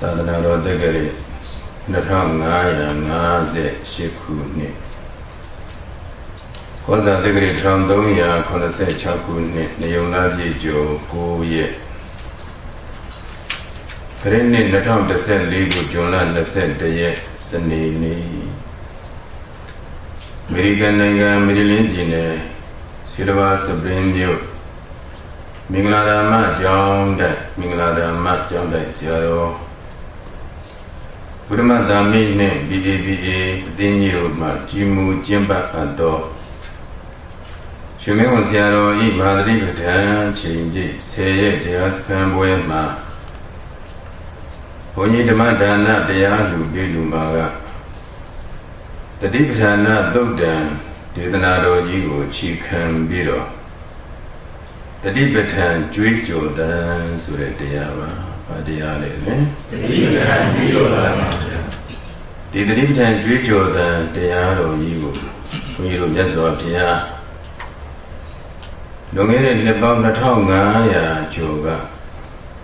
သာသနာတော်တက္ကရာ2558ခုနှစ်ကောဇာတက္ကရာ1386ခုနှစ်နေုံလာပြည့်ကျော်9ရက်ခရစ်နှစ်2014ခုဇွန်လ21ရက်စနေနေ့အမေရိကန်နိုင်ငံမေရီလင်းပြည်နယ်ဆီလဘာစပရင်မြို့မင်္ဂလာဓမ္မကျောင်းတိုက်မင်္ဂလာဓမ္မကျောင်းတိုက်ဆရာတော် ဘုရမသာမိနှင့် BABA အသင်းကြီးတို့မှကြီးမူကျင့်ပတ်အပ်သောရှင်မင်းဝန်ဆရာတော်ဤမဟာတိပဋ္ဌာန်ချိန်ပြည့်ဆယ်ရက်တရားစခန်းပွဲမှာဘုန်းကြီးဓမ္မဒါနတရားလူပြလူမှာကတတိပဋ္ဌာန်သုတ်တံဒေသနာတော်ကြီးကိုခြီခံပြီးတော့တတိပဋ္ဌာန်ကြွေးကြော်တန်ဆိုတဲ့တရားပါ။ ဘာတရားလဲလဲ။တတိပဋ္ဌာန်ကြွေးကြော်တန်ပါဗျာ။ဒီတတိပဋ္ဌာန်ကြွေးကြော်တန်တရားတော်ကြီးကိုဘုန်းကြီးတို့မြတ်စွာဘုရားလွန်ခဲ့တဲ့နှစ်ပေါင်း2500ကျော်က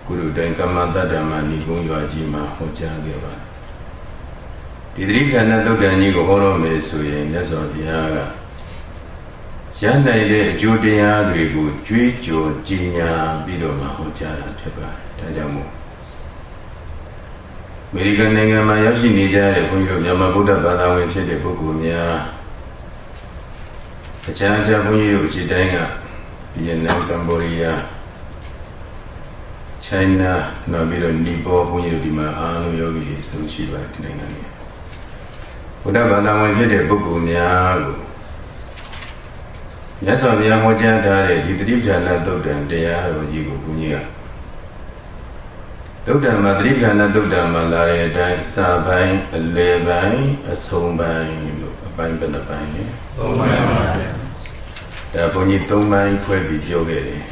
ကုရုတိုင်ကမ္မတတ္တမဏိကုံရွာကြီးမှာဟောကြားခဲ့ပါတယ်။ဒီတတိပဋ္ဌာန်သုတ်တန်ကြီးကိုဟောတော့မယ်ဆိုရင်မြတ်စွာဘုရားကရနိုင်တဲ့အကျိုးတရားတွေကိုကြွေးကြော်ကြီးညာပြီးတော့မှဟောကြားတာဖြစ်ပါတယ်။ ဒါကြောင့်မို့အမေရိကန်နိုင်ငံမှာရောက်ရှိနေကြတဲ့ဘုန်းကြီးတို့မြန်မာဗုဒ္ဓဘာသာဝင်ဖြစ်တဲ့ပုဂ္ဂိုလ်များအခြားအခြားဘုန်းကြီးတို့အခြေတိုင်းကဗီယက်နမ်ကမ္ဘောဒီးယားချိုင်းနာနောက်ပြီးတော့နီပေါဘုန်းကြီးတို့ဒီမှာအားလုံးယောဂီတွေအဆုံးရှိပါတယ်ဒီနိုင်ငံတွေဘုရားဘာသာဝင်ဖြစ်တဲ့ပုဂ္ဂိုလ်များကိုမြတ်စွာဘုရားဟောကြားထားတဲ့ဒီသတိပ္ပဏသုတ်တံတရားတော်ကြီးကိုဘုန်းကြီးက သုတ်တံမှာသတိပ္ပဏသုတ်တံမှာလာတဲ့အတိုင်းစာပိုင်းအလယ်ပိုင်းအဆုံးပိုင်းလို့အပိုင်းဘယ်နှပိုင်းလဲသုံးပိုင်းပါဗျာဒါဘုန်းကြီးသုံးပိုင်းခွဲပြီးပြောခဲ့တယ်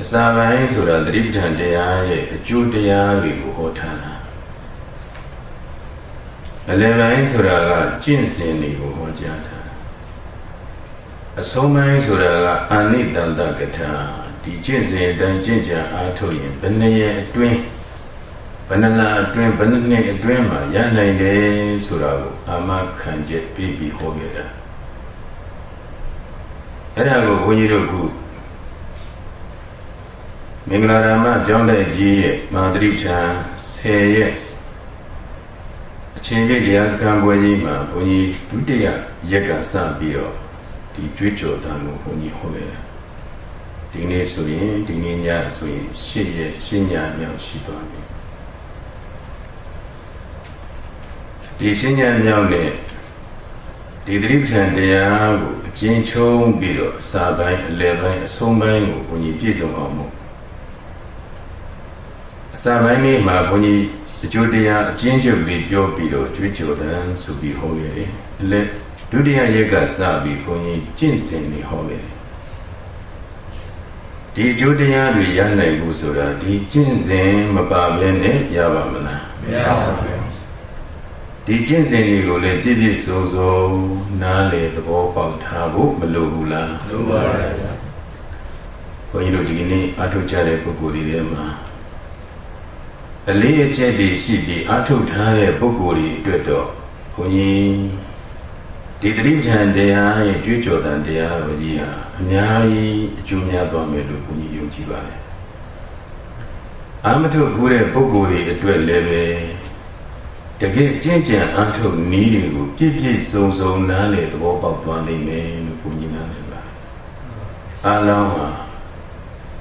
အစာပိုင်းဆိုတာသတိပဋ္ဌာန်တရားရဲ့အကျိုးတရားတွေကိုဟောထားတာအလယ်ပိုင်းဆိုတာကကျင့်စဉ်တွေကိုဟောကြားထားအဆုံးပိုင်းဆိုတာကအာနိတန္တကထာ ဒီကျင့်စဉ်အတိုင်းကျင့်ကြံအားထုတ်ရင်ဘယ်နှရက်အတွင်းဘယ်နှလအတွင်းဘယ်နှနှစ်အတွင်းမှာရနိုင်တယ်ဆိုတာကိုအာမခံချက်ပြီးပြီးဟောခဲ့တာအဲ့ဒါကိုဘုန်းကြီးတို့ကမင်္ဂလာရမကျောင်းတိုက်ကြီးရဲ့မာတိချံ10ရက်အချင်းပြည့်တရားစခန်းပွဲကြီးမှာဘုန်းကြီးဒုတိယရက်ကစပြီးတော့ဒီကြွေးကြော်တန်ကိုဘုန်းကြီးဟောခဲ့တာ ဒီနေ့ဆိုရင်ဒီနေ့ညဆိုရင်ရှစ်ရက်ရှင်းညမြောက်ရှိသွားပြီဒီရှင်းညမြောက်နဲ့ဒီသတိပဋ္ဌာန်တရားကိုအကျဉ်းချုံးပြီးတော့အစာပိုင်းအလယ်ပိုင်းအဆုံးပိုင်းကိုဘုန်းကြီးပြည့်စုံအောင်မို့အစာပိုင်းလေးမှာဘုန်းကြီးအကျိုးတရားအကျဉ်းချုပ်လေးပြောပြီးတော့ကြွေးကြော်တန်ဆိုပြီးဟောခဲ့တယ်အလက်ဒုတိယရက်ကစပြီးဘုန်းကြီးကျင့်စဉ်နေဟောခဲ့တယ် ဒီအကျိုးတရားတွေရနိုင်ဖို့ဆိုတာဒီကျင့်စဉ်မပါဘဲနဲ့ရပါမလားမရပါဘူးဒီကျင့်စဉ်တွေကိုလည်းပြည့်ပြည့်စုံစုံနားလေသဘောပေါက်ထားဖို့မလိုဘူးလားလိုပါပါဗျာဘုန်းကြီးတို့ဒီကနေ့အထုတ်ကြတဲ့ပုဂ္ဂိုလ်တွေထဲမှာအလေးအကျက်တွေရှိပြီးအထုတ်ထားတဲ့ပုဂ္ဂိုလ်တွေအတွက်တော့ဘုန်းကြီး ဒီတိပ္ပံတရားရဲ့ကြွေးကြော်တန်တရားတော်ကြီးဟာအများကြီးအကျိုးများသွားမယ်လို့ဘုန်းကြီးယုံကြည်ပါတယ်အာမထုခုတဲ့ပုဂ္ဂိုလ်တွေအတွက်လည်းပဲတကယ်ကျင့်ကြံအားထုတ်နည်းတွေကိုပြည့်ပြည့်စုံစုံနားလည်သဘောပေါက်သွားနိုင်မယ်လို့ဘုန်းကြီးနားလည်ပါအာလောင်းဟာ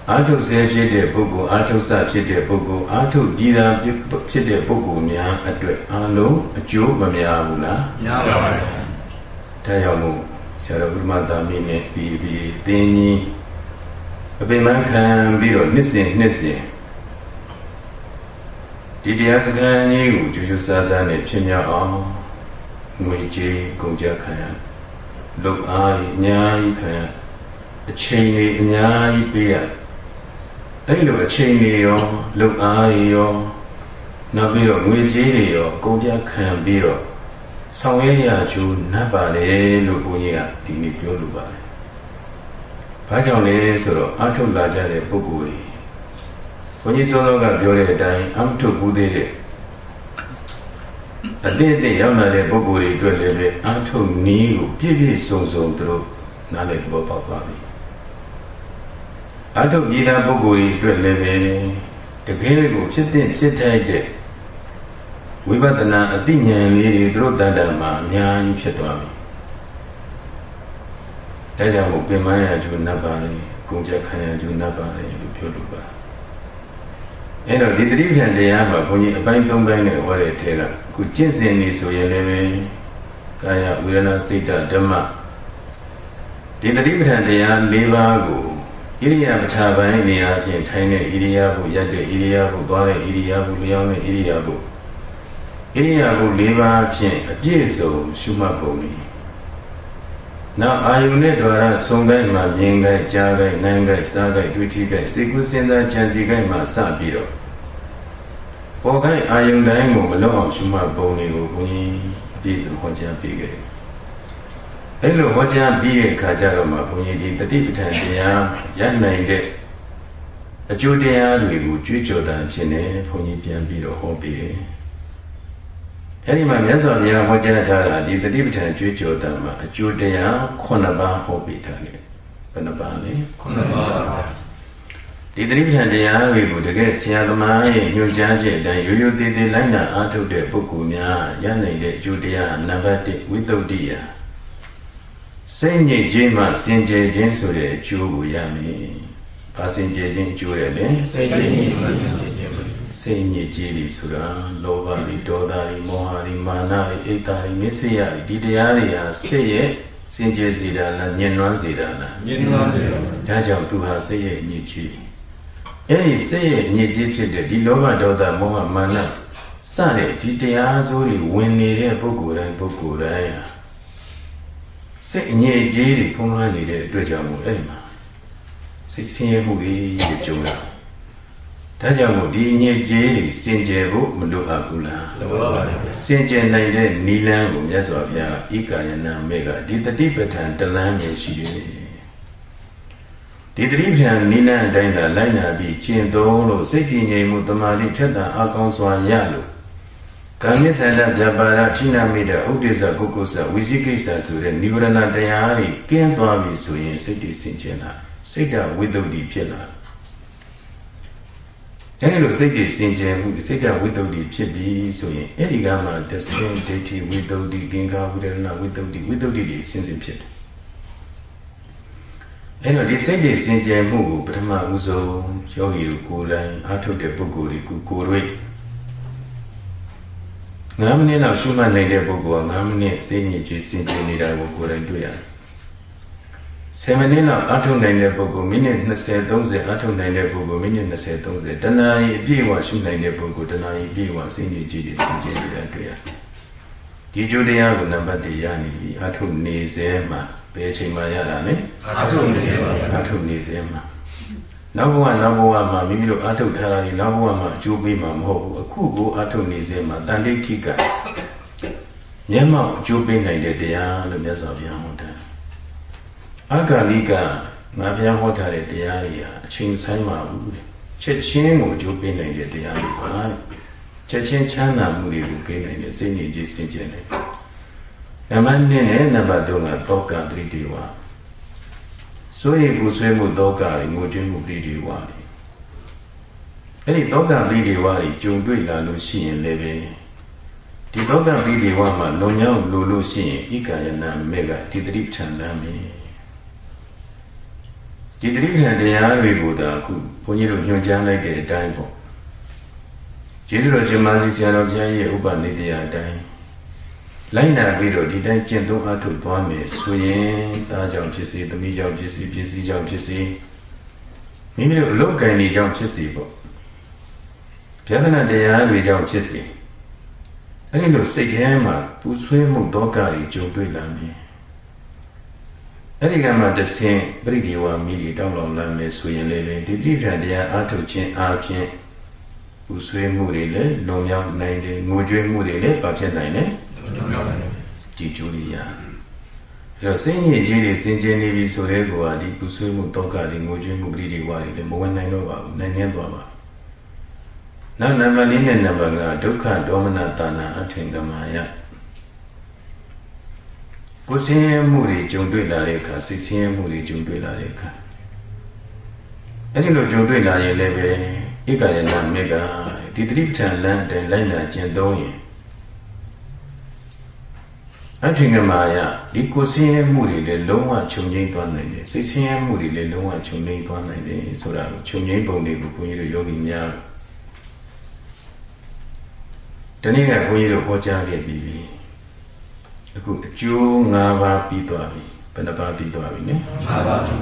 အာထုဆဲဖြစ်တဲ့ပုဂ္ဂိုလ်အာထုဆဖြစ်တဲ့ပုဂ္ဂိုလ်အာထုပြည်သာဖြစ်တဲ့ပုဂ္ဂိုလ်များအတွက်အလုံးအကျိုးမများဘူးလားများပါပါ ဒါကြောင့်မို့ဆရာတော်ဘုရားသာမီးနဲ့ပြီးပြီးသင်ကြီးအပင်မခံပြီးတော့နှစ်စဉ်နှစ်စဉ်ဒီတရားစကားကြီးကိုကြိုးကြိုးစားစားနဲ့ဖြစ်မြောက်အောင်ငွေကြေးကုန်ကြခံရလုတ်အားအများကြီးခံရအချိန်ကြီးအများကြီးပေးရအဲ့လိုအချိန်ကြီးရောလုတ်အားရောနောက်ပြီးတော့ငွေကြေးတွေရောကုန်ကြခံပြီးတော့ ဆောင်ရွက်ရကျိုးနတ်ပါလေလို့ဘုန်းကြီးကဒီနေ့ပြောလိုပါတယ်။ဘာကြောင့်လဲဆိုတော့အထုတ်လာကြတဲ့ပုဂ္ဂိုလ်တွေဘုန်းကြီးစောစောကပြောတဲ့အတိုင်းအမထုတ်ဘူးသေးတဲ့အတိအသင့်ရောက်လာတဲ့ပုဂ္ဂိုလ်တွေအတွက်လည်းပဲအထုတ်နည်းကိုပြည့်ပြည့်စုံစုံသူတို့နားလည်သဘောပေါက်သွားပြီအထုတ်ပြည်သားပုဂ္ဂိုလ်တွေအတွက်လည်းပဲတကယ်ကိုဖြစ်တဲ့ဖြစ်ထိုက်တဲ့ ဝိပဿနာအသိဉာဏ်လေးတွေသူတို့တန်တမှာအများကြီးဖြစ်သွားပြီဒါကြောင့်မို့ပင်မရကျူနတ်ပါလေကုံကြခံရကျူနတ်ပါလေလို့ပြောလို့ပါအဲ့တော့ဒီတတိပ္ပံတရားမှာဘုန်းကြီးအပိုင်း၃ပိုင်းနဲ့ဟောတဲ့ထဲကခုကျင့်စဉ်နေဆိုရင်လည်းပဲကာယဝေဒနာစိတ်ဓမ္မဒီတတိပဋ္ဌာန်တရား၄ပါးကိုဣရိယာပဋ္ဌာပိုင်းနေရာချင်းထိုင်တဲ့ဣရိယာပုရက်တဲ့ဣရိယာပုသွားတဲ့ဣရိယာပုလျောင်းတဲ့ဣရိယာပု ဣရိယာပု၄ပါးဖြင့်အပြည့်စုံရှုမှတ်ပုံ၏နောက်အာယုန်နဲ့ द्वार ဆုံတိုင်းမှာမြင်ကြကြားကြနိုင်ကြစားကြတွေ့ထိကြစိတ်ကူးစဉ်းစားကြံစည်ကြမှစပြီးတော့ပေါ်ခိုင်းအာယုန်တိုင်းကိုမလွတ်အောင်ရှုမှတ်ပုံတွေကိုဘုန်းကြီးအပြည့်စုံဟောကြားပေးခဲ့တယ်အဲ့လိုဟောကြားပြီးတဲ့အခါကျတော့မှဘုန်းကြီးဒီတတိပဋ္ဌာန်တရားရနိုင်တဲ့အကျိုးတရားတွေကိုကြွေးကြော်တာဖြစ်နေဘုန်းကြီးပြန်ပြီးတော့ဟောပေးတယ် အဲ့ဒီမှာမြတ်စွာဘုရားဟောကြားထားတာဒီတတိပဋ္ဌာန်ကြွေးကြော်တာမှာအကျိုးတရား9ပါးဟောပေးထားတယ်ဘယ်နှပါးလဲ9ပါးဒီတတိပဋ္ဌာန်တရားတွေကိုတကယ်ဆရာသမားရဲ့ညွှန်ကြားချက်အတိုင်းရိုးရိုးသေးသေးလိုက်နာအားထုတ်တဲ့ပုဂ္ဂိုလ်များရနိုင်တဲ့အကျိုးတရားနံပါတ်1ဝိတ္တုတ္တိယစိတ်ညစ်ခြင်းမှစင်ကြယ်ခြင်းဆိုတဲ့အကျိုးကိုရမယ်။ဘာစင်ကြယ်ခြင်းအကျိုးရလဲစိတ်ညစ်မှစင်ကြယ်ခြင်း စိတ်ညစ်ခြင်းတွေဆိုတာလောဘတွေဒေါသတွေမောဟတွေမာနတွေအိတ်တာတွေမစ္စရတွေဒီတရားတွေဟာစိတ်ရဲ့စင်ကြယ်စေတာလားညှဉ်းနှွမ်းစေတာလားညှဉ်းနှွမ်းစေတာဒါကြောင့်သူဟာစိတ်ရဲ့ညစ်ခြင်းအဲဒီစိတ်ရဲ့ညစ်ခြင်းဖြစ်တဲ့ဒီလောဘဒေါသမောဟမာနစတဲ့ဒီတရားစိုးတွေဝင်နေတဲ့ပုဂ္ဂိုလ်တိုင်းပုဂ္ဂိုလ်တိုင်းဟာစိတ်အငြိအကျေးတွေဖုံးလွှမ်းနေတဲ့အတွက်ကြောင့်မို့အဲ့မှာစိတ်ဆင်းရဲမှုတွေကြုံတာ ဒါကြောင့်မို့ဒီအငြိအကျေးတွေစင်ကြယ်ဖို့မလိုအပ်ဘူးလားလိုပါပါစင်ကြယ်နိုင်တဲ့နိလန်းကိုမြတ်စွာဘုရားဤကာယနာမေကဒီတတိပဋ္ဌာန်တလန်းနဲ့ရှိတယ်ဒီတတိပဋ္ဌာန်နိလန်းအတိုင်းသာလိုက်နာပြီးကျင့်သုံးလို့စိတ်ကြည်ငြိမ်မှုတမာတိထက်တာအကောင်းစွာရလို့ကာမိသန္တပြပါရထိနာမိတဲ့ဥဒိစ္စကုက္ကုစ္စဝိသိကိစ္စဆိုတဲ့និဝရဏတရားတွေကင်းသွားပြီဆိုရင်စိတ်တည်စင်ကြယ်လာစိတ်တဝိတ္တုတိဖြစ်လာ အဲဒီလိုစိတ်တည်စင်ကြယ်မှုစိတ်တဝိတ္တုတိဖြစ်ပြီဆိုရင်အဲ့ဒီကမှတဆင်ဒိဋ္ဌိဝိတ္တုတိကင်္ခာဝိရဏဝိတ္တုတိဝိတ္တုတိတွေစင်စင်ဖြစ်တယ်အဲ့တော့ဒီစိတ်တည်စင်ကြယ်မှုကိုပထမဦးဆုံးယောဂီတို့ကိုယ်တိုင်အားထုတ်တဲ့ပုဂ္ဂိုလ်တွေကိုကိုယ်တွေ9မိနစ်လောက်ရှုမှတ်နိုင်တဲ့ပုဂ္ဂိုလ်က9မိနစ်စိတ်ညစ်ကြေးစင်ကြယ်နေတာကိုကိုယ်တိုင်တွေ့ရတယ်။ 10မိနစ်လောက်အထုတ်နိုင်တဲ့ပုဂ္ဂိုလ်မိနစ်20 30အထုတ်နိုင်တဲ့ပုဂ္ဂိုလ်မိနစ်20 30တဏှာကြီးအပြည့်အဝရှုနိုင်တဲ့ပုဂ္ဂိုလ်တဏှာကြီးအပြည့်အဝစိတ်ညစ်ကြေးတွေစင်ကြယ်နေတာတွေ့ရတယ်။ဒီကျိုးတရားကိုနံပါတ်1ရနေပြီအထုတ်နေစေမှာဘယ်အချိန်မှရတာလဲအထုတ်နေစေမှာအထုတ်နေစေမှာနောက်ဘဝနောက်ဘဝမှာမိမိတို့အာထုတ်ထားတာဒီနောက်ဘဝမှာအကျိုးပေးမှာမဟုတ်ဘူးအခုကိုအာထုတ်နေစေမှာတန်တိဋ္ဌိကမျက်မှောက်အကျိုးပေးနိုင်တဲ့တရားလို့မြတ်စွာဘုရားဟောတာ အဂါလိကငါဘုရားဟောထားတဲ့တရားတွေဟာအချိန်ဆိုင်ပါဘူးချက်ချင်းကိုအကျိုးပေးနိုင်တဲ့တရားတွေပါချက်ချင်းချမ်းသာမှုတွေကိုပေးနိုင်တဲ့စိတ်ဉာဏ်ကြီးစင်ကြယ်နေနံပါတ်2နဲ့နံပါတ်3ကသောကပရိဒေဝစိုးရိမ်ပူဆွေးမှုတောကတွေငိုကြွေးမှုပရိဒီဝါတွေအဲ့ဒီတောကပရိဒီဝါတွေကြုံတွေ့လာလို့ရှိရင်လည်းပဲဒီတောကပရိဒီဝါမှာလုံမြောက်လို့လို့ရှိရင်ဣကာယနာမေကဒီတိထန်လမ်းပြီ ဒီတိထန်တရားတွေကိုဒါအခုဘုန်းကြီးတို့ညွှန်ကြားလိုက်တဲ့အတိုင်းပေါ့ကျေးဇူးတော်ရှင်မဆီဆရာတော်ဘုရားရဲ့ဥပနိဒေယအတိုင်းလိုက်နာပြီးတော့ဒီတိုင်းကျင့်သုံးအားထုတ်သွားမယ်ဆိုရင်သားကြောင့်ဖြစ်စေသမီးကြောင့်ဖြစ်စေပစ္စည်းကြောင့်ဖြစ်စေမိမိတို့အလုတ်ကံတွေကြောင့်ဖြစ်စေပေါ့ဗျာဒနာတရားတွေကြောင့်ဖြစ်စေအဲ့ဒီလိုစိတ်ထဲမှာပူဆွေးမှုဒုက္ခတွေကြုံတွေ့လာမယ် အဲ့ဒီကမှတဆင်ပရိဒီဝါမိတွေတောင်းလောင်လာမယ်ဆိုရင်လည်းဒီတိဋ္ဌာတရားအားထုတ်ခြင်းအားဖြင့်ပူဆွေးမှုတွေလည်းလွန်မြောက်နိုင်တယ်ငိုကြွေးမှုတွေလည်းပါဖြစ်နိုင်တယ်ကြည်ကျိုးရအဲ့တော့စိတ်ညစ်ကြီးတွေစင်ကြင်နေပြီဆိုတဲ့ကောဒီကုဆွေးမှုတောကတွေငိုကြွေးမှုပရိဒီဝါတွေလည်းမဝင်နိုင်တော့ပါဘူးနိုင်နေသွားပါနောက်နံပါတ်၄နဲ့နံပါတ်5ဒုက္ခဒေါမနတာနာအထင်ကမာယ ကိုယ်ဆင်းရဲမှုတွေကြုံတွေ့လာတဲ့အခါစိတ်ဆင်းရဲမှုတွေကြုံတွေ့လာတဲ့အခါအဲ့ဒီလိုကြုံတွေ့လာရင်လည်းပဲဧကယနာမေကဒီတိပဋ္ဌာန်လမ်းတိုင်လိုက်နာကျင့်သုံးရင်အထင်ကမာယဒီကိုယ်ဆင်းရဲမှုတွေလည်းလုံးဝချုပ်ငြိမ်းသွားနိုင်တယ်စိတ်ဆင်းရဲမှုတွေလည်းလုံးဝချုပ်ငြိမ်းသွားနိုင်တယ်ဆိုတာကိုချုပ်ငြိမ်းပုံတွေကိုဘုန်းကြီးတို့ယောဂီများဒီနေ့ကဘုန်းကြီးတို့ဟောကြားခဲ့ပြီးပြီ အခုအကျိုး၅ပါးပြီးသွားပြီဘယ်နှပါးပြီးသွားပြီနော်၅ပါးပြီ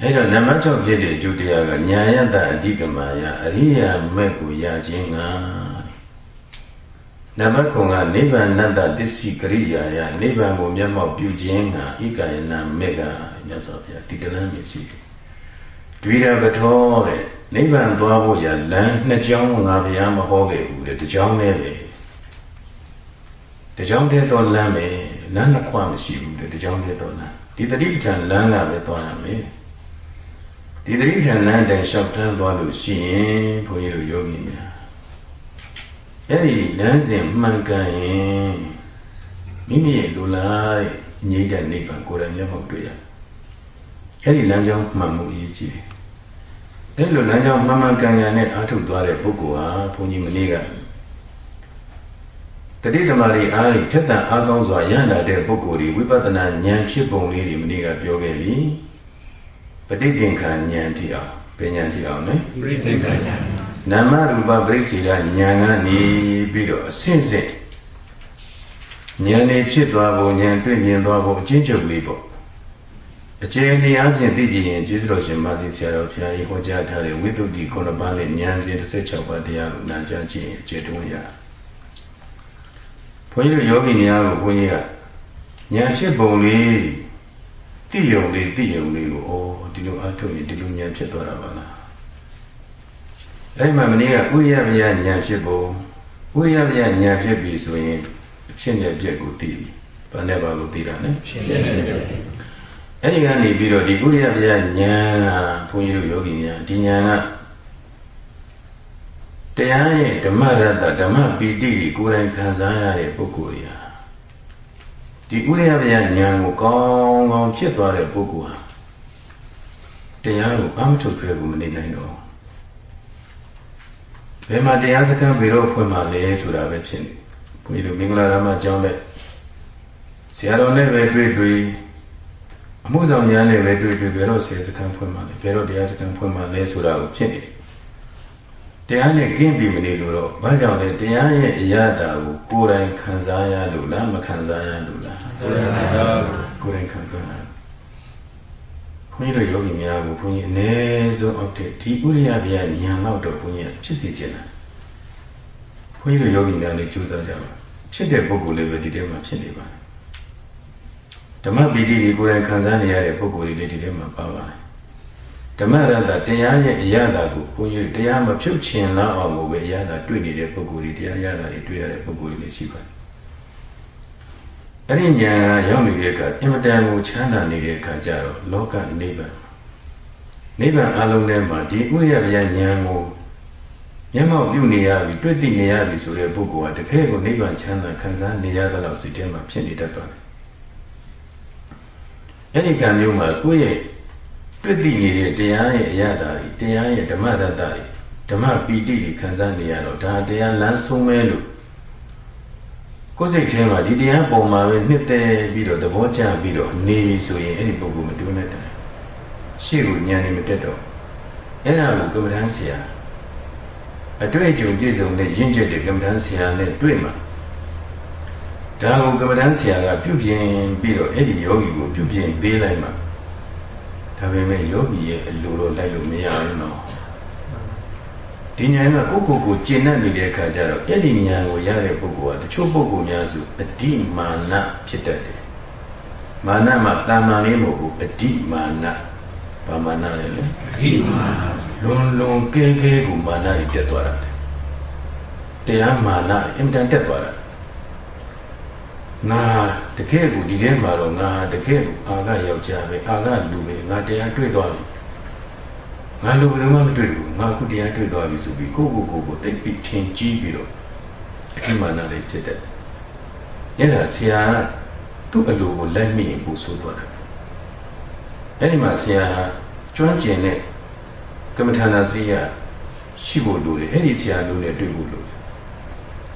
အဲ့တော့နံပါတ်6ဖြစ်တဲ့အကျိုးတရားကညာယတအဓိကမာယအရိယာမဲ့ကိုရခြင်းကနံပါတ်9ကနိဗ္ဗာန်တသစ္စိကရိယာယနိဗ္ဗာန်ကိုမျက်မှောက်ပြုခြင်းကဣကာယနာမဲ့ကမြတ်စွာဘုရားဒီတလမ်းမျိုးရှိတယ်ဒွိရပထောတဲ့နိဗ္ဗာန်သွားဖို့ရလမ်းနှစ်ကြောင်းငါဘုရားမဟောခဲ့ဘူးတဲ့တစ်ကြောင်းနဲ့ပဲ တစ်ကြောင်းတည်းတော့လမ်းပဲလမ်းနှစ်ခွမရှိဘူးတဲ့တစ်ကြောင်းတည်းတော့လမ်းဒီတတိပဋ္ဌာန်လမ်းကပဲသွားရမယ်ဒီတတိပဋ္ဌာန်လမ်းတိုင်လျှောက်တန်းသွားလို့ရှိရင်ဘုန်းကြီးတို့ယောဂီများအဲ့ဒီလမ်းစဉ်မှန်ကန်ရင်မိမိရဲ့လူလားငြိမ့်တဲ့နိဗ္ဗာန်ကိုယ်တိုင်မျက်မှောက်တွေ့ရအဲ့ဒီလမ်းကြောင်းမှန်မှုအရေးကြီးတယ်အဲ့လိုလမ်းကြောင်းမှန်မှန်ကန်ကန်နဲ့အားထုတ်သွားတဲ့ပုဂ္ဂိုလ်ဟာဘုန်းကြီးမနေ့က တတိဓမ္မတွေအားဖြင့်ထက်သန်အားကောင်းစွာရဟန္တာတဲ့ပုဂ္ဂိုလ်တွေဝိပဿနာဉာဏ်ဖြစ်ပုံလေးတွေမနေ့ကပြောခဲ့ပြီပဋိသင်္ခာဉာဏ်တိအောင်ပညာတိအောင်နော်ပဋိသင်္ခာဉာဏ်နာမရူပပရိစ္ဆေဒဉာဏ်ကနေပြီးတော့အစဉ်စဉ်ဉာဏ်နေဖြစ်သွားဖို့ဉာဏ်တွေ့မြင်သွားဖို့အချင်းချုပ်လေးပေါ့အခြေအနေအချင်းသိကြည့်ရင်ကျေးဇူးတော်ရှင်မာသီဆရာတော်ဘုရားကြီးဟောကြားထားတဲ့ဝိသုဒ္ဓိခုနှစ်ပါးနဲ့ဉာဏ်စဉ်16ပါးတရားကိုနာကြားခြင်းအခြေတွန်းရ ဘုန်းကြီးတို့ယောဂီများကိုဘုန်းကြီးကဉာဏ်ဖြစ်ပုံလေးသိယုံလေးသိယုံလေးကိုဩဒီလိုအားထုတ်ရင်ဒီလိုဉာဏ်ဖြစ်သွားတာပါလားအဲ့ဒီမှာမနေ့ကဥရိယဗျာဉာဏ်ဖြစ်ပုံဥရိယဗျာဉာဏ်ဖြစ်ပြီဆိုရင်အဖြစ်နဲ့ပြက်ကိုသိပြီဘာနဲ့ဘာကိုသိတာလဲဖြစ်နဲ့ပြက်အဲ့ဒီကနေပြီးတော့ဒီဥရိယဗျာဉာဏ်ကဘုန်းကြီးတို့ယောဂီများဒီဉာဏ်က တရားရဲ့ဓမ္မရတ္တဓမ္မပီတိကိုကိုယ်တိုင်ခံစားရတဲ့ပုဂ္ဂိုလ်ရာဒီဥရိယဗျာဉာဏ်ကိုကောင်းကောင်းဖြစ်သွားတဲ့ပုဂ္ဂိုလ်ဟာတရားကိုအမှထုတ်ပြဖို့မနေနိုင်တော့ဘယ်မှာတရားစခန်းဘယ်တော့ဖွင့်မှာလဲဆိုတာပဲဖြစ်နေဘုန်းကြီးတို့မင်္ဂလာရမကျောင်းပဲဆရာတော်နဲ့ပဲတွေ့တွေ့အမှုဆောင်များနဲ့ပဲတွေ့တွေ့ဘယ်တော့ဆရာစခန်းဖွင့်မှာလဲဘယ်တော့တရားစခန်းဖွင့်မှာလဲဆိုတာကိုဖြစ်နေတယ် တရားနဲ့ကင်းပြီမနေလို့တော့ဘာကြောင့်လဲတရားရဲ့အရာတာကိုကိုယ်တိုင်ခံစားရလို့လားမခံစားရလို့လားကိုယ်တိုင်ခံစားရဘုန်းကြီးတို့ယောဂီများကိုဘုန်းကြီးအ ਨੇ ဆုံးအောက်တဲ့ဒီဥရိယဗျာဉာဏ်တော့တော့ဘုန်းကြီးဖြစ်စေချင်တာဘုန်းကြီးတို့ယောဂီများလည်းကြိုးစားကြပါဖြစ်တဲ့ပုဂ္ဂိုလ်လည်းပဲဒီထဲမှာဖြစ်နေပါတယ်ဓမ္မပီတိကိုယ်တိုင်ခံစားနေရတဲ့ပုဂ္ဂိုလ်တွေလည်းဒီထဲမှာပါပါတယ် ဓမ္မရတ္တတရားရဲ့အရာတာကိုဘုန်းကြီးတရားမဖြုတ်ချင်လောက်အောင်ကိုပဲအရာတာတွေ့နေတဲ့ပုဂ္ဂိုလ်တွေတရားရတာတွေတွေ့ရတဲ့ပုဂ္ဂိုလ်တွေလည်းရှိပါတယ်အဲ့ဒီဉာဏ်ရောက်နေတဲ့အခါအင်မတန်ကိုချမ်းသာနေတဲ့အခါကျတော့လောကနိဗ္ဗာန်နိဗ္ဗာန်အလုံးထဲမှာဒီဥရဗျာဉာဏ်ကိုမျက်မှောက်ပြုနေရပြီတွေ့သိနေရပြီဆိုတဲ့ပုဂ္ဂိုလ်ကတကယ်ကိုနိဗ္ဗာန်ချမ်းသာခံစားနေရသလောက်စိတ်ထဲမှာဖြစ်နေတတ်ပါတယ်အဲ့ဒီကံမျိုးမှာကိုယ့်ရဲ့ တွေ့သိနေတဲ့တရားရဲ့အရာတာတွေတရားရဲ့ဓမ္မရတ္တတွေဓမ္မပီတိတွေခံစားနေရတော့ဒါတရားလမ်းဆုံးမဲလို့ကိုယ်စိတ်ထဲမှာဒီတရားပုံမှာပဲနှစ်သက်ပြီးတော့သဘောကျပြီးတော့နေပြီဆိုရင်အဲ့ဒီပုဂ္ဂိုလ်မတူနဲ့တယ်ရှေ့ကိုဉာဏ်နေမတက်တော့အဲ့ဒါကိုကမ္မဋ္ဌာန်းဆရာအတွေ့အကြုံပြည့်စုံတဲ့ရင့်ကျက်တဲ့ကမ္မဋ္ဌာန်းဆရာနဲ့တွေ့မှာဒါကိုကမ္မဋ္ဌာန်းဆရာကပြုပြင်ပြီးတော့အဲ့ဒီယောဂီကိုပြုပြင်ပေးလိုက်မှာ ဒါပေမဲ့ယောဂီရဲ့အလိုတော့လိုက်လို့မရဘူးနော်ဒီဉာဏ်ကကိုယ့်ကိုယ်ကိုကျင့်တတ်နေတဲ့အခါကျတော့အဲ့ဒီဉာဏ်ကိုရတဲ့ပုဂ္ဂိုလ်ကတချို့ပုဂ္ဂိုလ်များစုအဓိမာနဖြစ်တတ်တယ်မာနမှာတာမန်လေးမဟုတ်ဘူးအဓိမာနဘာမာနလဲလဲအဓိမာနလွန်လွန်ကဲကဲကိုမာနကြီးတက်သွားတာတရားမာနအင်တန်တက်သွားတာ ငါတကယ်ကိုဒီထဲမှာတော့ငါတကယ်ကိုအာကယောက်ျားပဲအာကလူပဲငါတရားတွေ့သွားပြီငါလူဘယ်မှမတွေ့ဘူးငါအခုတရားတွေ့သွားပြီဆိုပြီးကိုယ့်ကိုယ်ကိုယ်ကိုတိတ်ပြီးထင်ကြီးပြီးတော့အထိမာနလေးဖြစ်တဲ့အဲ့ဒါဆရာကသူ့အလိုကိုလက်မိရင်ပူဆိုးသွားတယ်အဲ့ဒီမှာဆရာကျွမ်းကျင်တဲ့ကမ္မထာနာစီရရှိဖို့လိုတယ်အဲ့ဒီဆရာလိုနဲ့တွေ့ဖို့လိုတယ်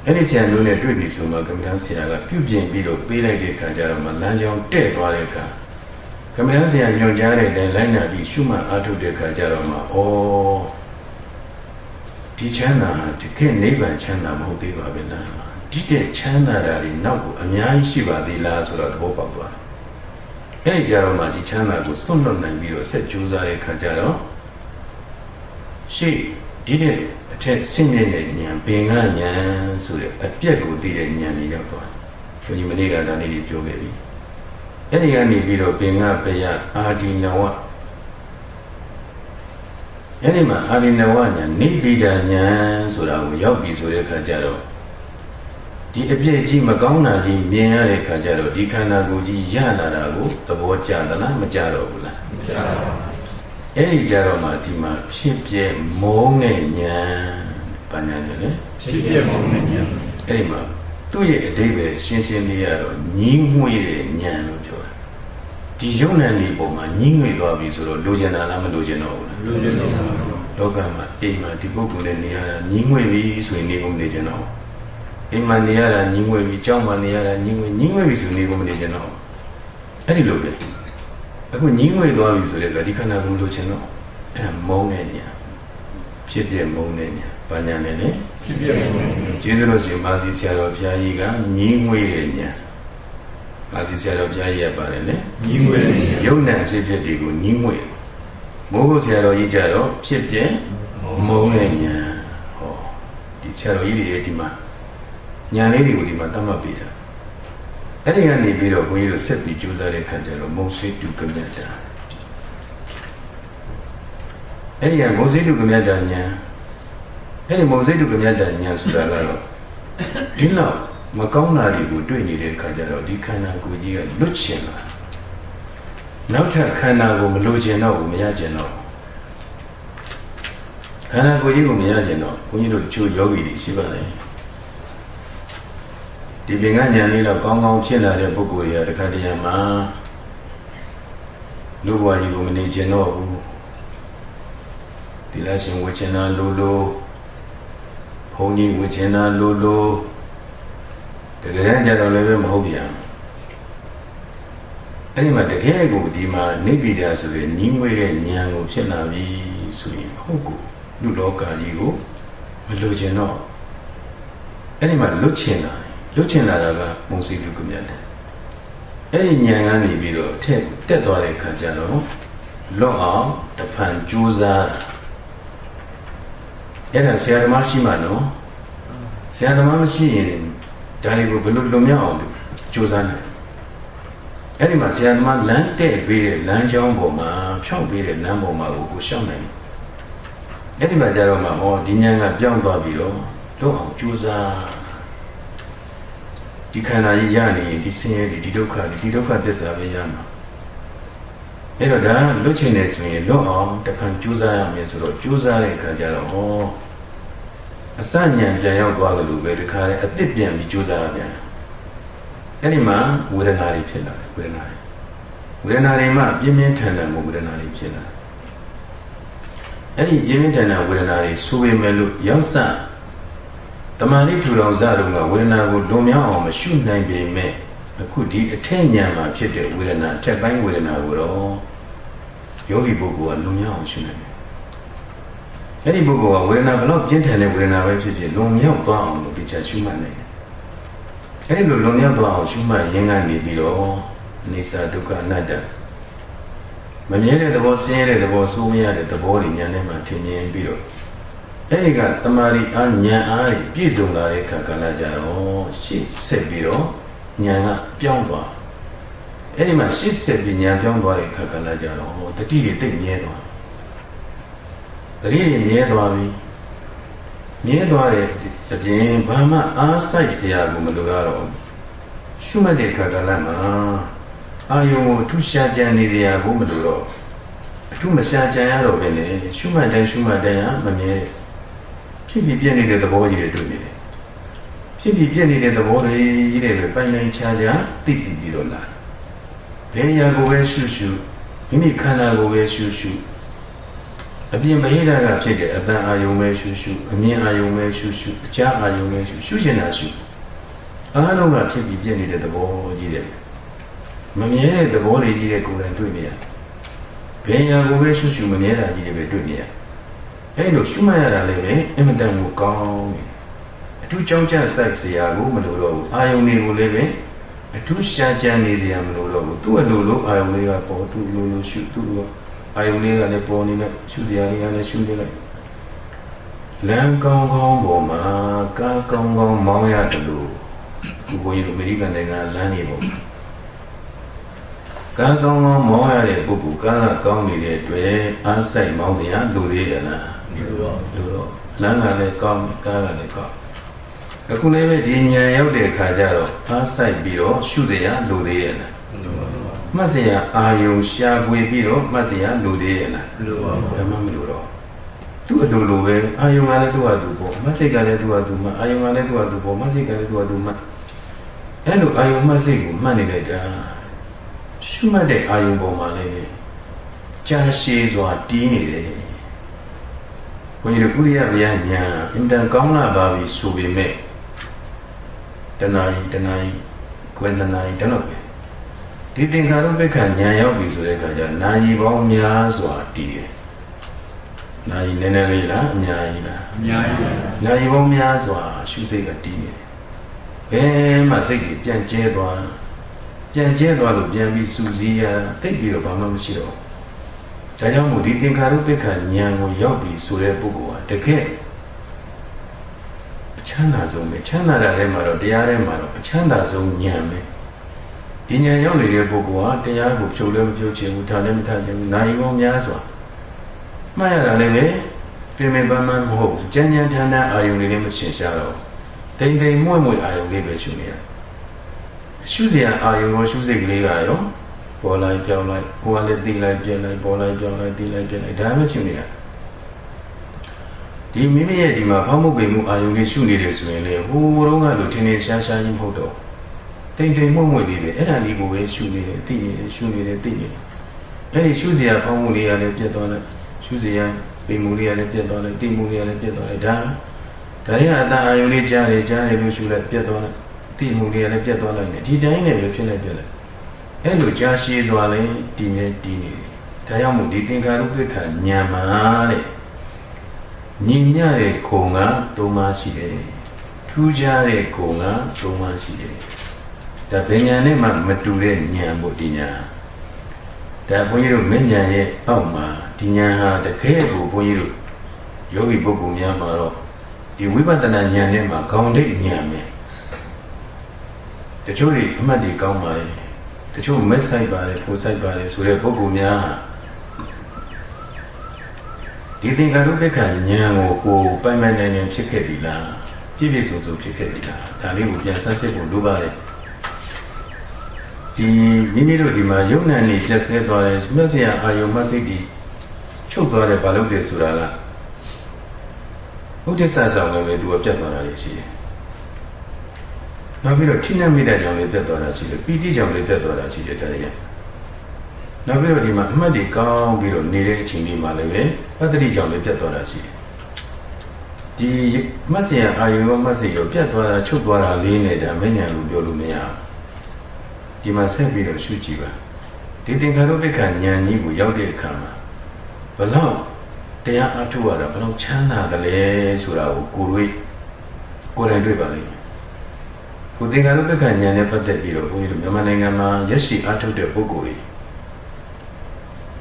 အဲ့ဒီဆရာလိုနဲ့တွေ့ပြီဆိုမှကမ္မထာဆရာကပြုပြင်ပြီးတော့ပေးလိုက်တဲ့အခါကျတော့မှလမ်းကြောင်းတဲ့သွားတဲ့အခါကမ္မထာဆရာညွှန်ကြားတဲ့အတိုင်းလိုက်နာပြီးရှုမှတ်အားထုတ်တဲ့အခါကျတော့မှဩဒီချမ်းသာဒီခေတ်နိဗ္ဗာန်ချမ်းသာမဟုတ်သေးပါဘူးလားဒီတဲ့ချမ်းသာတာတွေနောက်ကိုအများကြီးရှိပါသေးလားဆိုတော့သဘောပေါက်သွားတယ်အဲ့ဒီကြတော့မှဒီချမ်းသာကိုစွန့်လွတ်နိုင်ပြီးတော့ဆက်ကြိုးစားတဲ့အခါကျတော့ရှေ့ ဒီတဲ့အထက်ဆင့်နေတဲ့ဉာဏ်ပင်ကဉာဏ်ဆိုတဲ့အပြက်ကိုသိတဲ့ဉာဏ်ကြီးရောက်သွားတယ်ဘုရားမနေ့ကဒါလေးတွေပြောခဲ့ပြီအဲ့ဒီကနေပြီးတော့ပင်ကပယအာဒီနဝအဲ့ဒီမှာအာဒီနဝညာနိဗ္ဗိဒညာဆိုတာကိုရောက်ပြီဆိုတဲ့အခါကျတော့ဒီအပြည့်ကြီးမကောင်းတာကြီးမြင်ရတဲ့အခါကျတော့ဒီခန္ဓာကိုယ်ကြီးရလာတာကိုသဘောကျသလားမကျတော့ဘူးလားမကျပါဘူး အဲ့ဒီကြတော့မှဒီမှာဖြစ်ပြမုန်းတဲ့ညာဘာညာလဲလေဖြစ်ပြမုန်းတဲ့ညာအဲ့ဒီမှာသူ့ရဲ့အတိတ်ပဲရှင်းရှင်းလေးရတော့ညီးငွေ့တဲ့ညာလို့ပြောတာဒီယုံနံဒီပုံမှာညီးငွေ့သွားပြီဆိုတော့လိုချင်တာလားမလိုချင်တော့ဘူးလားလိုချင်တော့လောကမှာအိမ်မှာဒီပုဂ္ဂိုလ်နဲ့နေရတာညီးငွေ့ပြီဆိုရင်နေကုန်နေချင်တော့အိမ်မှာနေရတာညီးငွေ့ပြီကြောင်းမှာနေရတာညီးငွေ့ညီးငွေ့ပြီဆိုနေကုန်မနေချင်တော့အဲ့ဒီလိုပဲ အခုညီးငွေ့သွားပြီဆိုတဲ့ကဒီခန္ဓာကိုယ်လိုချင်တော့အဲ့မုန်းတဲ့ညာဖြစ်ပြမုန်းတဲ့ညာဘာညာလဲလေဖြစ်ပြမုန်းတဲ့ကျေးဇူးတော်ရှင်မာသီဆရာတော်ဘုရားကြီးကညီးငွေ့တဲ့ညာမာသီဆရာတော်ဘုရားကြီးကပါတယ်လေညီးငွေ့တဲ့ညာယုံနာဖြစ်ပြတွေကိုညီးငွေ့မိုးဖို့ဆရာတော်ကြီးကြတော့ဖြစ်ပြမုန်းတဲ့ညာဟောဒီဆရာတော်ကြီးတွေဒီမှာညာလေးတွေကိုဒီမှာတတ်မှတ်ပေးတာ အဲ့ဒီကနေပြီးတော့ဘုန်းကြီးတို့ဆက်ပြီးကြိုးစားတဲ့ခါကျတော့မုံစိတုကမြတ်တာအဲ့ဒီကမုံစိတုကမြတ်တာညာအဲ့ဒီမုံစိတုကမြတ်တာညာဆိုတာကတော့ဒီလောက်မကောင်းတာတွေကိုတွေ့နေတဲ့ခါကျတော့ဒီခန္ဓာကိုယ်ကြီးကလွတ်ချင်လာနောက်ထပ်ခန္ဓာကိုမလိုချင်တော့ဘူးမရချင်တော့ခန္ဓာကိုယ်ကြီးကိုမရချင်တော့ဘုန်းကြီးတို့ချိုးယောဂီတွေရှိပါတယ် ဒီပင်ကညာလေးတော့ကောင်းကောင်းဖြစ်လာတဲ့ပုဂ္ဂိုလ်တွေကတခါတည်းမှာလူဘဝကြီးကိုမနေကျင်တော့ဘူးဒီလားရှင်ဝေချင်တာလိုလိုဘုန်းကြီးဝေချင်တာလိုလိုတကယ်ကြတော့လည်းပဲမဟုတ်ပြန်အဲ့ဒီမှာတကယ်ကိုဒီမှာနိဗ္ဗိဒဆိုရင်ညီးငွေတဲ့ဉာဏ်ကိုဖြစ်လာပြီဆိုရင်ဟုတ်ကိုလူလောကကြီးကိုမလိုချင်တော့အဲ့ဒီမှာလွတ်ချင်တာ လွတ်ချင်လာတာကမုံစီတုကမြတ်တယ်အဲ့ဒီဉာဏ်ကနေပြီးတော့အထက်တက်သွားတဲ့ခါကျတော့လွတ်အောင်တဖန်ကြိုးစားအဲ့ဒါဆရာသမားရှိမှနော်ဆရာသမားမရှိရင်ဒါတွေကိုဘယ်လိုလွန်မြောက်အောင်ကြိုးစားနိုင်အဲ့ဒီမှာဆရာသမားလမ်းတဲ့ပေးတဲ့လမ်းကြောင်းပေါ်မှာဖြောင်းပေးတဲ့လမ်းပေါ်မှာကိုကိုရှောက်နိုင်အဲ့ဒီမှာကြတော့မှဟောဒီဉာဏ်ကပြောင်းသွားပြီးတော့လွတ်အောင်ကြိုးစား ဒီခန္ဓာကြီးရနေရင်ဒီဆင်းရဲတွေဒီဒုက္ခတွေဒီဒုက္ခသစ္စာပဲရမှာအဲ့တော့ဒါလွတ်ချင်တယ်ဆိုရင်လွတ်အောင်တခါကြိုးစားရမယ်ဆိုတော့ကြိုးစားတဲ့အခါကျတော့ဟောအစဉဏ်ပြန်ရောက်သွားတယ်လို့ပဲတခါလေအသစ်ပြန်ပြီးကြိုးစားရပြန်အဲ့ဒီမှာဝေဒနာတွေဖြစ်လာတယ်ဝေဒနာတွေဝေဒနာတွေမှပြင်းပြင်းထန်ထန်ဝေဒနာတွေဖြစ်လာအဲ့ဒီပြင်းပြင်းထန်ထန်ဝေဒနာတွေဆိုပေမဲ့လို့ရောက်စ တမာတိထူတော်စတုံးကဝေဒနာကိုလွန်မြောက်အောင်မရှုနိုင်ပေမဲ့အခုဒီအထက်ဉာဏ်မှာဖြစ်တဲ့ဝေဒနာအထက်ပိုင်းဝေဒနာကိုတော့ယောဂီပုဂ္ဂိုလ်ကလွန်မြောက်အောင်ရှုနိုင်တယ်။အဲ့ဒီပုဂ္ဂိုလ်ကဝေဒနာဘလောက်ပြင်းထန်တဲ့ဝေဒနာပဲဖြစ်ဖြစ်လွန်မြောက်သွားအောင်လို့တရားရှုမှတ်နိုင်တယ်။အဲ့ဒီလိုလွန်မြောက်သွားအောင်ရှုမှတ်ရင်းကနေပြီးတော့အနေစာဒုက္ခအနတ္တမမြဲတဲ့သဘောဆင်းရဲတဲ့သဘောစိုးမရတဲ့သဘောတွေဉာဏ်ထဲမှာထင်မြင်ပြီးတော့ အဲ့ဒီကတမာရီအားဉာဏ်အားပြည့်စုံလာတဲ့အခါကလည်းကြတော့ရှေ့ဆက်ပြီးတော့ဉာဏ်ကပြောင်းသွားအဲ့ဒီမှာရှေ့ဆက်ပြီးဉာဏ်ပြောင်းသွားတဲ့အခါကလည်းကြတော့တတိတွေတိတ်မြဲသွားတတိတွေမြဲသွားပြီမြဲသွားတဲ့အပြင်ဘာမှအားဆိုင်စရာကိုမလိုရတော့ရှုမှတ်တဲ့အခါကလည်းမှာအာယုံကိုထူရှားကြံနေစရာကိုမလိုတော့အထူးမရှာကြံရတော့ပဲလေရှုမှတ်တိုင်းရှုမှတ်တိုင်းဟာမမြဲ ဖြစ်ပြီးပြည့်နေတဲ့သဘောကြီးတွေတွေ့နေတယ်ဖြစ်ပြီးပြည့်နေတဲ့သဘောတွေကြီးတွေပဲပိုင်နိုင်ခြားခြားသိသိပြီးတော့လာဘယ်ရာကိုပဲရှုရှုမိမိခန္ဓာကိုပဲရှုရှုအပြင်မဟိတာကဖြစ်တဲ့အတန်အာယုံပဲရှုရှုအမြင်အာယုံပဲရှုရှုအကြားအာယုံပဲရှုရှုရှင်တာရှုအားလုံးကဖြစ်ပြီးပြည့်နေတဲ့သဘောကြီးတယ်မမြဲတဲ့သဘောတွေကြီးတဲ့ကိုယ်တိုင်တွေ့နေရတယ်ဘယ်ညာကိုပဲရှုရှုမမြဲတာကြီးတွေပဲတွေ့နေရ အဲ့လိုရှုမှတ်ရတာလည်းပဲအင်မတန်ကိုကောင်းတယ်အထူးကြောင်းကြဆိုင်စရာကိုမလိုတော့ဘူးအာယုန်တွေကိုလည်းပဲအထူးရှားကြံနေစရာမလိုတော့ဘူးသူ့အလိုလိုအာယုန်လေးကပေါ်သူ့လိုလိုရှုသူ့လိုအာယုန်လေးကလည်းပေါ်နေလိုက်ရှုစရာလေးကလည်းရှုနေလိုက်လမ်းကောင်းကောင်းပေါ်မှာကားကောင်းကောင်းမောင်းရတယ်လို့ဒီဘုန်းကြီးတို့အမေရိကန်နိုင်ငံလမ်းနေပေါ်မှာကားကောင်းကောင်းမောင်းရတဲ့ပုဂ္ဂိုလ်ကားကကောင်းနေတဲ့အတွက်အားဆိုင်မောင်းစရာလိုသေးရဲ့လား လိုတော့လိုတော့လမ်းကလည်းကောင်းကားကလည်းကောင်းအခုလည်းပဲဒီဉာဏ်ရောက်တဲ့အခါကျတော့အားဆိုင်ပြီးတော့ရှုစရာလိုသေးရဲ့လားမှတ်စရာအာယုံရှားပွေပြီးတော့မှတ်စရာလိုသေးရဲ့လားလိုပါဘူးဓမ္မမလိုတော့သူ့အလိုလိုပဲအာယုံကလည်းသူ့ဟာသူပေါ့မှတ်စိတ်ကလည်းသူ့ဟာသူမှအာယုံကလည်းသူ့ဟာသူပေါ့မှတ်စိတ်ကလည်းသူ့ဟာသူမှအဲ့လိုအာယုံမှတ်စိတ်ကိုမှတ်နေလိုက်တာရှုမှတ်တဲ့အာယုံပေါ်မှာလည်းကြာရှည်စွာတီးနေတယ်ဘု န်းကြီးတို့ဥရိယဗျာညာအင်တန်ကောင်းလာပါပြီဆိုပေမဲ့တဏှာကြီးတဏှာကြီးကွယ်တဏှာကြီးတဏှာပဲဒီသင်္ခါရုပ္ပခညာရောက်ပြီဆိုတဲ့အခါကျနာယီပေါင်းများစွာတည်တယ်နာယီနည်းနည်းလေးလားအများကြီးလားအများကြီးပါနာယီပေါင်းများစွာရှုစိတ်ကတည်နေတယ်ဘယ်မှစိတ်ကြီးပြန်ကျဲသွားပြန်ကျဲသွားလို့ပြန်ပြီးစူစီးရတိတ်ပြီးတော့ဘာမှမရှိတော့ ဒါကြောင့်မို့ဒီသင်္ခါရုပ္ပခဉာဏ်ကိုရောက်ပြီဆိုတဲ့ပုဂ္ဂိုလ်ဟာတကယ်အချမ်းသာဆုံးပဲချမ်းသာတာထဲမှာတော့တရားထဲမှာတော့အချမ်းသာဆုံးဉာဏ်ပဲဒီဉာဏ်ရောက်နေတဲ့ပုဂ္ဂိုလ်ဟာတရားကိုဖြုတ်လည်းမဖြုတ်ချင်ဘူးထားလည်းမထားချင်ဘူးနိုင်ပေါင်းများစွာမှတ်ရတာလည်းပဲပြင်ပင်ပန်းပန်းမဟုတ်ကြမ်းကြမ်းထမ်းထမ်းအာယုန်လေးလည်းမရှင်းရှားတော့တိမ်တိမ်မွေ့မွေ့အာယုန်လေးပဲရှုနေရတယ်ရှုစရာအာယုံရောရှုစိတ်ကလေးကရော ပေါ်လိုက်ပြောင်းလိုက်ဟိုကလည်းသိလိုက်ပြက်လိုက်ပေါ်လိုက်ပြောင်းလိုက်သိလိုက်ပြက်လိုက်ဒါမှရှုနေရဒီမိမိရဲ့ဒီမှာဖောက်မှုပေမှုအာယုံလေးရှုနေတယ်ဆိုရင်လေဟိုတုန်းကလိုထင်းထင်းရှားရှားကြီးမဟုတ်တော့တိမ်တိမ်မှု့မှု့လေးပဲအဲ့ဒါလေးကိုပဲရှုနေတယ်သိနေတယ်ရှုနေတယ်သိနေတယ်အဲ့ဒီရှုစရာဖောက်မှုလေးကလည်းပြက်သွားလိုက်ရှုစရာပေမှုလေးကလည်းပြက်သွားလိုက်သိမှုလေးကလည်းပြက်သွားလိုက်ဒါဒါတွေကအတန်အာယုံလေးကြားတယ်ကြားတယ်လို့ရှုလိုက်ပြက်သွားလိုက်သိမှုတွေကလည်းပြတ်သွားလိုက်တယ်ဒီတိုင်းနဲ့ပဲဖြစ်နေပြက်လိုက် အဲ့လိုကြာရှည်စွာလဲတည်နေတည်နေတယ်ဒါကြောင့်မို့ဒီသင်္ကာရုပ္ပခဉာဏ်မှာတဲ့ညီညတဲ့ခုံကသုံးပါးရှိတယ်ထူးခြားတဲ့ခုံကသုံးပါးရှိတယ်ဒါပညာနဲ့မှမတူတဲ့ဉာဏ်ပေါ့ဒီဉာဏ်ဒါဘုန်းကြီးတို့မဉဏ်ရဲ့အောက်မှာဒီဉာဏ်ဟာတကယ်ကိုဘုန်းကြီးတို့ယောဂီပုဂ္ဂိုလ်များမှာတော့ဒီဝိပဿနာဉာဏ်နဲ့မှာခေါင်းဒိတ်ဉာဏ်ပဲတချို့တွေအမှတ်တွေကောင်းပါလေ တချို့မက်ဆိုင်ပါတယ်ထိုဆိုင်ပါတယ်ဆိုတဲ့ပုဂ္ဂိုလ်များဒီသင်္ကာရုပ္ပခဉာဏ်ကိုကိုပိုင်ပိုင်နိုင်နိုင်ဖြစ်ခဲ့ပြီလားပြည့်ပြည့်စုံစုံဖြစ်ခဲ့ပြီလားဒါလေးကိုပြန်ဆန်းစစ်ဖို့လိုပါတယ်ဒီမိမိတို့ဒီမှာယုံနာနေပြည့်စဲသွားတယ်မျက်စရာအာယုံမစိတ်ဒီချုပ်သွားတယ်ဘာလို့လဲဆိုတာကဥဒိစ္စဆောင်လည်းပဲသူကပြတ်သွားတာရှိတယ် နောက်ပြီးတော့ထိနှက်မိတဲ့ကြောင့်လည်းပြတ်သွားတာရှိတယ်ပီတိကြောင့်လည်းပြတ်သွားတာရှိတယ်တရားနောက်ပြီးတော့ဒီမှာအမှတ်တွေကောင်းပြီးတော့နေတဲ့အချိန်လေးမှာလည်းပဲပတ္တိကြောင့်လည်းပြတ်သွားတာရှိတယ်ဒီမဆရာအာယုရောမဆေရောပြတ်သွားတာချုပ်သွားတာလေးနဲ့ဒါမဉ္ဇဉ်လို့ပြောလို့မရဘူးဒီမှာဆက်ပြီးတော့ရှုကြည့်ပါဒီသင်္ခါရုပ္ပခဉာဏ်ကြီးကိုရောက်တဲ့အခါမှာဘလောက်တရားအထုရတာဘလောက်ချမ်းသာတယ်လဲဆိုတာကိုကိုယ်တွေ့ကိုယ်တိုင်တွေ့ပါလိမ့်မယ် ကိုသင်္ကာရုပ္ပကဉာဏ်နဲ့ပတ်သက်ပြီးတော့ဘုန်းကြီးတို့မြန်မာနိုင်ငံမှာရက်ရှိအားထုတ်တဲ့ပုဂ္ဂိုလ်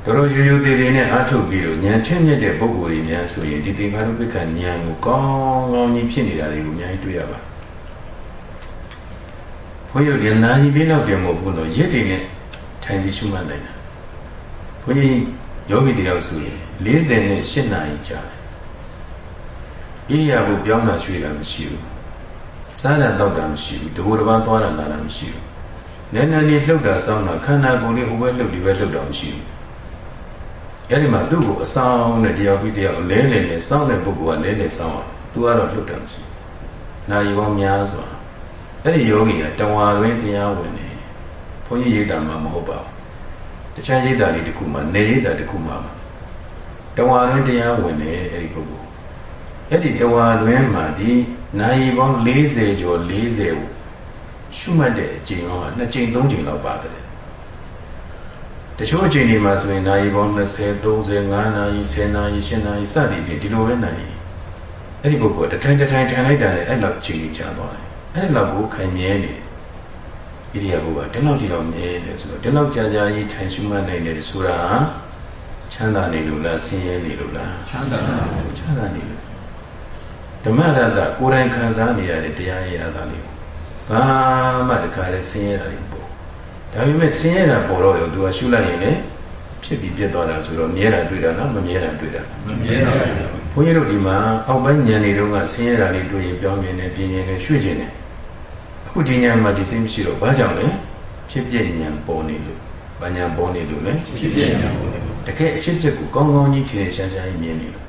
တွေတို့ရိုးရိုးသေးသေးနဲ့အားထုတ်ပြီးတော့ဉာဏ်ထက်မြက်တဲ့ပုဂ္ဂိုလ်တွေများဆိုရင်ဒီသင်္ကာရုပ္ပကဉာဏ်ကိုကောင်းကောင်းကြီးဖြစ်နေတာတွေကိုအများကြီးတွေ့ရပါဘုန်းကြီးတို့ဒီနာကြီးပြလောက်ပြန်မဟုတ်ဘူးလို့ရက်တွေနဲ့ထိုင်ပြီးရှုမှတ်နိုင်တာဘုန်းကြီးယောဂီတယောက်ဆိုရင်40နဲ့8နာရီကြာတယ်ဣရိယာပုပြောင်းတာရွှေ့တာမရှိဘူး စားတာတောက်တာမရှိဘူးတဘူတပန်းသွားတာလာတာမရှိဘူးနည်းနည်းလေးလှုပ်တာစောင်းတာခန္ဓာကိုယ်လေးဟိုဘက်လှုပ်ဒီဘက်လှုပ်တာမရှိဘူးအဲ့ဒီမှာသူ့ကိုအဆောင်နဲ့တရားပြီးတရားလဲလဲနဲ့စောင့်တဲ့ပုဂ္ဂိုလ်ကလဲလဲစောင့်ရတယ်သူကတော့လွတ်တယ်မရှိနာယီပေါင်းများစွာအဲ့ဒီယောဂီကတဝါရင်းတရားဝင်နေဘုန်းကြီးရိတ်တာမှမဟုတ်ပါဘူးတခြားရိတ်တာလေးတစ်ခုမှနေရိတ်တာတစ်ခုမှတဝါရင်းတရားဝင်နေအဲ့ဒီပုဂ္ဂိုလ်အဲ့ဒီတဝါတွင်မှာဒီ နာယီပေါင်း40ကျော်40ကိုရှုမှတ်တဲ့အချိန်ကနှစ်ချိန်သုံးချိန်လောက်ပါတယ်တချို့အချိန်တွေမှာဆိုရင်နာရီပေါင်း20 35နာရီ10နာရီ10နာရီစသည်ဖြင့်ဒီလိုပဲနိုင်အဲ့ဒီပုဂ္ဂိုလ်တထိုင်တထိုင်ထိုင်လိုက်တာလည်းအဲ့လောက်ချိန်ကြီးကြာသွားတယ်အဲ့လောက်ကိုခိုင်မြဲနေဣရိယာပုကဒီလောက်ဒီလောက်မြဲတယ်ဆိုတော့ဒီလောက်ကြာကြာကြီးထိုင်ရှုမှတ်နိုင်တယ်ဆိုတာချမ်းသာနေလို့လားဆင်းရဲနေလို့လားချမ်းသာချမ်းသာနေလို့ ဓမ္မရတ္တကိုယ်တိုင်ခံစားနေရတဲ့တရားရရတာလေးဘာမှတခါလဲဆင်းရဲတာလေးပေါ့ဒါပေမဲ့ဆင်းရဲတာပေါ်တော့ရောသူကရှုလိုက်ရင်လည်းဖြစ်ပြီးပြတ်သွားတာဆိုတော့မြဲတာတွေ့တာလားမမြဲတာတွေ့တာမမြဲတာပါဘုန်းကြီးတို့ဒီမှာအောက်ပိုင်းဉာဏ်တွေတုန်းကဆင်းရဲတာလေးတွေ့ရင်ပြောင်းမြင်တယ်ပြင်းမြင်တယ်ရွှေ့ခြင်းတယ်အခုဒီဉာဏ်မှာဒီစိတ်မရှိတော့ဘာကြောင့်လဲဖြစ်ပြဉာဏ်ပေါ်နေလို့ဘာဉာဏ်ပေါ်နေလို့လဲဖြစ်ပြဉာဏ်ပေါ်နေတကယ်အဖြစ်အပျက်ကိုကောင်းကောင်းကြီးထင်ရှားရှားမြင်နေလို့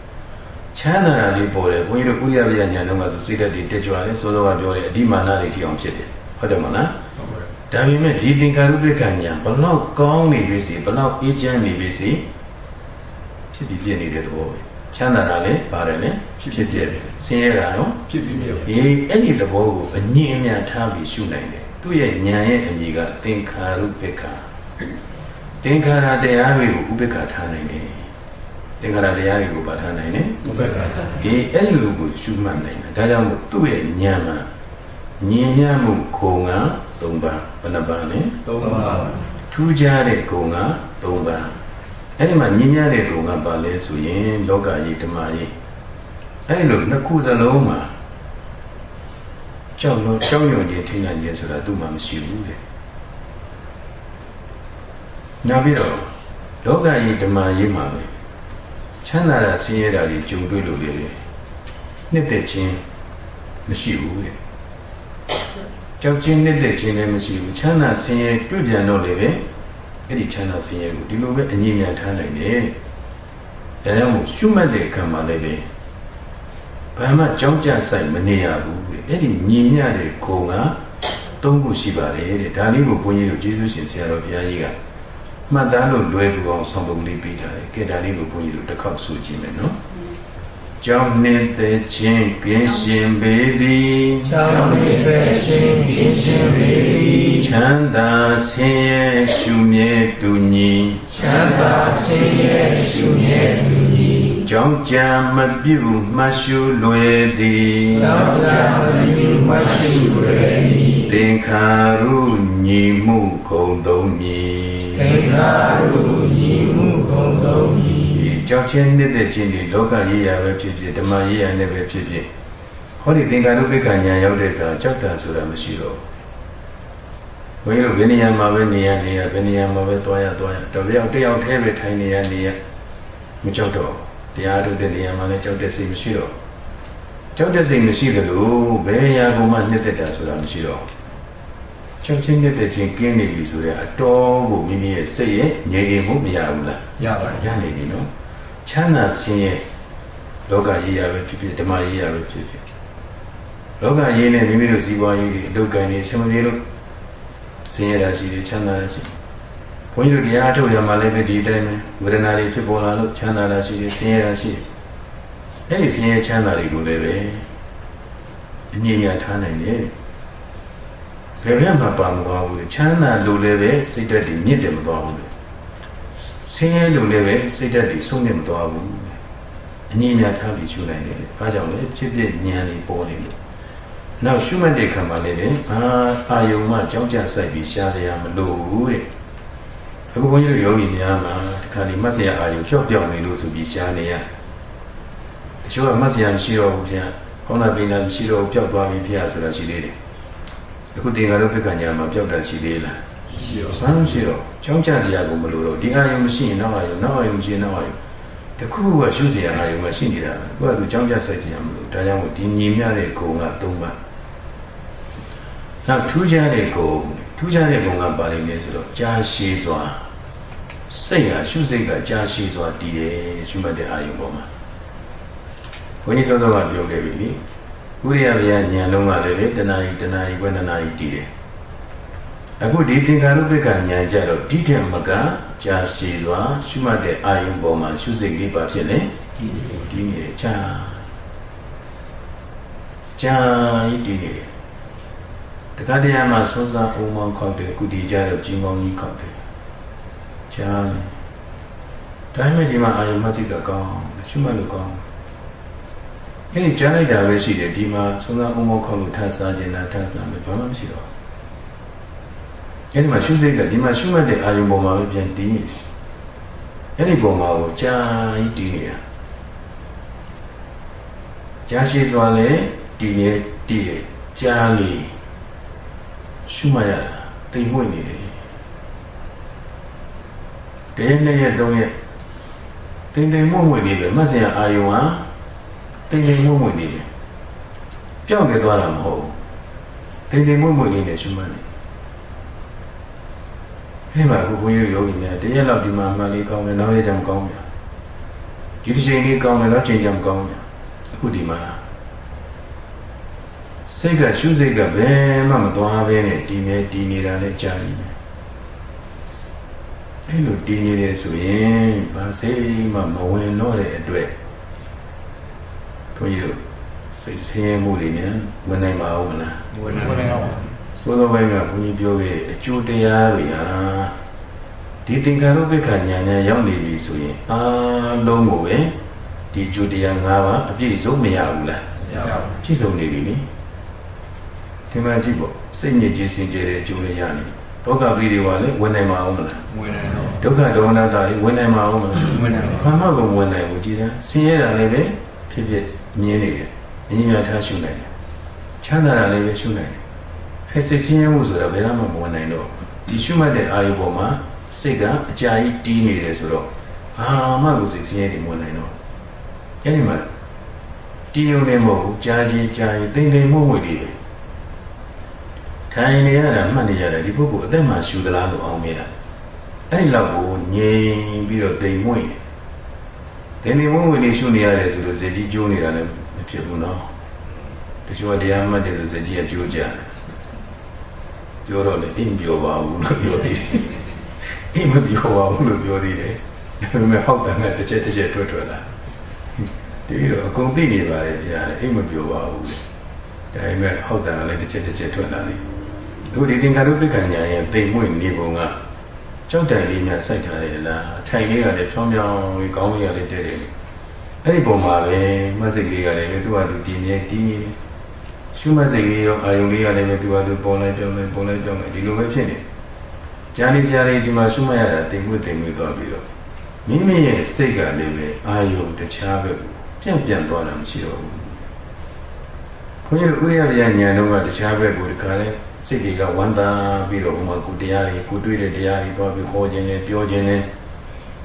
ချမ်းသာတာလေးပေါ်တယ်ဘုန်းကြီးတို့ကုရိယဗျာဉာဏ်တုန်းကဆိုစိတ်ဓာတ်တွေတက်ကြွတယ်စိုးစောကပြောတယ်အဓိမာနတွေထီအောင်ဖြစ်တယ်ဟုတ်တယ်မလားဟုတ်ပါဘူးဒါပေမဲ့ဒီသင်္ခါရုပ္ပကဉာဏ်ဘလောက်ကောင်းနေပြီစီဘလောက်အေးချမ်းနေပြီစီဖြစ်ပြီးပြည့်နေတဲ့သဘောပဲချမ်းသာတာလည်းပါတယ်လေဖြစ်ဖြစ်ပြည့်တယ်ဆင်းရဲတာရောဖြစ်ဖြစ်ပြည့်အေးအဲ့ဒီသဘောကိုအငြင်းအမြန်ထားပြီးရှုနိုင်တယ်သူ့ရဲ့ဉာဏ်ရဲ့အမည်ကသင်္ခါရုပ္ပကသင်္ခါရတရားတွေကိုဥပ္ပကထားနိုင်တယ်သ င်္ခါရတရားတွေကိုပါထားနိုင်တယ်ဥပ္ပကထားအေးအဲ့လိုကိုရှုမှတ်နိုင်တယ်ဒါကြောင့်သူ့ရဲ့ဉာဏ်မှာဉာဏ်ရမှုခုံက၃ပါးဘယ်နှပါးလဲ၃ပါးထူးခြားတဲ့ခုံက၃ပါးအဲ့ဒီမှာညင်များတဲ့ကုံကပါလဲဆိုရင်လောကကြီးဓမ္မကြီးအဲ့လိုနှစ်ခုစလုံးမှာကြောက်လို့ကြောက်ရွံ့ခြင်းထိနိုင်ခြင်းဆိုတာသူ့မှာမရှိဘူးတဲ့နောက်ပြီးတော့လောကကြီးဓမ္မကြီးမှာပဲ ချမ်းသာတာဆင်းရဲတာတွေကြုံတွေ့လို့လေနှစ်သက်ခြင်းမရှိဘူးတဲ့ကြောက်ခြင်းနှစ်သက်ခြင်းလည်းမရှိဘူးချမ်းသာဆင်းရဲတွေ့ပြန်တော့လေပဲအဲ့ဒီချမ်းသာဆင်းရဲကိုဒီလိုပဲအငြင်းမြန်ထားနိုင်တယ်။ဒါကြောင့်မို့ရှုမှတ်တဲ့အခါမှာလည်းပဲဘာမှကြောင်းကြဆိုင်မနေရဘူးတဲ့။အဲ့ဒီညီမြတဲ့ခုံကသုံးခုရှိပါတယ်တဲ့။ဒါလေးကိုဘုန်းကြီးတို့ကျေးဇူးရှင်ဆရာတော်ဘုရားကြီးက မှတ်သားလို့လွယ်ကူအောင်ဆောင်ပုံလေးပေးထားတယ်။ကဲဒါလေးကိုဘုန်းကြီးတို့တစ်ခေါက်ဆိုကြည့်မယ်နော်။ကြောင့်နှင့်တဲ့ခြင်းကင်းရှင်ပေသည်ကြောင့်နှင့်တဲ့ခြင်းကင်းရှင်ပေသည်ချမ်းသာဆင်းရဲရှုမြဲတူညီချမ်းသာဆင်းရဲရှုမြဲတူညီကြောင့်ကြံမပြုမှရှုလွယ်သည်ကြောင့်ကြံမပြုမှရှုလွယ်သည်သင်္ခါရုညီမှုခုံသုံးမည် သင်္ခါရုညီမှုခုံသုံးမည်ကြောက်ခြင်းနှစ်သက်ခြင်းတွေလောကရေးရာပဲဖြစ်ဖြစ်ဓမ္မရေးရာနဲ့ပဲဖြစ်ဖြစ်ဟောဒီသင်္ကာရုပ္ပကညာရောက်တဲ့အခါကြောက်တာဆိုတာမရှိတော့ဘုန်းကြီးတို့ဘယ်နေရာမှာပဲနေရနေရဘယ်နေရာမှာပဲသွားရသွားရတယောက်တယောက်တည်းပဲထိုင်နေရနေရမကြောက်တော့တရားထုတ်တဲ့နေရာမှာလည်းကြောက်တဲ့စိတ်မရှိတော့ကြောက်တဲ့စိတ်မရှိသလိုဘယ်ရာကိုမှနှစ်သက်တာဆိုတာမရှိတော့ ချုပ်ချင်းနှစ်သက်ခြင်းကင်းနေပြီဆိုရင်အတော်ကိုမိမိရဲ့စိတ်ရဲ့ငြိမ်မှုမရဘူးလားရပါရနေပြီနော်ချမ်းသာဆင်းရဲလောကကြီးရပဲဖြစ်ဖြစ်ဓမ္မကြီးရပဲဖြစ်ဖြစ်လောကကြီးနဲ့မိမိတို့ဇီဝရေးတွေအလုတ်ကံတွေဆင်မပြေလို့ဆင်းရဲတာရှိတယ်ချမ်းသာတာရှိတယ်ဘုန်းကြီးတို့တရားထုတ်ရမှာလည်းပဲဒီတိုင်းပဲဝေဒနာတွေဖြစ်ပေါ်လာလို့ချမ်းသာတာရှိတယ်ဆင်းရဲတာရှိတယ်အဲ့ဒီဆင်းရဲချမ်းသာတွေကိုလည်းပဲအငြိညာထားနိုင်တယ် ဘယ်ဘက်မှပါမသွားဘူးချမ်းသာလို့လည်းပဲစိတ်ဓာတ်တွေမြင့်တယ်မသွားဘူးဆင်းရဲလို့လည်းပဲစိတ်ဓာတ်တွေဆုံးနေမသွားဘူးအငြင်းများထားပြီးရှုနိုင်တယ်။ဘာကြောင့်လဲဖြစ်ဖြစ်ဉာဏ်လေးပေါ်နေလို့နောက်ရှုမှတ်တဲ့ခံမှာလည်းပဲအာအာယုံမှကြောင်းကြဆိုင်ပြီးရှားစရာမလိုဘူးတဲ့။အခုဘုန်းကြီးတို့ယောဂီများမှာဒီခါလေးမှတ်စရာအာယုံဖြော့ပြောင်းနေလို့ဆိုပြီးရှားနေရ။တချို့ကမှတ်စရာမရှိတော့ဘူးဗျာ။ဟောနာပိနာမရှိတော့ဘူးပျောက်သွားပြီဗျာဆိုတာရှိသေးတယ်။ အခုသင်္ဃာရုပ္ပကညာမှာပျောက်တာရှိသေးလား။ရှိတော့ဘာမှရှိတော့ကြောင်းကြစရာကိုမလိုတော့ဒီအာယုံမရှိရင်နောက်အာယုံနောက်အာယုံရှိရင်နောက်အာယုံတခုကရှုစရာအာယုံကရှိနေတာသူကသူကြောင်းကြစိုက်စရာမလိုဒါကြောင့်ဒီညီမြတဲ့ဂုံက၃ပါးနောက်ထူးခြားတဲ့ဂုံထူးခြားတဲ့ဂုံကပါလိမ့်မယ်ဆိုတော့ကြာရှည်စွာစိတ်ဟာရှုစိတ်ကကြာရှည်စွာတည်တယ်ရှုမှတ်တဲ့အာယုံပေါ်မှာဘုန်းကြီးစောစောကပြောခဲ့ပြီနိ ဥရိယဗျာဉာဏ်လုံးကလည်းပဲတဏှာကြီးတဏှာကြီးဘယ်နှနာကြီးတည်တယ်အခုဒီသင်္ခါရုပ္ပကဉာဏ်ကြတော့ဒီထက်မကကြာရှည်စွာရှုမှတ်တဲ့အာယုံပေါ်မှာရှုစိတ်လေးပါဖြစ်နေတည်နေတည်နေကြာကြာကြီးတည်နေတယ်တခါတည်းမှာစောစားအုံမောင်းခောက်တယ်ကုတီကြတော့ကြီးမောင်းကြီးခောက်တယ်ကြာတယ်ဒါပေမဲ့ဒီမှာအာယုံမှတ်စိတ်ကကောင်းရှုမှတ်လို့ကောင်း အဲ့ဒီကြားလိုက်တာပဲရှိတယ်ဒီမှာစောစားအုံမောင်းခောက်လို့ထပ်စားခြင်းလားထပ်စားမယ်ဘာမှမရှိတော့အဲ့ဒီမှာရှုစိတ်ကဒီမှာရှုမှတ်တဲ့အာယုံပေါ်မှာပဲပြန်တည်နေတယ်အဲ့ဒီပုံမှာကိုကြာကြီးတည်နေတာကြာရှိစွာလဲတည်နေတည်တယ်ကြာလေရှုမှတ်ရတာတိမ်မွေ့နေတယ်တရက်နှစ်ရက်သုံးရက်တိမ်တိမ်မွေ့မွေ့နေတယ်မတ်စရာအာယုံဟာ တိမ်တိမ်မွေ့မွေ့နေတယ်ပြောင်းနေသွားတာမဟုတ်ဘူးတိမ်တိမ်မွေ့မွေ့နေတယ်ရှုမှတ်နေအဲ့မှာအခုဘုန်းကြီးတို့ယောဂီများတရက်လောက်ဒီမှာမှန်လေးကောင်းတယ်နောက်ရက်ကျမှကောင်းပြန်ဒီတစ်ချိန်လေးကောင်းတယ်နောက်ချိန်ကျမှကောင်းပြန်အခုဒီမှာစိတ်ကရှုစိတ်ကဘယ်မှမသွားဘဲနဲ့တည်နေတည်နေတာလည်းကြာနေတယ်အဲ့လိုတည်နေတယ်ဆိုရင်ဘာစိတ်မှမဝင်တော့တဲ့အတွက် ဘုန်းကြီးတို့စိတ်ဆင်းရဲမှုတွေနဲ့ဝင်နိုင်ပါဦးမလားဝင်နိုင်ပါဘူးသို့သောဘိုင်းကဘုန်းကြီးပြောခဲ့အကျိုးတရားတွေဟာဒီသင်္ခါရုပ္ပခဉာဏ်နဲ့ရောက်နေပြီဆိုရင်အာလုံးကိုပဲဒီကျိုးတရား၅ပါးအပြည့်စုံမရဘူးလားမရပါဘူးပြည့်စုံနေပြီနိဒီမှာကြည့်ပေါ့စိတ်ညစ်ကြေးစင်ကြယ်တဲ့ကျိုးလေးရနေဒုက္ခပရိဒီဝါလည်းဝင်နိုင်မှာအောင်မလားဝင်နိုင်တော့ဒုက္ခဒေါမနတာလည်းဝင်နိုင်မှာအောင်မလားဝင်နိုင်ပါဘာမှမဝင်နိုင်ဘူးကြည်သားဆင်းရဲတာလည်းပဲဖြစ်ဖြစ် မြင်နေတယ်မြင်မြထားရှုနိုင်တယ်ချမ်းသာတာလည်းပဲရှုနိုင်တယ်အဲစိတ်ဆင်းရဲမှုဆိုတာဘယ်မှမဝင်နိုင်တော့ဒီရှုမှတ်တဲ့အာယုပေါ်မှာစိတ်ကအကြာကြီးတီးနေတယ်ဆိုတော့ဘာမှကိုစိတ်ဆင်းရဲနေမဝင်နိုင်တော့အဲဒီမှာတီးုံနေမဟုတ်ဘူးကြာကြီးကြာကြီးတိမ်တိမ်မှုဝင်နေတယ်ထိုင်နေရတာမှတ်နေရတာဒီပုဂ္ဂိုလ်အသက်မှရှူသလားလို့အောင်မေးတာအဲ့ဒီလောက်ကိုငြိမ်ပြီးတော့တိမ်မွေ့တယ် တိမ်မွေ့ဝင်နေရှူနေရတယ်ဆိုလို့ဇေတိကျိုးနေတာလည်းမဖြစ်ဘူးနော်တချို့တရားမှတ်တယ်လို့ဇေတိကကျိုးကြတယ်ပြောတော့လေအိမ်ပြောပါဘူးလို့ပြောသေးတယ်အိမ်မပြောပါဘူးလို့ပြောသေးတယ်ဒါပေမဲ့ဟုတ်တယ်နဲ့တစ်ချက်တစ်ချက်တွတ်ထွက်လာဒီလိုအကုန်သိနေပါလေတရားလေအိမ်မပြောပါဘူးဒါပေမဲ့ဟုတ်တယ်လည်းတစ်ချက်တစ်ချက်ထွက်လာတယ်အခုဒီသင်္ခါရုပ္ပကညာရဲ့တိမ်မွေ့နေပုံက ကြောက်တန်လေးများစိုက်ထားတယ်လားထိုင်လေးကလည်းဖြောင်းဖြောင်းလေးကောင်းလေးကလည်းတဲ့တယ်အဲ့ဒီပုံမှာပဲမဆိတ်လေးကလည်းသူ့ဟာသူတည်နေတည်နေရှုမစိတ်လေးရောအာယုံလေးကလည်းပဲသူ့ဟာသူပေါ်လိုက်ပြောင်းလိုက်ပေါ်လိုက်ပြောင်းလိုက်ဒီလိုပဲဖြစ်နေကြားလေးကြားလေးဒီမှာရှုမရတာတိမ်မွေ့တိမ်မွေ့သွားပြီးတော့မိမိရဲ့စိတ်ကလည်းပဲအာယုံတခြားပဲပြန့်ပြန့်သွားတာမရှိတော့ဘူးဘုန်းကြီးတို့ဥရိယဗျာဉာဏ်တော့ကတခြားဘက်ကိုဒီခါလဲ စိတ်တွေကဝမ်းသာပြီးတော့ဥမာကုတရားတွေကိုတွေ့တဲ့တရားတွေသွားပြီးဟောခြင်းနဲ့ပြောခြင်းနဲ့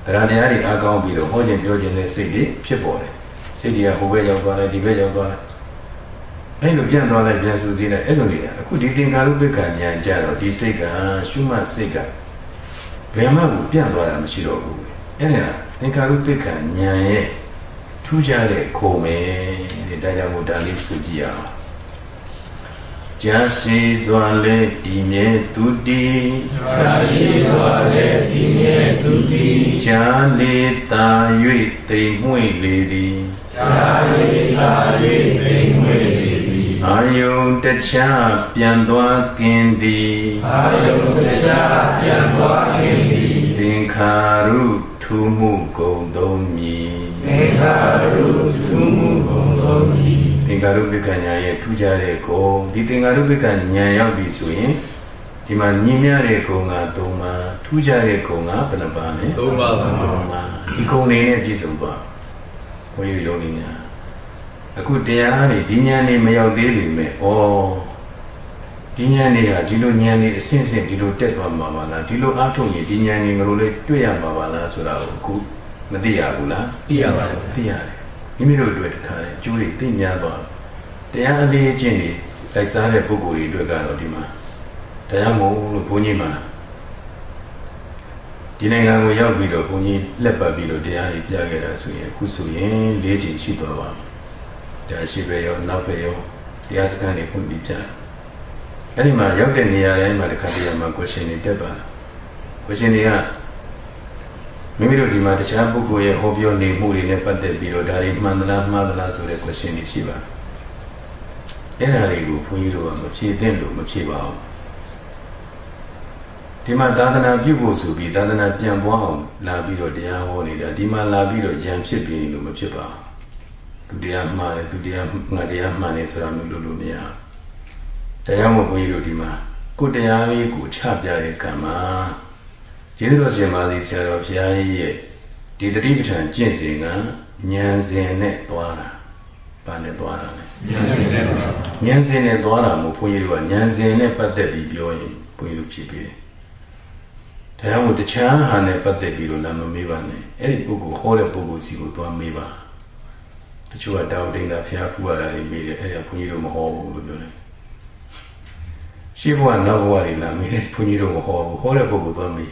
တရားတရားတွေအားကောင်းပြီးတော့ဟောခြင်းပြောခြင်းနဲ့စိတ်တွေဖြစ်ပေါ်တယ်စိတ်တွေကဟိုဘက်ရောက်သွားတယ်ဒီဘက်ရောက်သွားတယ်အဲ့လိုပြန်သွားလိုက်ပြန်စူးစီးလိုက်အဲ့လိုနေတာအခုဒီသင်္ခါရုပ္ပကဉာဏ်ကြတော့ဒီစိတ်ကရှုမှတ်စိတ်ကဘယ်မှကိုပြန်သွားတာမရှိတော့ဘူးအဲ့ဒါသင်္ခါရုပ္ပကဉာဏ်ရဲ့ထူးခြားတဲ့ခုံပဲတဲ့ဒါကြောင့်မို့ဒါလေးဆိုကြည့်ရအောင် ကြာရှိစွာလဲဒီမြဲသူတီကြာရှိစွာလဲဒီမြဲသူတီကြာလေတာ၍တိမ်မွေ့လေသည်ကြာလေတာ၍တိမ်မွေ့လေသည်အာယုံတခြားပြန်သွားကင်သည်အာယုံတခြားပြန်သွားကင်သည်သင်္ခါရုထူမှုကုန်သုံးမည်သင်္ခါရုထူမှုကုန်သုံးမည် င်္ကာရုပ္ပကညာရဲ့ထူးခြားတဲ့ဂုံဒီသင်္ကာရုပ္ပကညာရောက်ပြီဆိုရင်ဒီမှာညီမြတဲ့ဂုံက၃ပါးထူးခြားတဲ့ဂုံကဘယ်နှပါးလဲ၃ပါးပါ၃ပါးဒီဂုံတွေနဲ့ပြည့်စုံသွားဘုန်းကြီးယုံနေညာအခုတရားတွေဒီညာနေမရောက်သေးပြီမဲ့ဩဒီဉာဏ်တွေကဒီလိုဉာဏ်တွေအစဉ်စဉ်ဒီလိုတက်သွားမှာပါလားဒီလိုအားထုတ်ရင်ဒီဉာဏ်တွေငလိုလေးတွေ့ရမှာပါလားဆိုတာကိုအခုမသိရဘူးလားသိရပါတယ်သိရတယ် မိမိတို့အတွက်တခါလေကျိုးတွေသိများသွားတရားအလေးအကျင့်တွေတိုက်စားတဲ့ပုဂ္ဂိုလ်တွေအတွက်ကတော့ဒီမှာတရားမို့လို့ဘုန်းကြီးမှာတဒီနိုင်ငံကိုရောက်ပြီးတော့ဘုန်းကြီးလက်ပတ်ပြီးတော့တရားကြီးပြခဲ့တာဆိုရင်အခုဆိုရင်၄ချိန်ရှိသွားပါပြီတရားရှိပဲရောနောက်ပဲရောတရားစခန်းတွေဖွင့်ပြီးပြအဲ့ဒီမှာရောက်တဲ့နေရာတိုင်းမှာတစ်ခါတည်းမှာ question တွေတက်ပါ question တွေက မိမိတို့ဒီမှာတခြားပုဂ္ဂိုလ်ရဲ့ဟောပြောနေမှုတွေနဲ့ပတ်သက်ပြီးတော့ဒါတွေမှန်သလားမှားသလားဆိုတဲ့ question တွေရှိပါအဲ့ဒါတွေကိုဘုန်းကြီးတို့ကမဖြေသင့်လို့မဖြေပါဘူးဒီမှာသာသနာပြုဖို့ဆိုပြီးသာသနာပြန်ပွားအောင်လာပြီးတော့တရားဟောနေတာဒီမှာလာပြီးတော့ယံဖြစ်ပြီးလို့မဖြစ်ပါဘူးသူတရားမှားတယ်သူတရားငါတရားမှန်တယ်ဆိုတာမျိုးလို့လို့မရတရားမို့ဘုန်းကြီးတို့ဒီမှာကိုတရားလေးကိုချပြတဲ့ကံမှာ ကျေးဇူးတော်ရှင်ပါစီဆရာတော်ဘုရားကြီးရဲ့ဒီတတိပဋ္ဌာန်ကျင့်စဉ်ကဉာဏ်စဉ်နဲ့သွားတာဘာနဲ့သွားတာလဲဉာဏ်စဉ်နဲ့သွားတာဉာဏ်စဉ်နဲ့သွားတာမို့ဘုန်းကြီးတို့ကဉာဏ်စဉ်နဲ့ပတ်သက်ပြီးပြောရင်ဘုန်းကြီးတို့ဖြစ်ပြီးတယ်တရားမို့တခြားဟာနဲ့ပတ်သက်ပြီးတော့လာမမေးပါနဲ့အဲ့ဒီပုဂ္ဂိုလ်ဟောတဲ့ပုဂ္ဂိုလ်စီကိုသွားမေးပါတချို့ကတောင်းတင်တာဖျားဖူးရတာလေးမေးတယ်အဲ့ဒါဘုန်းကြီးတို့မဟောဘူးလို့ပြောတယ်ရှိဘဝနောက်ဘဝတွေလာမေးတယ်ဘုန်းကြီးတို့မဟောဘူးဟောတဲ့ပုဂ္ဂိုလ်သွားမေး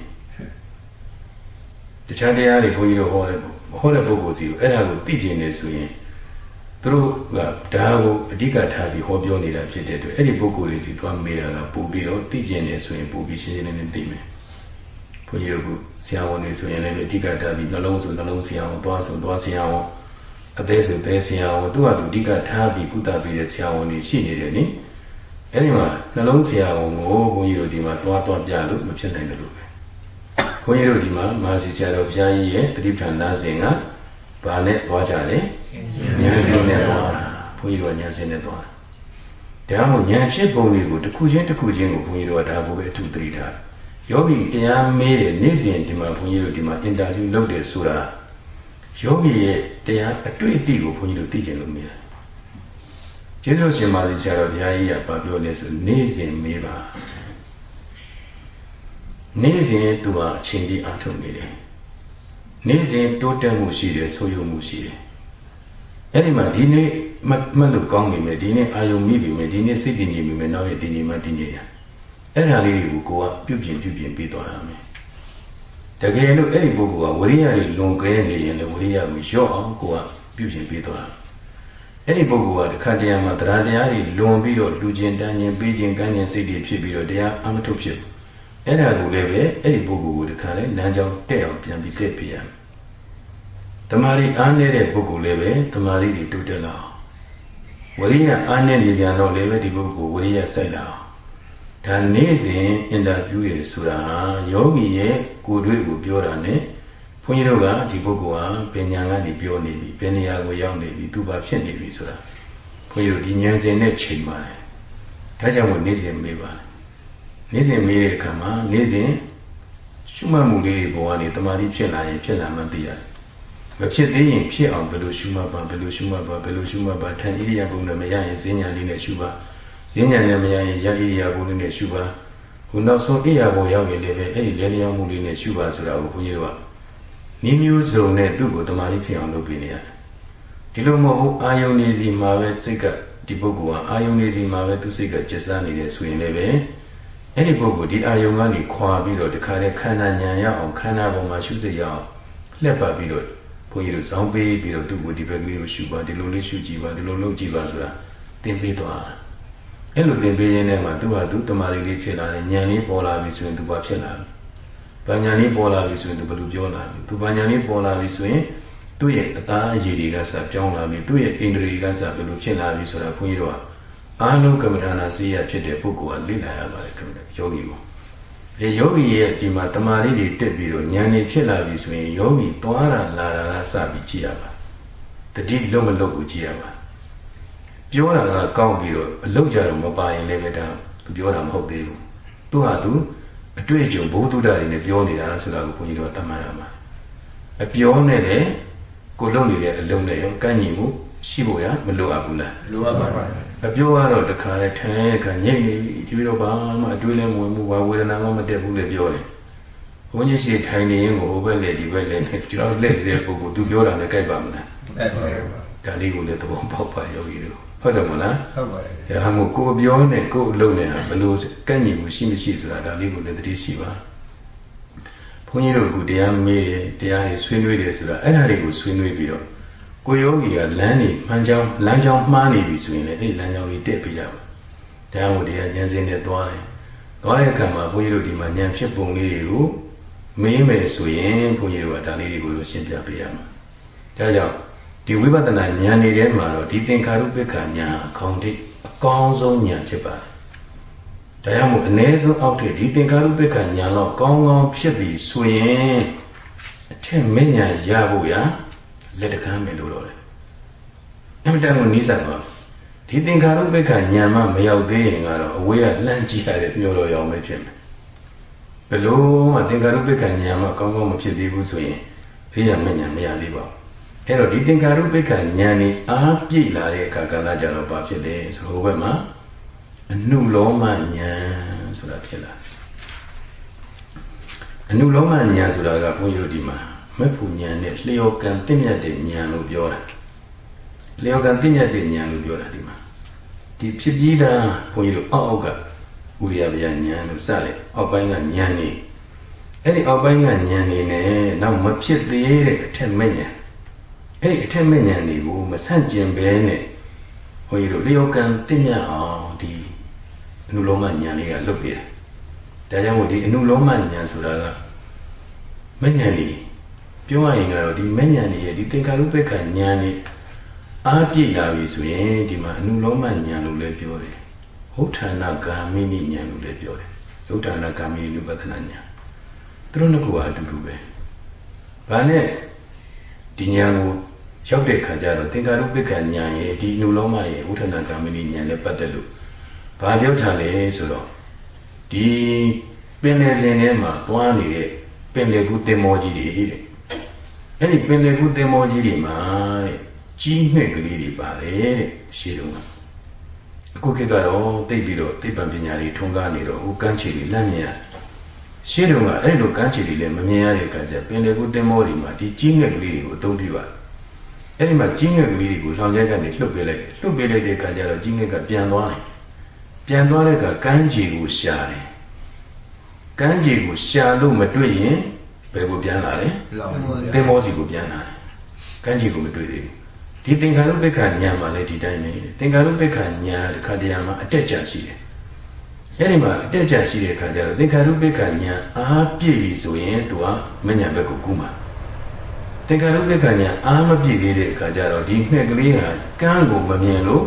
တခြားတရားတွေဘုန်းကြီးတို့ဟောတဲ့ဟောတဲ့ပုဂ္ဂိုလ်စီကိုအဲ့ဒါကိုသိကျင်နေဆိုရင်သူတို့ကဒါကိုအဓိကထားပြီးဟောပြောနေတာဖြစ်တဲ့အတွက်အဲ့ဒီပုဂ္ဂိုလ်တွေစီသွားမေးတာကပို့ပြီးတော့သိကျင်နေဆိုရင်ပို့ပြီးရှင်းရှင်းလင်းလင်းသိမယ်ဘုန်းကြီးတို့ကဆရာဝန်တွေဆိုရင်လည်းအဓိကထားပြီးနှလုံးဆိုနှလုံးဆရာဝန်သွားဆိုသွားဆရာဝန်အသေးဆိုသေးဆရာဝန်သူကသူအဓိကထားပြီးကုသပေးတဲ့ဆရာဝန်တွေရှိနေတယ်နိအဲ့ဒီမှာနှလုံးဆရာဝန်ကိုဘုန်းကြီးတို့ဒီမှာသွားသွားပြလို့မဖြစ်နိုင်တယ်လို့ပဲဘု န်းကြီးတို့ဒီမှာမာစီဆရာတော်ဘုရားကြီးရဲ့တတိပဌာန်နာစဉ်ကဘာနဲ့သွားကြလဲဉာဏ်စဉ်နဲ့သွားတာဘုန်းကြီးတို့ကဉာဏ်စဉ်နဲ့သွားတာဒါမှမဟုတ်ဉာဏ်ဖြစ်ပုံတွေကိုတစ်ခုချင်းတစ်ခုချင်းကိုဘုန်းကြီးတို့ကဒါကိုပဲအထူးသတိထားတယ်ယောဂီတရားမေးတယ်နေ့စဉ်ဒီမှာဘုန်းကြီးတို့ဒီမှာအင်တာဗျူးလုပ်တယ်ဆိုတာယောဂီရဲ့တရားအတွေ့အထိကိုဘုန်းကြီးတို့သိကြလို့မေးတယ်ကျေးဇူးရှင်ပါစီဆရာတော်ဘုရားကြီးကပြောလဲဆိုနေ့စဉ်မေးပါ နေ့စဉ်သူဟာအချိန်ကြီးအထုံနေတယ်နေ့စဉ်တိုးတက်မှုရှိတယ်ဆိုးရုံမှုရှိတယ်အဲ့ဒီမှာဒီနေ့မှတ်လို့ကောင်းပြီမယ်ဒီနေ့အာယုံမိပြီမယ်ဒီနေ့စိတ်တည်နေပြီမယ်နောက်ရက်တည်နေမှတည်နေရအဲ့ဒါလေးတွေကိုကိုကပြုပြင်ပြုပြင်ပြီးသွားရမယ်တကယ်လို့အဲ့ဒီပုဂ္ဂိုလ်ကဝရိယတွေလွန်ကဲနေရင်လည်းဝရိယကိုရော့အောင်ကိုကပြုပြင်ပြီးသွားအဲ့ဒီပုဂ္ဂိုလ်ကတခါတည်းမှာတရားတရားတွေလွန်ပြီးတော့လူကျင်တန်းခြင်းပေးခြင်းကမ်းခြင်းစိတ်တွေဖြစ်ပြီးတော့တရားအမထုတ်ဖြစ် အဲ့ဒါကိုလည်းပဲအဲ့ဒီပုဂ္ဂိုလ်ကိုတခါလဲလမ်းကြောင်းတက်အောင်ပြန်ပြီးတက်ပြရမယ်တမာရီအားနေတဲ့ပုဂ္ဂိုလ်လည်းပဲတမာရီတွေတိုးတက်လာအောင်ဝရိယအားနေနေပြန်တော့လည်းပဲဒီပုဂ္ဂိုလ်ဝရိယစိုက်လာအောင်ဒါနေ့စဉ်အင်တာဗျူးရဆိုတာယောဂီရဲ့ကိုယ်တွေ့ကိုပြောတာ ਨੇ ဘုန်းကြီးတို့ကဒီပုဂ္ဂိုလ်ဟာပညာကနေပြောနေပြီဘယ်နေရာကိုရောက်နေပြီသူဘာဖြစ်နေပြီဆိုတာဘုန်းကြီးတို့ဒီဉာဏ်စဉ်နဲ့ချိန်ပါတယ်ဒါကြောင့်မို့နေ့စဉ်မေးပါ နေ့စဉ်မေးတဲ့အခါမှာနေ့စဉ်ရှုမှတ်မှုလေးတွေပေါ်ကနေတမာတိဖြစ်လာရင်ဖြစ်လာမှသိရတယ်မဖြစ်သေးရင်ဖြစ်အောင်ဘယ်လိုရှုမှတ်ပါဘယ်လိုရှုမှတ်ပါဘယ်လိုရှုမှတ်ပါထန်ဣရိယာပုနဲ့မရရင်ဈဉ္ညာလေးနဲ့ရှုပါဈဉ္ညာနဲ့မရရင်ရဣရိယာပုလေးနဲ့ရှုပါခုနောက်ဆုံးဣရိယာပုရောက်ရင်လည်းပဲအဲ့ဒီလဲလျောင်းမှုလေးနဲ့ရှုပါဆိုတာကိုဘုန်းကြီးတို့ကနိမျိုးစုံနဲ့သူ့ကိုတမာတိဖြစ်အောင်လုပ်ပေးနေရတယ်ဒီလိုမဟုတ်အာယုန်နေစီမှာပဲစိတ်ကဒီပုဂ္ဂိုလ်ဟာအာယုန်နေစီမှာပဲသူစိတ်ကကျက်စားနေတယ်ဆိုရင်လည်းပဲ အဲ့ဒီပုဂ္ဂိုလ်ဒီအာယုန်ကနေခွာပြီးတော့တခါတည်းခန္ဓာဉာဏ်ရအောင်ခန္ဓာပေါ်မှာရှုစိတ်ရအောင်လှက်ပတ်ပြီးတော့ဘုန်းကြီးတို့ဇောင်းပေးပြီးတော့သူ့ကိုဒီဘက်ကလေးကိုရှုပါဒီလိုလေးရှုကြည့်ပါဒီလိုလုပ်ကြည့်ပါဆိုတာသင်ပေးသွားအဲ့လိုသင်ပေးရင်းနဲ့မှသူ့ဟာသူ့တမာရီလေးဖြစ်လာတယ်ဉာဏ်လေးပေါ်လာပြီဆိုရင်သူဘာဖြစ်လာလဲဘာဉာဏ်လေးပေါ်လာပြီဆိုရင်သူဘယ်လိုပြောလာလဲသူဘာဉာဏ်လေးပေါ်လာပြီဆိုရင်သူ့ရဲ့အသားအရည်တွေကစပြောင်းလာပြီသူ့ရဲ့အိန္ဒြေတွေကစဘယ်လိုဖြစ်လာပြီဆိုတာဘုန်းကြီးတို့က အာလုံးကမ္မဋ္ဌာနာစီရဖြစ်တဲ့ပုဂ္ဂိုလ်ကလေ့လာရပါတယ်ခင်ဗျယောဂီကိုဒီယောဂီရဲ့ဒီမှာတမာရီတွေတက်ပြီးတော့ဉာဏ်တွေဖြစ်လာပြီဆိုရင်ယောဂီသွားတာလာတာကစပြီးကြည့်ရပါတတိလုံးမလုံးကိုကြည့်ရပါပြောတာကကောင်းပြီးတော့အလောက်ကြတော့မပါရင်လည်းပဲဒါသူပြောတာမဟုတ်သေးဘူးသူဟာသူအတွေ့အကြုံဘုသူဒ္ဓတွေနဲ့ပြောနေတာဆိုတာကိုဘုန်းကြီးတို့ကတမန်ရမှာအပြောနဲ့လေကိုလုံနေတဲ့အလုံးနဲ့ရောကန့်ညီမှုရှိဖို့ရမလိုအပ်ဘူးလားလိုအပ်ပါပါ အပြောကတော့တခါလဲထိုင်ခါညိတ်နေပြီဒီလိုဘာမှအတွေးလည်းမဝင်ဘူးဘာဝေဒနာမှမတက်ဘူးလေပြောတယ်ဘုန်းကြီးရှိထိုင်နေရင်ကိုဟိုဘက်လေဒီဘက်လေနဲ့ကျွန်တော်လက်နေတဲ့ပုဂ္ဂိုလ်သူပြောတာလည်းကြိုက်ပါမလားကြိုက်ပါပါဒါလေးကိုလည်းသဘောပေါက်ပါယောဂီတို့ဟုတ်တယ်မလားဟုတ်ပါတယ်ဒါမှမဟုတ်ကိုပြောနဲ့ကိုအလုပ်နဲ့ဘယ်လိုကန့်ညီမှုရှိမရှိဆိုတာဒါလေးကိုလည်းသတိရှိပါဘဘုန်းကြီးတို့ကတရားမေးတယ်တရားတွေဆွေးနွေးတယ်ဆိုတာအဲ့ဒါတွေကိုဆွေးနွေးပြီးတော့ ကိုယောဂီကလမ်းနေမှန်ကြောင်းလမ်းကြောင်းမှားနေပြီဆိုရင်လည်းအဲ့လမ်းကြောင်းလေးတက်ပြရမှာတရားမို့တရားဉာဏ်စင်းနဲ့သွားတယ်သွားတဲ့အခါမှာဘုန်းကြီးတို့ဒီမှာဉာဏ်ဖြစ်ပုံလေးတွေကိုမေးမယ်ဆိုရင်ဘုန်းကြီးတို့ကဒါလေးတွေကိုရှင်းပြပေးရမှာဒါကြောင့်ဒီဝိပဿနာဉာဏ်တွေထဲမှာတော့ဒီသင်္ခါရုပ္ပခဉာဏ်အကောင်းတိအကောင်းဆုံးဉာဏ်ဖြစ်ပါတယ်ဒါကြောင့်မို့အ ਨੇ ဆုံးအောက်ထက်ဒီသင်္ခါရုပ္ပခဉာဏ်တော့ကောင်းကောင်းဖြစ်ပြီဆိုရင်အထက်မဉဏ်ရဖို့ရ လက်တကမ်းမယ်လို့တော့လေအမှန်တန်ကိုနီးစပ်ပါဒီသင်္ခါရုပ္ပခဉာဏ်မှမရောက်သေးရင်ကတော့အဝေးကလှမ်းကြည့်ရတဲ့မျိုးတော်ရောင်ပဲဖြစ်မယ်ဘလို့မှသင်္ခါရုပ္ပခဉာဏ်မှကောင်းကောင်းမဖြစ်သေးဘူးဆိုရင်ရိယာမဉဏ်မရသေးပါဘူးအဲ့တော့ဒီသင်္ခါရုပ္ပခဉာဏ်นี่အားပြည့်လာတဲ့အခါကလည်းကြတော့ဘာဖြစ်လဲဆိုတော့ဘက်မှာအနုလောမဉာဏ်ဆိုတာဖြစ်လာအနုလောမဉာဏ်ဆိုတာကဘုန်းကြီးတို့ဒီမှာ မက်ဖူဉာဏ်နဲ့လျော်ကံသိမြတ်တဲ့ဉာဏ်လို့ပြောတာလျော်ကံသိမြတ်တဲ့ဉာဏ်လို့ပြောတာဒီမှာဒီဖြစ်ပြီးသားဘုန်းကြီးတို့အောက်အောက်ကဥရိယဗျာဉာဏ်လို့စတယ်အောက်ပိုင်းကဉာဏ်နေအဲ့ဒီအောက်ပိုင်းကဉာဏ်နေနဲ့နောက်မဖြစ်သေးတဲ့အထက်မဲ့ဉာဏ်အဲ့ဒီအထက်မဲ့ဉာဏ်တွေကိုမဆန့်ကျင်ဘဲနဲ့ဘုန်းကြီးတို့လျော်ကံသိမြတ်အောင်ဒီအနုလောမဉာဏ်လေးကလွတ်ပြတယ်ဒါကြောင့်မို့ဒီအနုလောမဉာဏ်ဆိုတာကမဲ့ဉာဏ်လေး ပြောရရင်ကတော့ဒီမဉဏ်တွေရဲ့ဒီသင်္ကာရုပ္ပကဉာဏ်တွေအားပြည့်လာပြီဆိုရင်ဒီမှာအနုလောမဉာဏ်လို့လည်းပြောတယ်။ဟုတ်ထာဏဂာမိနိဉာဏ်လို့လည်းပြောတယ်။ဟုတ်ထာဏဂာမိနိဥပဒနာဉာဏ်။သူတို့နှစ်ခုကအတူတူပဲ။ဘာနဲ့ဒီဉာဏ်ကိုရောက်တဲ့ခါကျတော့သင်္ကာရုပ္ပကဉာဏ်ရဲ့ဒီအနုလောမရဲ့ဟုတ်ထာဏဂာမိနိဉာဏ်နဲ့ပတ်သက်လို့ဘာပြောထားလဲဆိုတော့ဒီပင်လယ်လင်ထဲမှာတွားနေတဲ့ပင်လယ်ကူးတင်မောကြီးတွေတဲ့ အဲ့ဒီပင်လယ်ကူးတင်မောကြီးတွေမှာတဲ့ကြီးငှက်ကလေးတွေပါတယ်တဲ့ရှင်းတော့အခုခေတ်ကတော့သိပြီးတော့သိပ္ပံပညာတွေထွန်းကားနေတော့ဟိုကမ်းခြေတွေလမ်းမြင်ရရှင်းတော့ကအဲ့လိုကမ်းခြေတွေလည်းမမြင်ရတဲ့အခါကျပင်လယ်ကူးတင်မောတွေမှာဒီကြီးငှက်ကလေးတွေကိုအသုံးပြုပါအဲ့ဒီမှာကြီးငှက်ကလေးတွေကိုလောင်ကျက်ကနေလှုပ်ပေးလိုက်လှုပ်ပေးလိုက်တဲ့အခါကျတော့ကြီးငှက်ကပြန်သွားတယ်ပြန်သွားတဲ့အခါကမ်းခြေကိုရှာတယ်ကမ်းခြေကိုရှာလို့မတွေ့ရင် ဘယ်ကိုပြန်လာလဲသင်္ဘောစီကိုပြန်လာတယ်ကမ်းခြေကိုမတွေ့သေးဘူးဒီသင်္ခါရုပ္ပခညာမှာလည်းဒီတိုင်းပဲသင်္ခါရုပ္ပခညာတစ်ခါတည်းမှာအတက်ကြရှိတယ်အဲဒီမှာအတက်ကြရှိတဲ့ခါကျတော့သင်္ခါရုပ္ပခညာအားပြည့်ပြီဆိုရင်သူကမညာဘက်ကိုကူးမှာသင်္ခါရုပ္ပခညာအားမပြည့်သေးတဲ့အခါကျတော့ဒီငှက်ကလေးကကမ်းကိုမမြင်လို့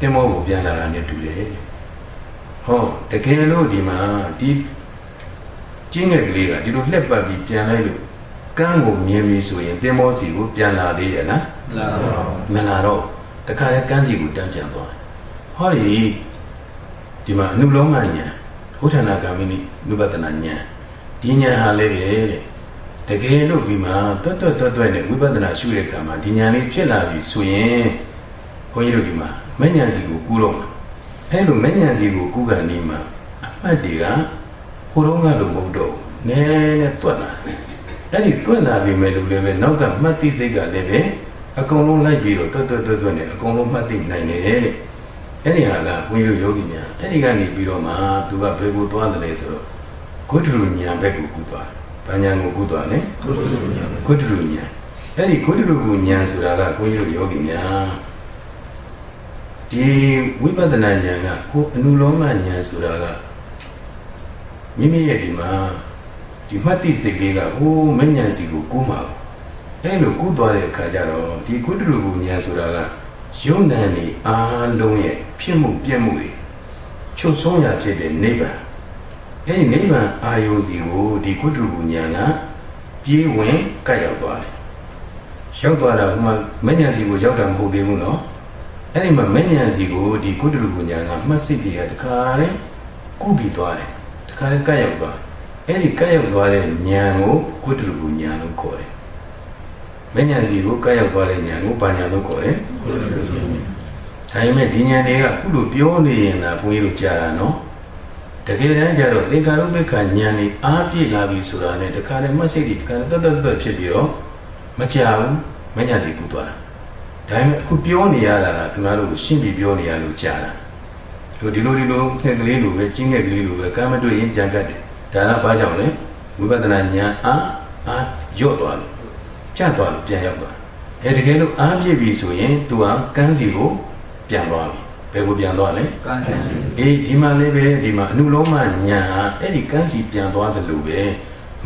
တင်မောကိုပြန်လာတာနဲ့တူတယ်ဟောတကယ်လို့ဒီမှာဒီ ကျင်းငယ်ကလေးကဒီလိုလှက်ပတ်ပြီးပြန်လိုက်လို့ကမ်းကိုမြင်ပြီဆိုရင်တင်မောစီကိုပြန်လာသေးရဲ့လားမလာတော့မလာတော့တခါလဲကမ်းစီကိုတန်းပြန်သွားဟောဒီဒီမှာအနုလောမညာဟောဌာဏဂ ामि နိနုပတနာညာဒီညာဟာလည်းပဲတဲ့တကယ်လို့ဒီမှာတွတ်တွတ်တွတ်တွတ်နဲ့ဝိပဿနာရှုတဲ့အခါမှာဒီညာလေးဖြစ်လာပြီဆိုရင်ဘုန်းကြီးတို့ဒီမှာမဉ္ဇဉ်စီကိုကူးတော့မှာအဲလိုမဉ္ဇဉ်စီကိုကူးကနေမှာအမှတ်တွေကဟို တုန်းကလိုမဟုတ်တော့နည်းနည်းတွတ်လာအဲ့ဒီတွတ်လာပြီမဲ့လို့လည်းပဲနောက်ကမှတ်သိစိတ်ကလည်းပဲအကုန်လုံးလိုက်ပြီးတော့တွတ်တွတ်တွတ်တွတ်နဲ့အကုန်လုံးမှတ်သိနိုင်တယ်တဲ့အဲ့ဒီဟာကဘုန်းကြီးတို့ယောဂီများအဲ့ဒီကနေပြီးတော့မှသူကဘယ်ကိုသွားတယ်လဲဆိုတော့ဂုတ္တရညာဘက်ကိုကူးသွားတယ်။ဘာညာကိုကူးသွားလဲဂုတ္တရညာဂုတ္တရညာအဲ့ဒီဂုတ္တရညာဆိုတာကဘုန်းကြီးတို့ယောဂီများဒီဝိပဿနာဉာဏ်ကကိုအနုလောမဉာဏ်ဆိုတာက မိမိရဲ့ဒီမှာဒီမှတ်တိစိတ်လေးကဟိုးမဉဏ်စီကိုကူးမှာအဲလိုကူးသွားတဲ့အခါကျတော့ဒီကုတ္တရူဉာဏ်ဆိုတာကယုံ nant နေအားလုံးရဲ့ဖြစ်မှုပြည့်မှုတွေချုပ်ဆုံးရဖြစ်တဲ့နိဗ္ဗာန်အဲဒီနိဗ္ဗာန်အာယုစီကိုဒီကုတ္တရူဉာဏ်ကပြေးဝင်ကပ်ရောက်သွားတယ်ရောက်သွားတာဟိုမှာမဉဏ်စီကိုရောက်တာမဟုတ်သေးဘူးနော်အဲ့ဒီမှာမဉ္ဇဉ်စီကိုဒီကုတ္တရပညာကမှတ်စိတ်တွေကတခါလေကုပြီးသွားတယ်တ ခါလေကတ်ရောက်သွားအဲ့ဒီကတ်ရောက်သွားတဲ့ဉာဏ်ကိုကုတ္တရပညာလို့ခေါ်တယ်မဉ္ဇဉ်စီကိုကတ်ရောက်သွားတဲ့ဉာဏ်ကိုပါညာလို့ခေါ်တယ်ကုတ္တရပညာဒါပေမဲ့ဒီဉာဏ်တွေကခုလိုပြောနေရင်လားဘုန်းကြီးတို့ကြားတာနော်တကယ်တမ်းကျတော့သင်္ခါရုပ္ပခဉာဏ်นี่အားပြည့်လာပြီဆိုတာနဲ့တခါလေမှတ်စိတ်တွေတခါလေတတ်တတ်တတ်ဖြစ်ပြီးတော့မကြောက်မဉ္ဇဉ်စီကူသွားတာဒါပေမဲ့အခုပြောနေရတာကခင်ဗျားတို့ရှင်းပြီးပြောနေရလို့ကြားတာဟို ဒီလိုဒီလိုငှက်ကလေးလိုပဲကျင်းငှက်ကလေးလိုပဲကမ်းမတွေ့ရင်ကြံကတ်တယ်ဒါကဘာကြောင့်လဲဝိပဿနာဉာဏ်အားအားရော့သွားလို့ကျသွားလို့ပြန်ရောက်သွားအဲတကယ်လို့အားပြည့်ပြီဆိုရင်သူကကန်းစီကိုပြန်သွားပြီဘယ်ကိုပြန်သွားလဲကန်းစီအေးဒီမှာလေးပဲဒီမှာအနုလုံးမညာအဲ့ဒီကန်းစီပြန်သွားတယ်လို့ပဲ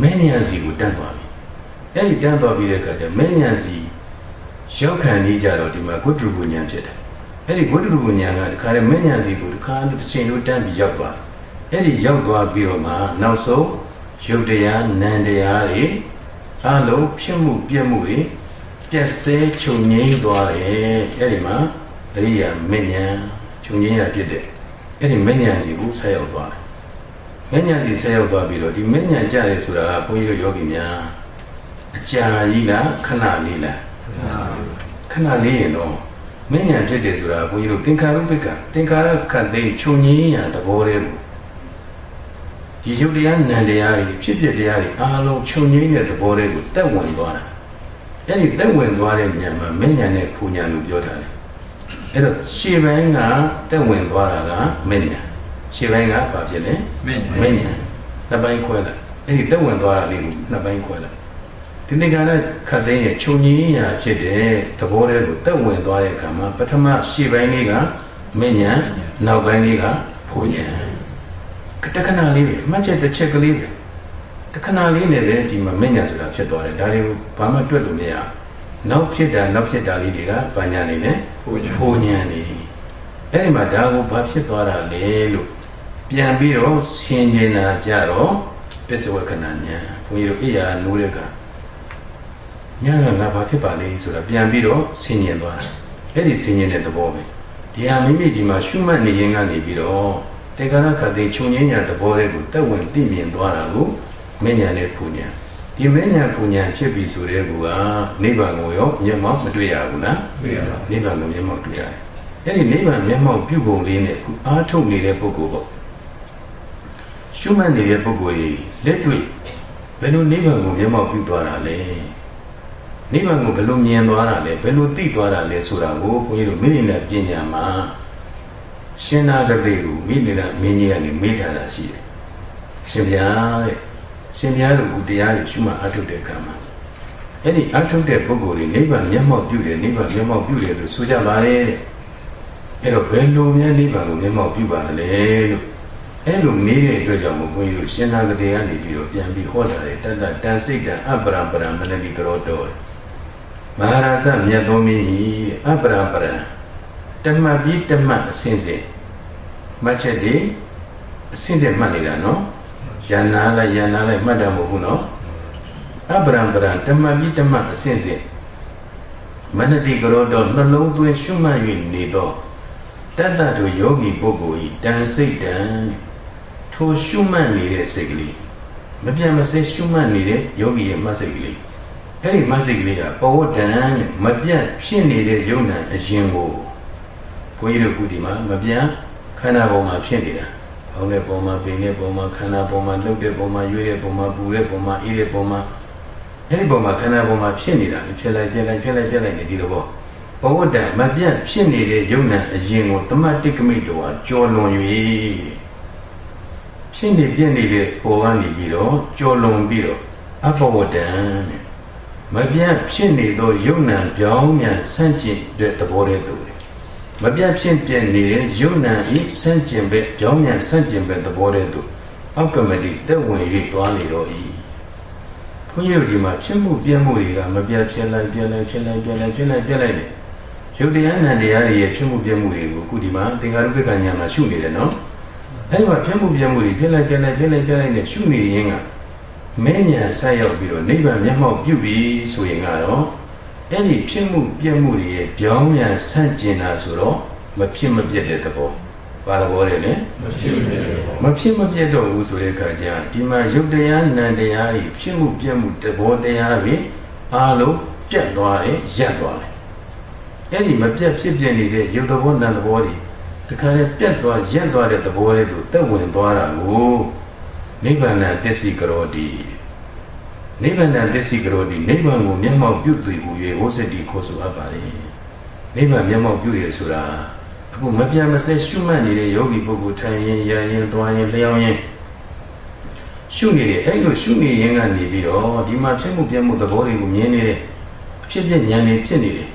မဲညာစီကိုတန်းသွားပြီအဲ့ဒီတန်းသွားပြီးတဲ့အခါကျမဲညာစီရောက်ခံနေကြတော့ဒီမှာဂုတ္တရူပညာဖြစ်တယ် အဲ့ဒီဂုတ္တရူပညာကတခါလေမဲညာစီကိုတခါတစ်ချိန်လို့တန်းပြီးရောက်သွားအဲ့ဒီရောက်သွားပြီးတော့မှနောက်ဆုံးရုပ်တရားနံတရားတွေအလုံးဖြစ်မှုပြည့်မှုတွေပြည့်စဲချုပ်ငြိမ်းသွားတယ်အဲ့ဒီမှာအရိယာမဉ္ဇဉ်ချုပ်ငြိမ်းရဖြစ်တဲ့အဲ့ဒီမဉ္ဇဉ်စီကိုဆက်ရောက်သွားတယ်မဉ္ဇဉ်စီဆက်ရောက်သွားပြီးတော့ဒီမဉ္ဇဉ်ကြရဲဆိုတာကဘုန်းကြီးတို့ယောဂီများအကြာကြီးလားခဏလေးလားခဏလေးရင်တော့ မဉ္ဇဉ်ဖြစ်တယ်ဆိုတာဘုန်းကြီးတို့သင်္ခါရုပ္ပကသင်္ခါရခတ်သိချုပ်ငြိမ်းရသဘောတည်းကိုဒီရုပ်တရားနံတရားတွေဖြစ်ဖြစ်တရားတွေအားလုံးချုပ်ငြိမ်းတဲ့သဘောတွေကိုတက်ဝင်သွားတာအဲ့ဒီတက်ဝင်သွားတဲ့ဉာဏ်မှာမဉ္ဇဉ်နဲ့ဖူဉာဏ်လို့ပြောထားတယ်အဲ့တော့ရှေ့ပိုင်းကတက်ဝင်သွားတာကမဉ္ဇဉ်ရှေ့ပိုင်းကဘာဖြစ်လဲမဉ္ဇဉ်မဉ္ဇဉ်နှစ်ပိုင်းခွဲလိုက်အဲ့ဒီတက်ဝင်သွားတာလေးကိုနှစ်ပိုင်းခွဲလိုက် ဒီနေ့ကလည်းခတ်သိမ်းရဲ့ခြုံငင်းရာဖြစ်တဲ့သဘောတွေကိုတက်ဝင်သွားတဲ့အခါမှာပထမရှေ့ပိုင်းလေးကမဉ္ဇဉ်နောက်ပိုင်းလေးကဖူဉာဏ်တခဏလေးပဲမှတ်ချက်တစ်ချက်ကလေးပဲတခဏလေးနဲ့ပဲဒီမှာမညာဆိုတာဖြစ်သွားတယ်ဒါတွေကိုဘာမှတွက်လို့မရနောက်ဖြစ်တာနောက်ဖြစ်တာလေးတွေကဘာညာနေလဲဖိုးညာနေအဲ့ဒီမှာဒါကိုဘာဖြစ်သွားတာလဲလို့ပြန်ပြီးတော့ဆင်ခြင်တာကြတော့ပစ္စဝကနာညာဘုန်းကြီးတို့အိယာနိုးတဲ့က ညာကငါဘာဖြစ်ပါလဲဆိုတာပြန်ပြီးတော့ဆင်ခြင်သွားအဲ့ဒီဆင်ခြင်တဲ့သဘောပဲဒီဟာမိမိဒီမှာရှုမှတ်နေရင်ကနေပြီးတော့တေကာရခတိခြုံငင်းညာသဘောလေးကိုတက်ဝင်သိမြင်သွားတာကိုမဉ္ဇဏ်နဲ့ဖူညာဒီမဉ္ဇဏ်ဖူညာဖြစ်ပြီဆိုတဲ့ကူကနိဗ္ဗာန်ကိုရောမျက်မှောက်မတွေ့ရဘူးလားတွေ့ရပါနိဗ္ဗာန်ကိုမျက်မှောက်တွေ့ရတယ်အဲ့ဒီနိဗ္ဗာန်မျက်မှောက်ပြုပုံလေးနဲ့ခုအားထုတ်နေတဲ့ပုဂ္ဂိုလ်ပေါ့ရှုမှတ်နေတဲ့ပုဂ္ဂိုလ်ကြီးလက်တွေ့ဘယ်လိုနိဗ္ဗာန်ကိုမျက်မှောက်ပြုသွားတာလဲ နိဗ္ဗာန်ကိုဘယ်လိုမြင်သွားတာလဲဘယ်လိုသိသွားတာလဲဆိုတာကိုဘုန်းကြီးတို့မိမိနဲ့ပညာမှာရှင်နာတတိကိုမိနေတာမင်းကြီးကနေမေးထားတာရှိတယ်ရှင်ဗျာတဲ့ရှင်ဗျာတို့ကတရားကိုရှုမှတ်အထုတ်တဲ့ကံမှာအဲ့ဒီအထုတ်တဲ့ပုဂ္ဂိုလ်တွေနိဗ္ဗာန်မျက်မှောက်ပြုတယ်နိဗ္ဗာန်မျက်မှောက်ပြုတယ်လို့ဆိုကြပါတယ်တဲ့အဲ့တော့ဘယ်လိုများနိဗ္ဗာန်ကိုမျက်မှောက်ပြုပါလဲလို့အဲ့လိုမေးတဲ့အတွက်ကြောင့်ဘုန်းကြီးတို့ရှင်နာတတိကနေပြီးတော့ပြန်ပြီးဟောတာတယ်တတ္တတန်စိတ်တံအပရံပရံမနတိကရောတော် မဟာရာဇမြတ်သုံးမင်းကြီးအပရံပရံတမှတ်ပြီးတမှတ်အစဉ်စဉ်မှတ်ချက်တွေအစဉ်စဉ်မှတ်နေတာနော်ယန္နာလိုက်ယန္နာလိုက်မှတ်တယ်မဟုတ်ဘူးနော်အပရံပရံတမှတ်ပြီးတမှတ်အစဉ်စဉ်မနတိကရောတော့နှလုံးသွင်းရှုမှတ်၍နေတော့တတ္တတို့ယောဂီပုဂ္ဂိုလ်ဤတန်စိတ်တံထိုရှုမှတ်နေတဲ့စိတ်ကလေးမပြတ်မစဲရှုမှတ်နေတဲ့ယောဂီရဲ့မှတ်စိတ်ကလေး အဲ့ဒီမှတ်စိတ်ကလေးကပဝတ္တံမပြတ်ဖြစ်နေတဲ့ယုံနာအရင်ကိုဘုန်းကြီးတို့ခုဒီမှာမပြတ်ခန္ဓာပေါ်မှာဖြစ်နေတာ။ဘောင်းတဲ့ပုံမှာပင်တဲ့ပုံမှာခန္ဓာပေါ်မှာလှုပ်တဲ့ပုံမှာရွေးတဲ့ပုံမှာပူတဲ့ပုံမှာအေးတဲ့ပုံမှာအဲဒီပုံမှာခန္ဓာပေါ်မှာဖြစ်နေတာဖြစ်လိုက်ဖြစ်လိုက်ဖြစ်လိုက်ဖြစ်လိုက်နေဒီလိုပေါ့။ဘဝတ္တမပြတ်ဖြစ်နေတဲ့ယုံနာအရင်ကိုသမတိကမိတ်တော်ဟာကြော်လွန်၍ဖြစ်နေပြည့်နေတဲ့ပေါ်ကနေပြီးတော့ကြော်လွန်ပြီးတော့အဘဝတ္တတဲ့ မပြတ်ဖြစ်နေသောယုံနာပြောင်းမြန်ဆန့်ကျင်တဲ့သဘောတည်းတူတယ်မပြတ်ဖြစ်ပြနေတဲ့ယုံနာဤဆန့်ကျင်ဘက်ကြောင်းမြန်ဆန့်ကျင်ဘက်သဘောတည်းသို့အောက်ကမတိတက်ဝင်၍သွားနေတော့၏ဘုန်းကြီးတို့ဒီမှာဖြစ်မှုပြည့်မှုတွေကမပြတ်ဖြစ်လိုက်ပြည့်လိုက်ဖြစ်လိုက်ပြည့်လိုက်ဖြစ်လိုက်ပြည့်လိုက်နေယုတ်တရားနံတရားတွေရဲ့ဖြစ်မှုပြည့်မှုတွေကိုအခုဒီမှာသင်္ခါရုပ္ပကညာမှာရှုနေတယ်နော်အဲဒီမှာဖြစ်မှုပြည့်မှုတွေဖြစ်လိုက်ပြည့်လိုက်ဖြစ်လိုက်ပြည့်လိုက်နေရှုနေရင်းက မင်းညာဆက်ရောက်ပြီးတော့နိဗ္ဗာန်မျက်မှောက်ပြုပြီဆိုရင်ကတော့အဲ့ဒီဖြစ်မှုပြက်မှုတွေရဲ့ပြောင်းပြန်ဆန့်ကျင်တာဆိုတော့မဖြစ်မပြက်တဲ့သဘောဘာသဘောလဲလဲမဖြစ်မပြက်တဲ့မဖြစ်မပြက်တော့ဘူးဆိုတဲ့အခါကျဒီမှာယုတ်တရားနံတရားတွေဖြစ်မှုပြက်မှုသဘောတရားတွေအားလုံးပြတ်သွားတယ်ရပ်သွားတယ်အဲ့ဒီမပြတ်ဖြစ်ပြနေတဲ့ယုတ်သဘောနံသဘောတွေတခါလေပြတ်သွားရပ်သွားတဲ့သဘောလေးတို့တက်ဝင်သွားတာကို နိဗ္ဗာန်သစ္စိကရောတိနိဗ္ဗာန်သစ္စိကရောတိနိဗ္ဗာန်ကိုမျက်မှောက်ပြုသွေဟူ၍ဝိသတိခေါ်ဆိုအပ်ပါလေနိဗ္ဗာန်မျက်မှောက်ပြုရဆိုတာအခုမပြတ်မစဲရှုမှတ်နေတဲ့ယောဂီပုဂ္ဂိုလ်ထိုင်ရင်ရရင်သွားရင်လျောင်းရင်ရှုနေတယ်အဲ့လိုရှုနေရင်ကနေပြီးတော့ဒီမှာဖြစ်မှုပြမှုသဘောတွေကိုမြင်နေတယ်အဖြစ်ပြဉာဏ်တွေဖြစ်နေတယ်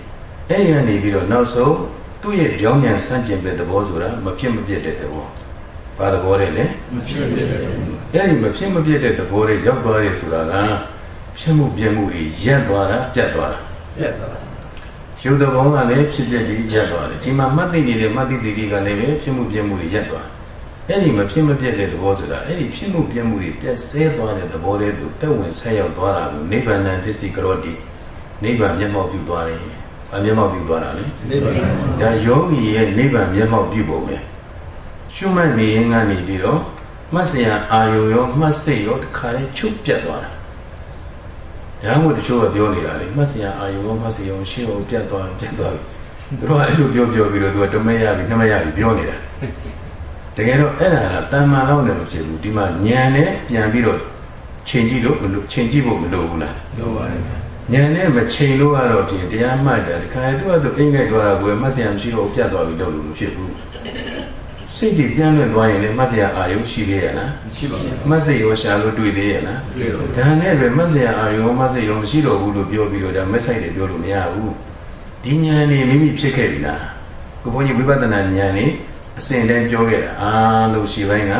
အဲ့ဒီကနေပြီးတော့နောက်ဆုံးသူ့ရဲ့ကြောင်းဉာဏ်ဆန့်ကျင်တဲ့သဘောဆိုတာမဖြစ်မပြတ်တဲ့သဘောဘာသဘောလဲလဲမဖြစ်မပြတ်တဲ့သဘော အဲ့ဒီမဖြစ်မပြတ်တဲ့သဘောတွေရောက်သွားတယ်ဆိုတာကဖြစ်မှုပြမှုတွေရက်သွားတာပြတ်သွားတာပြတ်သွားတာရုပ်သဘောကလည်းဖြစ်ပြပြီးရက်သွားတယ်ဒီမှာမှတ်သိနေတဲ့မှတ်သိစီတွေကလည်းပဲဖြစ်မှုပြမှုတွေရက်သွားအဲ့ဒီမဖြစ်မပြတ်တဲ့သဘောဆိုတာအဲ့ဒီဖြစ်မှုပြမှုတွေပြတ်ဆဲသွားတဲ့သဘောလေးသူတက်ဝင်ဆက်ရောက်သွားတာကိုနိဗ္ဗာန်သစ္စည်းကရောတိနိဗ္ဗာန်မျက်မှောက်ပြုသွားတယ်။ဘာမျက်မှောက်ပြုသွားတာလဲ။နိဗ္ဗာန်။ဒါယောဂီရဲ့နိဗ္ဗာန်မျက်မှောက်ပြုပုံပဲ။ရှုမှတ်နေရင်ကနေပြီးတော့ မှတ်စရာအာယုံရောမှတ်စိတ်ရောတခါလဲချုပ်ပြတ်သွားတာ။ဒါမှမဟုတ်တချို့ကပြောနေတာလေမှတ်စရာအာယုံရောမှတ်စရာရှင်းအောင်ပြတ်သွားပြတ်သွားပြီ။သူတို့ကအဲ့လိုပြောပြောပြီးတော့သူကတမဲရပြီနှမရပြီပြောနေတာ။တကယ်တော့အဲ့ဒါကတဏ္မာလောက်လည်းမဖြစ်ဘူးဒီမှာဉာဏ်နဲ့ပြန်ပြီးတော့ချိန်ကြည့်လို့မလို့ချိန်ကြည့်ဖို့မလိုဘူးလားလိုပါဘူးဉာဏ်နဲ့မချိန်လို့ကတော့ပြင်တရားမှတ်တာဒီခါသူ့အတူအင်္ဂိုက်သွားတာကိုမှတ်စရာမရှိတော့ပြတ်သွားပြီတော့လို့မဖြစ်ဘူး စိတ်တွေပြန်လွင့်သွားရင်လည်းမတ်စရာအာယုရှိသေးရလားမရှိပါဘူးမတ်စိတ်ရောရှာလို့တွေ့သေးရလားတွေ့တော့ဒါနဲ့ပဲမတ်စရာအာယုမတ်စိတ်ရောမရှိတော့ဘူးလို့ပြောပြီးတော့ဒါမက်ဆိုင်တွေပြောလို့မရဘူးဒီဉာဏ်နေမိမိဖြစ်ခဲ့ပြီလားကိုဘုန်းကြီးဝိပဿနာဉာဏ်နေအစဉ်တိုင်းပြောခဲ့တာအာလို့ရှိပိုင်းက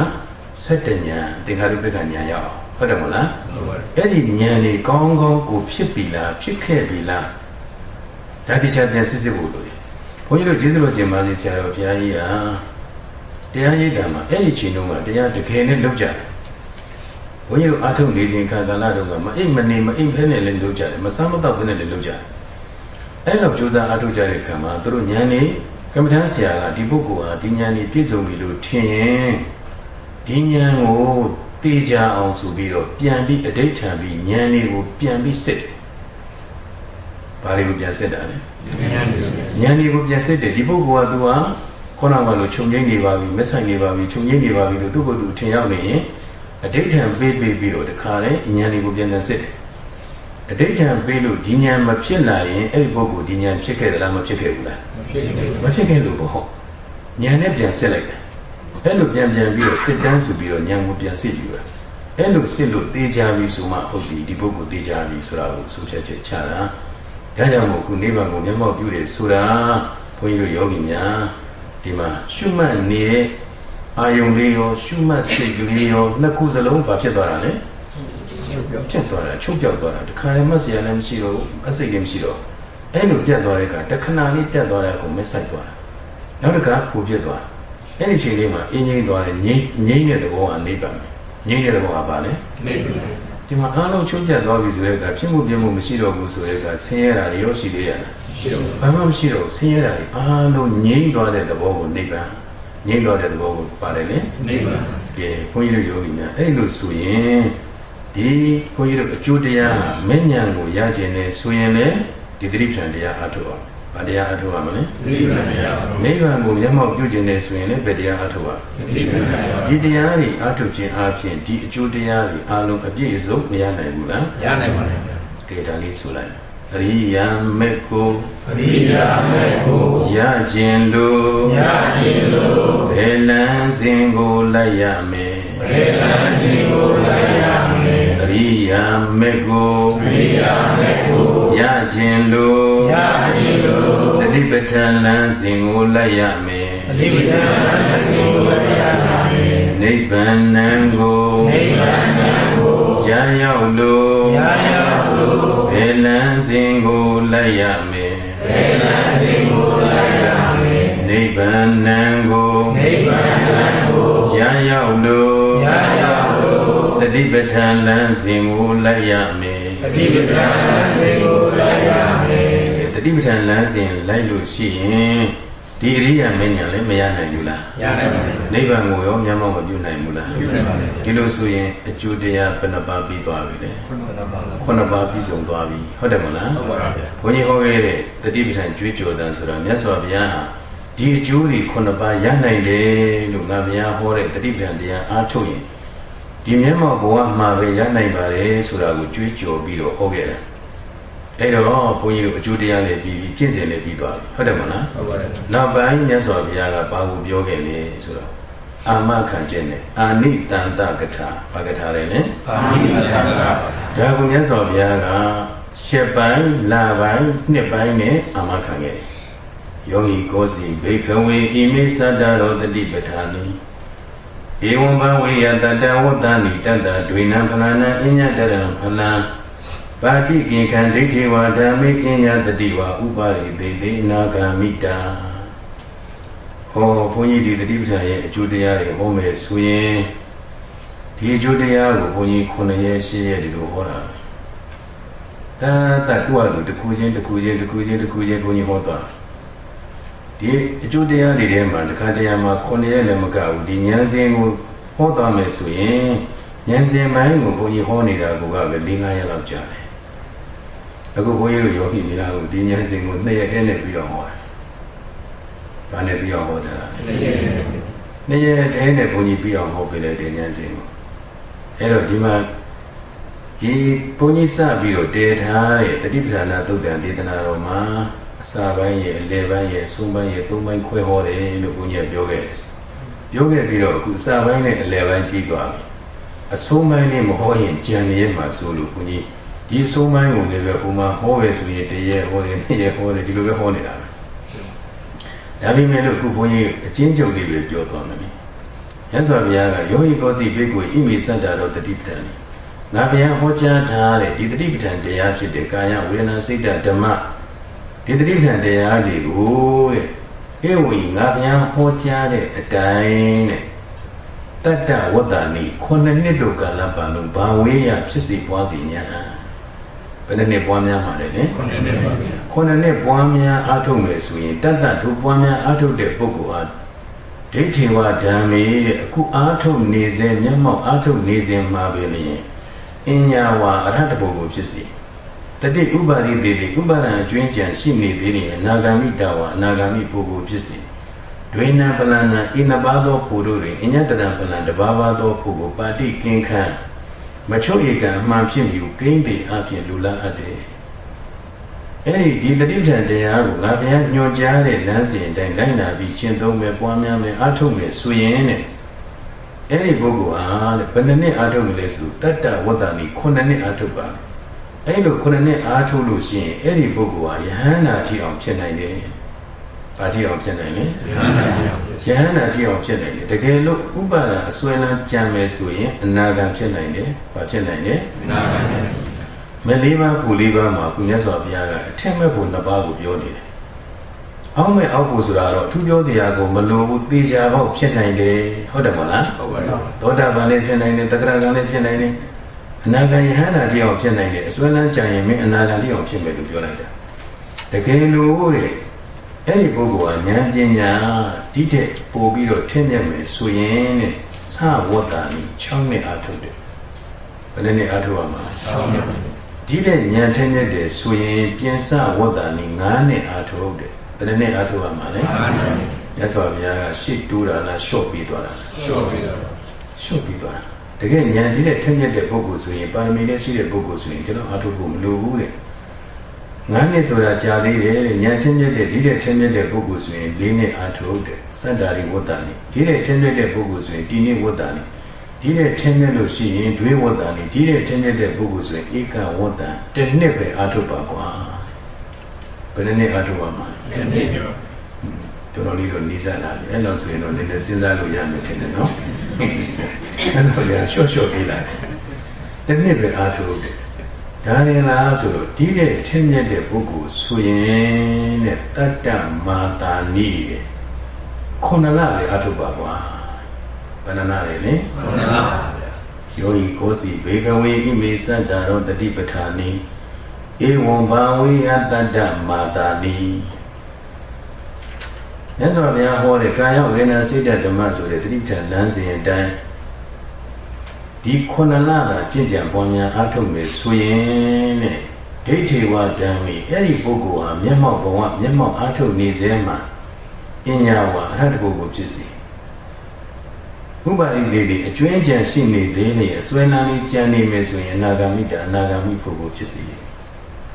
စက်တဉာဏ်သင်္ခါရုပ္ပကဉာဏ်ရောက်ဟုတ်တယ်မလားဟုတ်ပါတယ်အဲ့ဒီဉာဏ်နေကောင်းကောင်းကိုဖြစ်ပြီလားဖြစ်ခဲ့ပြီလားဒါတိချာပြန်စစ်စစ်ဖို့လိုတယ်ဘုန်းကြီးတို့ကျေးဇူးတော်ရှင်ပါစေဆရာတော်ဘုရားကြီးဟာ တရားရိပ်တာမှာအဲ့ဒီချိန်တုန်းကတရားတကယ်နဲ့လုပ်ကြတယ်ဘုန်းကြီးတို့အာထုနေစဉ်ခါကာလတုန်းကမအိမ်မနေမအိမ်ဖဲနဲ့လည်းလုပ်ကြတယ်မစမ်းမတော့ဖဲနဲ့လည်းလုပ်ကြတယ်အဲ့လိုကြိုးစားအာထုကြတဲ့ခါမှာသူတို့ဉာဏ်นี่ကမ္မထမ်းဆရာကဒီပုဂ္ဂိုလ်ဟာဒီဉာဏ်นี่ပြည့်စုံပြီလို့ထင်ရင်ဒီဉာဏ်ကိုတေချာအောင်ဆိုပြီးတော့ပြန်ပြီးအဋိဋ္ဌံပြီးဉာဏ်လေးကိုပြန်ပြီးစစ်တယ်။ဘာတွေကိုပြန်စစ်တာလဲ။ဉာဏ်တွေကိုပြန်စစ်တယ်ဒီပုဂ္ဂိုလ်ကသူဟာ ခေါင်းကလို့ခြုံငိမ့်နေပါပြီမဆိုင်နေပါပြီခြုံငိမ့်နေပါပြီလို့သူ့ကိုယ်သူထင်ရောက်နေရင်အဋိဋ္ဌံပေးပေးပြီးတော့တခါလေဉာဏ်တွေကိုပြန်ပြန်စစ်တယ်။အဋိဋ္ဌံပေးလို့ဒီဉာဏ်မဖြစ်လာရင်အဲ့ဒီပုဂ္ဂိုလ်ဒီဉာဏ်ဖြစ်ခဲ့သလားမဖြစ်ခဲ့ဘူးလားမဖြစ်ခဲ့ဘူးမဖြစ်ခဲ့လို့ပေါ့ဉာဏ်နဲ့ပြန်စစ်လိုက်တယ်အဲ့လိုပြန်ပြန်ပြီးတော့စစ်တန်းဆိုပြီးတော့ဉာဏ်ကိုပြန်စစ်ယူတာအဲ့လိုစစ်လို့တေးကြပြီဆိုမှဟုတ်ပြီဒီပုဂ္ဂိုလ်တေးကြပြီဆိုတာကိုဆုံးဖြတ်ချက်ချတာဒါကြောင့်မို့ခုနိဗ္ဗာန်ကိုမျက်မှောက်ပြုတယ်ဆိုတာဘုန်းကြီးတို့ယောဂီများ ဒီမှာရှုမှတ်နေတဲ့အာယုံလေးရောရှုမှတ်စိတ်ကလေးရောနှစ်ခုစလုံးဘာဖြစ်သွားတာလဲဖြစ်သွားတာချုပ်ပြောက်သွားတာတခါလည်းမဆရာလည်းမရှိတော့အစိတ်လည်းမရှိတော့အဲ့လိုပြတ်သွားတဲ့ကတခဏလေးပြတ်သွားတဲ့ကိုမဆိုင်သွားတာနောက်တစ်ခါဖူပြတ်သွားတာအဲ့ဒီချိန်လေးမှာအင်းငိမ့်သွားတယ်ငိမ့်ငိမ့်တဲ့သဘောကနိဗ္ဗာန်ငိမ့်တဲ့သဘောကဘာလဲနိဗ္ဗာန် ဒီမှာအားလုံးချုပ်ပြတ်သွားပြီဆိုတဲ့အခါဖြစ်မှုပြမှုမရှိတော့ဘူးဆိုတဲ့အခါဆင်းရဲတာရောရှိသေးရလားရှိတော့ဘာမှမရှိတော့ဆင်းရဲတာအားလုံးငြိမ့်သွားတဲ့သဘောကိုနိဗ္ဗာန်ငြိမ့်သွားတဲ့သဘောကိုပါတယ်လေနိဗ္ဗာန်ကဲဘုန်းကြီးတို့ယောဂီများအဲ့လိုဆိုရင်ဒီဘုန်းကြီးတို့အကျိုးတရားမဉ္ဇဏ်ကိုရခြင်းနဲ့ဆိုရင်လေဒီတိပ္ပံတရားအထောက်အောင် ဘာတရားအထုရမလဲနိဗ္ဗာန်တရားနိဗ္ဗာန်ကိုမျက်မှောက်ပြုခြင်းနဲ့ဆိုရင်လည်းဘယ်တရားအထုရနိဗ္ဗာန်တရားဒီတရားတွေအထုခြင်းအပြင်ဒီအကျိုးတရားတွေအလုံးအပြည့်အစုံမရနိုင်ဘူးလားရနိုင်ပါတယ်ကဲဒါလေးဆိုလိုက်အရိယာမေကိုအရိယာမေကိုရခြင်းလို့ရခြင်းလို့ဘယ်လန်းစဉ်ကိုလိုက်ရမယ်ဘယ်လန်းစဉ်ကိုလိုက်ရမယ်အရိယာမေကိုအရိယာမေကိုရခြင်းလို့ရခြင်းလို့ တတိပဋ္ဌာန်လမ်းစဉ်ကိုလိုက်ရမယ်တတိပဋ္ဌာန်လမ်းစဉ်ကိုလိုက်ရမယ်နိဗ္ဗာန်ကိုနိဗ္ဗာန်ကိုရရောက်လို့ရရောက်လို့ဘယ်လမ်းစဉ်ကိုလိုက်ရမယ်ဘယ်လမ်းစဉ်ကိုလိုက်ရမယ်နိဗ္ဗာန်ကိုနိဗ္ဗာန်ကိုရရောက်လို့ရရောက်လို့တတိပဋ္ဌာန်လမ်းစဉ်ကိုလိုက်ရမယ်တတိပဋ္ဌာန်လမ်းစဉ်ကိုလိုက်ရမယ် တတိပဋ္ဌာန်လမ်းစဉ်လိုက်လို့ရှိရင်ဒီအရိယာမင်းညာလည်းမရနိုင်ဘူးလားရနိုင်ပါဘူးနိဗ္ဗာန်ကိုရောမျက်မှောက်မပြုနိုင်ဘူးလားပြုနိုင်ပါတယ်ဒီလိုဆိုရင်အကျိုးတရားဘယ်နှပါးပြီးသွားပြီလဲခုနှစ်ပါးခုနှစ်ပါးပြီးဆုံးသွားပြီဟုတ်တယ်မလားဟုတ်ပါဗျာဘုန်းကြီးဟောခဲ့တဲ့တတိပဋ္ဌာန်ကျွေးကြော်တန်ဆိုတာမြတ်စွာဘုရားဟာဒီအကျိုးတွေခုနှစ်ပါးရနိုင်တယ်လို့ငါဘုရားဟောတဲ့တတိပဋ္ဌာန်တရားအားထုတ်ရင်ဒီမျက်မှောက်ဘဝမှာပဲရနိုင်ပါတယ်ဆိုတာကိုကြွေးကြော်ပြီးတော့ဟောခဲ့တယ် အဲ့တော့ဘုန်းကြီးတို့အကျိုးတရားနဲ့ပြီးပြီးကျင့်စဉ်နဲ့ပြီးသွားပြီဟုတ်တယ်မလားဟုတ်ပါတယ်နောက်ပိုင်းမြတ်စွာဘုရားကဘာကိုပြောခဲ့လဲဆိုတော့အာမခံခြင်းနဲ့အာနိတန္တကထာဘာကထာလဲလဲအာနိတန္တကထာဒါကမြတ်စွာဘုရားကရှစ်ပိုင်းလပိုင်းနှစ်ပိုင်းနဲ့အာမခံခဲ့တယ်ယောဂီကိုစီဘေခဝေဣမိသတ္တရောတတိပဋ္ဌာနိဧဝံဘဝေယတတဝတ္တနိတတ္တဒွေနံဖလနံအညတရံဖလံ ပါတိကိခံဒိဋ္ဌိဝါဓမ္မိကိညာတတိဝါဥပါရိသေသေနာဂာမိတာဟောဘုန်းကြီးဒီတတိပဋ္ဌာန်ရဲ့အကျိုးတရားတွေဟောမယ်ဆိုရင်ဒီအကျိုးတရားကိုဘုန်းကြီး9ရက်10ရက်ဒီလိုဟောတာတာတတ်တွားသူတစ်ခုချင်းတစ်ခုချင်းတစ်ခုချင်းတစ်ခုချင်းဘုန်းကြီးဟောတာဒီအကျိုးတရားတွေထဲမှာတစ်ခါတရံမှာ9ရက်လည်းမကဘူးဒီဉာဏ်စဉ်ကိုဟောသွားမယ်ဆိုရင်ဉာဏ်စဉ်ပိုင်းကိုဘုန်းကြီးဟောနေတာကပဲ၄-၅ရက်လောက်ကြာတယ် အခုဘုန်းကြီးတို့ယောဂီများကိုဒီဉာဏ်စဉ်ကို2ရက်ထဲနဲ့ပြီးတော့ဟောတယ်။ဘာနဲ့ပြီးတော့ဟောတာလဲ။2ရက်ထဲနဲ့ဘုန်းကြီးပြီးအောင်ဟောပေးလိုက်တဲ့ဉာဏ်စဉ်ကိုအဲ့တော့ဒီမှာဒီဘုန်းကြီးစပြီးတော့တည်ထားတဲ့တတိပဌာနာသုတ်တံဒေသနာတော်မှာအစာပိုင်းရဲ့အလယ်ပိုင်းရဲ့အဆုံးပိုင်းရဲ့သုံးပိုင်းခွဲဟောတယ်လို့ဘုန်းကြီးပြောခဲ့တယ်။ပြောခဲ့ပြီးတော့အခုအစာပိုင်းနဲ့အလယ်ပိုင်းပြီးသွားပြီ။အဆုံးပိုင်းလေးမဟောရင်ကြံရည်မှာဆိုလို့ဘုန်းကြီး ဒီအဆုံးပိုင်းကိုလည်းပဲဟိုမှာဟောပဲဆိုရင်တရေဟောတယ်နှစ်ရေဟောတယ်ဒီလိုပဲဟောနေတာပဲဒါပေမဲ့လို့ခုဘုန်းကြီးအချင်းချုပ်လေးပဲပြောသွားမယ်ရသော်ဘုရားကယောဟိကောစီပိကိုဣမိစတ္တာတော်တတိပဋ္ဌာန်ငါဘုရားဟောကြားထားတဲ့ဒီတတိပဋ္ဌာန်တရားဖြစ်တဲ့ကာယဝေဒနာစိတ်ဓမ္မဒီတတိပဋ္ဌာန်တရားတွေကိုတဲ့ဧဝံငါဘုရားဟောကြားတဲ့အတိုင်းတဲ့တတ္တဝတ္တနိခုနှစ်နှစ်တို့ကာလပတ်လုံးဘာဝေးရဖြစ်စီပွားစီညာ ဘယ်နှစ်ပွားများမှာလဲလေခုနှစ်နှစ်ပါဗျာခုနှစ်နှစ်ပွားများအားထုတ်မယ်ဆိုရင်တတ္တတို့ပွားများအားထုတ်တဲ့ပုဂ္ဂိုလ်ဟာဒိဋ္ဌိဝဓမ္မေအခုအားထုတ်နေစေမျက်မှောက်အားထုတ်နေစေမှာပဲလျင်အညာဝါအရဟတပုဂ္ဂိုလ်ဖြစ်စီတတိဥပါရိသေတိဥပါဒံအကျွင်းကြံရှိနေသေးတယ်အနာဂါမိတဝါအနာဂါမိပုဂ္ဂိုလ်ဖြစ်စီဒွေနံပလန္နဣနဘာသောဖို့တို့တွင်အညတရံပလံတဘာဘာသောဖို့ကိုပါတိကင်းခန့် မချုပ်ဧကံအမှန်ဖြစ်อยู่ကိန်းပေအပြင်လူလာအပ်တယ်အဲ့ဒီဒီတတိပ္ပံတရားကိုငါဘုရားညွှန်ကြားတဲ့လမ်းစဉ်အတိုင်းလိုက်နာပြီးရှင်းသုံးမယ်ပွားများမယ်အားထုတ်မယ်ဆိုရင်တဲ့အဲ့ဒီပုဂ္ဂိုလ်ဟာတဲ့ဘယ်နှစ်နှစ်အားထုတ်မလဲဆိုတတ္တဝတ္တနိခုနှစ်နှစ်အားထုတ်ပါအဲ့လိုခုနှစ်နှစ်အားထုတ်လို့ရှိရင်အဲ့ဒီပုဂ္ဂိုလ်ဟာယဟန္တာတိအောင်ဖြစ်နိုင်တယ်။ ဘာတိအောင်ဖြစ်နိုင်လဲယဟန္တာတရားယဟန္တာတိအောင်ဖြစ်နိုင်တယ်။တကယ်လို့ဥပါဒံအစွဲလန်းကြံမယ်ဆိုရင်အနာဂံဖြစ်နိုင်တယ်။ဘာဖြစ်နိုင်လဲနာဂံ။မလေးပါးပူလေးပါးမှာကုမြတ်စွာဘုရားကအထက်မဲ့ဖို့နှစ်ပါးကိုပြောနေတယ်။အောက်မဲ့အောက်ဖို့ဆိုတာတော့အထူးပြောစရာကိုမလိုဘူးသေချာပေါက်ဖြစ်နိုင်တယ်။ဟုတ်တယ်မလား။ဟုတ်ပါတော့သောတာပန်လည်းဖြစ်နိုင်တယ်တက္ကရာကံလည်းဖြစ်နိုင်တယ်အနာဂံယဟန္တာတိအောင်ဖြစ်နိုင်တယ်အစွဲလန်းကြံရင်မင်းအနာဂံတိအောင်ဖြစ်မယ်လို့ပြောလိုက်တာတကယ်လို့တဲ့ အဲ့ဒီပုဂ္ဂိုလ်ကဉာဏ်ပညာဒီတဲ့ပို့ပြီးတော့ထင်းမြက်မယ်ဆိုရင်တဲ့သဝတ္တာနိ6နှစ်အားထုတ်တယ်ဘယ်နှစ်နှစ်အားထုတ်ရမှာဆောင်းနေပါဒီတဲ့ဉာဏ်ထင်းမြက်တယ်ဆိုရင်ပြင်စဝတ္တာနိ9နှစ်အားထုတ်တယ်ဘယ်နှစ်နှစ်အားထုတ်ရမှာလဲနာဂံမြတ်စွာဘုရားကရှစ်တိုးတာလားရှော့ပြီးသွားတာလားလျှော့ပြီးတော့ရှုပ်ပြီးသွားတာတကယ်ဉာဏ်ကြီးတဲ့ထက်မြက်တဲ့ပုဂ္ဂိုလ်ဆိုရင်ပါရမီနဲ့ရှိတဲ့ပုဂ္ဂိုလ်ဆိုရင်ကျွန်တော်အထုဖို့မလိုဘူးတဲ့ ငါးနှစ်ဆိုတာကြာသေးတယ်တဲ့ဉာဏ်ထက်မြက်တဲ့ဒီတဲ့ထက်မြက်တဲ့ပုဂ္ဂိုလ်ဆိုရင်၄နှစ်အထုတဲ့စတ္တာရိဝတ္တနိဒီတဲ့ထက်မြက်တဲ့ပုဂ္ဂိုလ်ဆိုရင်ဒီနေ့ဝတ္တနိဒီတဲ့ထက်မြက်လို့ရှိရင်ဒွေဝတ္တနိဒီတဲ့ထက်မြက်တဲ့ပုဂ္ဂိုလ်ဆိုရင်ဧကဝတ္တတစ်နှစ်ပဲအထုပါကွာဘယ်နှစ်နှစ်အထုပါမှာလဲနည်းနည်းပြောတော်တော်လေးတော့နေစားလာပြီအဲ့လိုဆိုရင်တော့နည်းနည်းစဉ်းစားလို့ရမယ်ထင်တယ်နော်အဲ့ဒါလည်းရှော့ရှော့ပေးလိုက်တစ်နှစ်ပဲအားထုတ်တယ် ဒါရင်လားဆိုတော့ဒီတဲ့ထင်းမြက်တဲ့ပုဂ္ဂိုလ်ဆိုရင်တဲ့တတ္တမာတာနိတဲ့ခုနလပဲအားထုတ်ပါကွာဘယ်နှနာလဲလေဟုတ်လားဗျာယောဂီကိုစီဘေကဝေဣမေသတ္တရောတတိပဋ္ဌာနိဧဝံဘာဝေယတတ္တမာတာနိမြတ်စွာဘုရားဟောတဲ့ကာယဝေဒနာစိတ်ဓာတ်ဓမ္မဆိုတဲ့တတိပဋ္ဌာန်လမ်းစဉ်အတိုင်း ဒီခုနလကကြင်ကြံပေါ်များအားထုတ်မယ်ဆိုရင်တဲ့ဒိဋ္ဌိဝဓမ္မိအဲ့ဒီပုဂ္ဂိုလ်ဟာမျက်မှောက်ဘဝမျက်မှောက်အားထုတ်နေစေမှာပညာဝါအရဟတပုဂ္ဂိုလ်ဖြစ်စီဥပါရိသေးသည်အကျွင်းကြံရှိနေသေးနေအစွဲနာလေးကြံနေမယ်ဆိုရင်အနာဂါမိတအနာဂါမိပုဂ္ဂိုလ်ဖြစ်စီ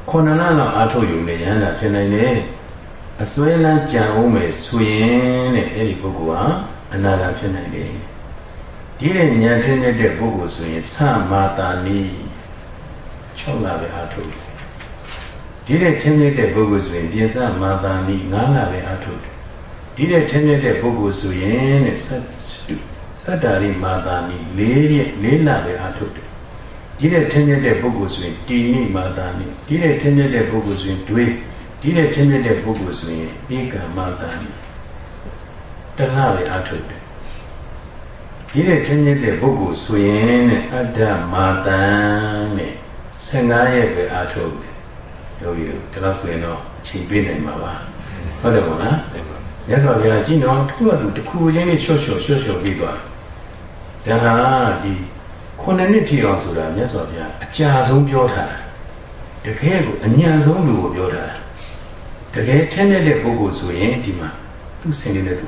ခုနလလောက်အာထုတ်ယူနေရဟန္တာဖြစ်နိုင်တယ်အစွဲလန်းကြံအောင်မယ်ဆိုရင်တဲ့အဲ့ဒီပုဂ္ဂိုလ်ဟာအနာဂတ်ဖြစ်နိုင်တယ် ဒီတဲ့ဉာဏ်ထင်းတဲ့ပုဂ္ဂိုလ်ဆိုရင်သမာတာနီ6လပဲအားထုတ်ဒီတဲ့ထင်းတဲ့ပုဂ္ဂိုလ်ဆိုရင်ပြေစမာတာနီ9လပဲအားထုတ်ဒီတဲ့ထင်းတဲ့ပုဂ္ဂိုလ်ဆိုရင်တဲ့သတ္တုသတ္တာရိမာတာနီ4ရက်4လပဲအားထုတ်တယ်ဒီတဲ့ထင်းတဲ့ပုဂ္ဂိုလ်ဆိုရင်တီနိမာတာနီဒီတဲ့ထင်းတဲ့ပုဂ္ဂိုလ်ဆိုရင်ဒွေဒီတဲ့ထင်းတဲ့ပုဂ္ဂိုလ်ဆိုရင်ဧကမာတာနီတလပဲအားထုတ်တယ် ဒီတဲ့ချင်းချင်းတဲ့ပုဂ္ဂိုလ်ဆိုရင်တဲ့အတ္တမာတန်နဲ့15ရက်ပဲအားထုတ်တယ်ယောဂီတို့ဒါလို့ဆိုရင်တော့အချိန်ပေးနိုင်မှာပါဟုတ်တယ်မို့လားမြတ်စွာဘုရားကြည့်တော့တစ်ခုကသူတစ်ခုချင်းလေးရှော့ရှော့ရှော့ရှော့ပြီးသွားတယ်ဒါဟာဒီခုနှစ်နှစ်ထီအောင်ဆိုတာမြတ်စွာဘုရားအကြာဆုံးပြောထားတာတကယ်ကိုအညံဆုံးလူကိုပြောထားတာတကယ်ထင်းတဲ့ပုဂ္ဂိုလ်ဆိုရင်ဒီမှာသူ့ဆင်နေတဲ့သူ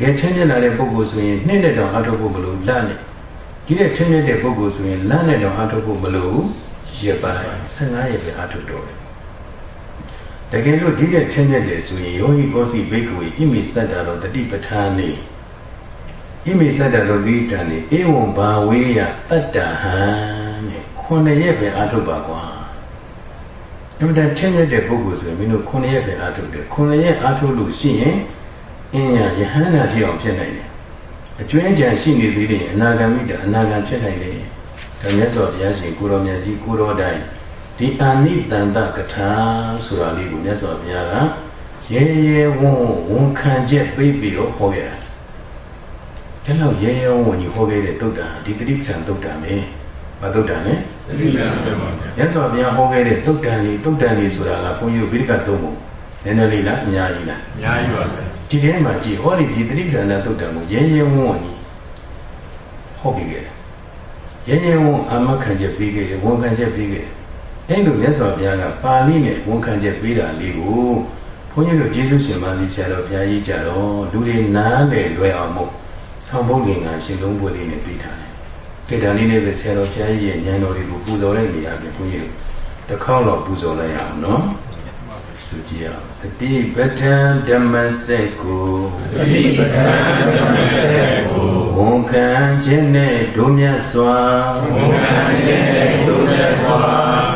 ကဲချင်းချင်းလာတဲ့ပုဂ္ဂိုလ်ဆိုရင်နှစ်နဲ့တောင်အထုတ်ဖို့မလိုလနဲ့ဒီတဲ့ချင်းချင်းတဲ့ပုဂ္ဂိုလ်ဆိုရင်လနဲ့တောင်အထုတ်ဖို့မလိုရက်ပိုင်း15ရက်ပဲအထုတ်တော့တယ်တကယ်လို့ဒီတဲ့ချင်းချင်းတဲ့ဆိုရင်ယောဂီကောစီဘိက္ခဝေဣမိစတ္တရောတတိပဋ္ဌာနေဣမိစတ္တရောဒီတန်နေဧဝံဘာဝေယတတ္တဟံတဲ့ခုနှစ်ရက်ပဲအထုတ်ပါကွာအမှန်တန်ချင်းချင်းတဲ့ပုဂ္ဂိုလ်ဆိုရင်မင်းတို့ခုနှစ်ရက်ပဲအထုတ်တယ်ခုနှစ်ရက်အထုတ်လို့ရှိရင် အင်းရယဟန္တာတိအောင်ဖြစ်နိုင်တယ်အကျွမ်းကြံရှိနေသေးတယ်အနာဂံမိတအနာဂံဖြစ်နိုင်တယ်ဒါမြတ်စွာဘုရားရှင်ကိုရောမြတ်ကြီးကိုရောတိုင်းဒီအာနိတန္တကထာဆိုတာလေးကိုမြတ်စွာဘုရားကရဲရဲဝံ့ဝန်ခံချက်ပေးပြီးတော့ဟောရတာဒါတော့ရဲရဲဝံ့ကြီးဟောခဲ့တဲ့တုတ်တာဒီတိပ္ပံတုတ်တာပဲဘာတုတ်တာလဲတိပ္ပံပဲပါဗျာမြတ်စွာဘုရားဟောခဲ့တဲ့တုတ်တန်လေးတုတ်တန်လေးဆိုတာကဘုန်းကြီးတို့ဗိဓကသုံးပုံ နည်းနည်းလေးလားအများကြီးလားအများကြီးပါပဲဒီထဲမှာကြည်ဟောဒီဒီတိပ္ပံသုတ်တံကိုရဲရဲဝံ့ဝံ့ကြီးဟောပြီးခဲ့တယ်ရဲရဲဝံ့အာမခံချက်ပြီးခဲ့တယ်ဝန်ခံချက်ပြီးခဲ့တယ်အဲ့လိုမြတ်စွာဘုရားကပါဠိနဲ့ဝန်ခံချက်ပေးတာလေးကိုဘုန်းကြီးတို့ယေရှုရှင်မကြီးဆရာတော်ဘုရားကြီးကြတော့လူတွေနားလေလွယ်အောင်မို့ဆောင်းဘုတ်လင်္ကာရှင်လုံးပွဲလေးနဲ့ပြီးထားတယ်ဒေတာလေးနဲ့ပဲဆရာတော်ဘုရားကြီးရဲ့ဉာဏ်တော်တွေကိုပူဇော်တဲ့နေရာပြင်ဘုန်းကြီးတို့တစ်ခေါက်တော့ပူဇော်လိုက်ရအောင်နော် ဆိုကြည့်အောင်တတိပဋ္ဌံဓမ္မစက်ကိုတတိပဋ္ဌံဓမ္မစက်ကိုဝန်ခံခြင်းနဲ့ဒုမြတ်စွာဝန်ခံခြင်းနဲ့ဒုမြတ်စွာ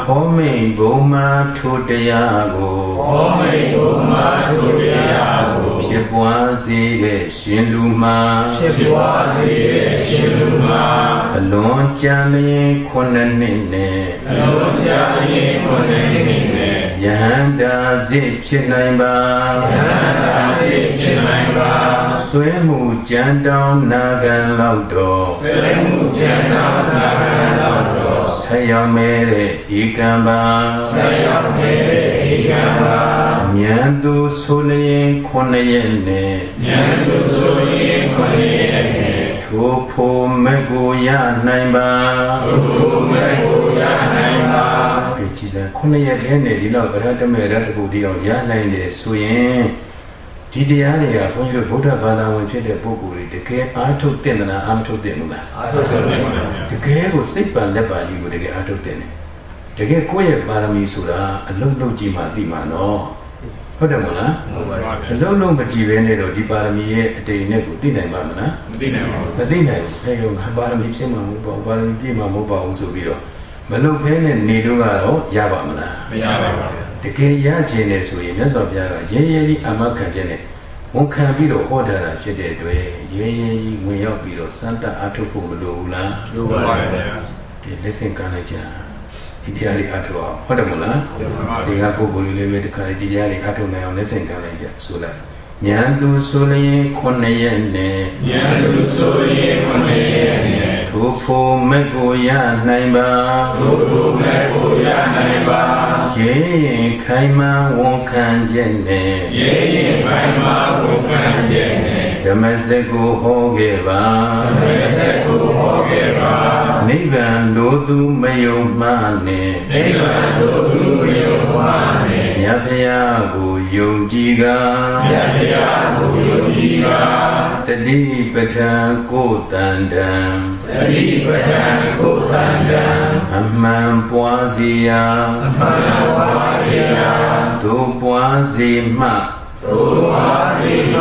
ဟောမိန်ဘုံမာထိုတရားကိုဟောမိန်ဘုံမာထိုတရားကိုဖြစ်ပွားစေတဲ့ရှင်လူမှာဖြစ်ပွားစေတဲ့ရှင်လူမှာအလွန်ကြာလျင်ခုနှစ်နှစ်နဲ့အလွန်ကြာလျင်ခုနှစ်နှစ်နဲ့ ယဟန္တာစစ်ဖြစ်နိုင်ပါယဟန္တာစစ်ဖြစ်နိုင်ပါဆွဲမှုကြံတောင်းနာခံလောက်တော်ဆွဲမှုကြံတောင်းနာခံလောက်တော်ဆက်ရောက်မဲ့တဲ့ဧကံပါဆက်ရောက်မဲ့တဲ့ဧကံပါဉာဏ်သူဆိုလျင်ခုနှစ်ရက်နဲ့ဉာဏ်သူဆိုလျင်ခုနှစ်ရက်နဲ့ထိုဖို့မကိုရနိုင်ပါထိုဖို့မကိုရနိုင်ပါ ဒီကြည်စံခုနှစ်ရက်တည်းနဲ့ဒီလောက်အရဟတမေရတ္တပုတိအောင်ရနိုင်တယ်ဆိုရင်ဒီတရားတွေကဘုန်းကြီးတို့ဗုဒ္ဓဘာသာဝင်ဖြစ်တဲ့ပုဂ္ဂိုလ်တွေတကယ်အားထုတ်တဲ့နာအားမထုတ်တဲ့ဘူးလားအားထုတ်တယ်ပါဗျာတကယ်ကိုစိတ်ပန်လက်ပါကြီးကိုတကယ်အားထုတ်တဲ့တယ်တကယ်ကိုယ့်ရဲ့ပါရမီဆိုတာအလုံးလုံးကြည့်မှသိမှာနော်ဟုတ်တယ်မလားဟုတ်ပါပါအလုံးလုံးမကြည့်ဘဲနဲ့တော့ဒီပါရမီရဲ့အတိတ်နဲ့ကိုသိနိုင်ပါမလားမသိနိုင်ပါဘူးမသိနိုင်ဘူးအဲလိုပါရမီဖြစ်မှာမဟုတ်ပါဘူးပါရမီပြည့်မှာမဟုတ်ပါဘူးဆိုပြီးတော့ မလုံဖဲနဲ့နေတော့ကတော့ရပါမလားမရပါဘူးတကယ်ရခြင်းနဲ့ဆိုရင်မြတ်စွာဘုရားကရဲရဲကြီးအမခံခြင်းနဲ့ဝန်ခံပြီးတော့ဟောတာဖြစ်တဲ့အတွက်ရဲရဲကြီးဝင်ရောက်ပြီးတော့စမ်းတအထုတ်ဖို့မလိုဘူးလားလိုပါပါဗျာဒီလက်ဆင့်ကမ်းလိုက်ကြဒီတရားလေးအထုတ်အောင်ဟုတ်တယ်မလားဒီကပုဂ္ဂိုလ်လေးလည်းပဲတခါဒီတရားလေးအထုတ်နိုင်အောင်လက်ဆင့်ကမ်းလိုက်ကြဆိုလိုက်ဉာဏ်သူဆိုလျင်ခုနှစ်ရက်နဲ့ဉာဏ်သူဆိုလျင်ခုနှစ်ရက်နဲ့ ထိုဖို့မက်ကိုရနိုင်ပါထိုဖို့မက်ကိုရနိုင်ပါရေရင်ခိုင်မာဝန်ခံချက်နဲ့ရေရင်ခိုင်မာဝန်ခံချက်နဲ့ဓမ္မစက်ကိုဟောခဲ့ပါဓမ္မစက်ကိုဟောခဲ့ပါနိဗ္ဗာန်လိုသူမယုံမှနဲ့နိဗ္ဗာန်လိုသူမယုံမှနဲ့မြတ်ဖရာကိုယုံကြည်ကမြတ်ဖရာကိုယုံကြည်ကတတိပဋ္ဌာန်ကိုတန်တံ တတိပဋ္ဌာန်ကိုတန်တံအမှန်ပွားစီရာအမှန်ပွားစီရာသို့ပွားစီမှသိဘုရားစေမ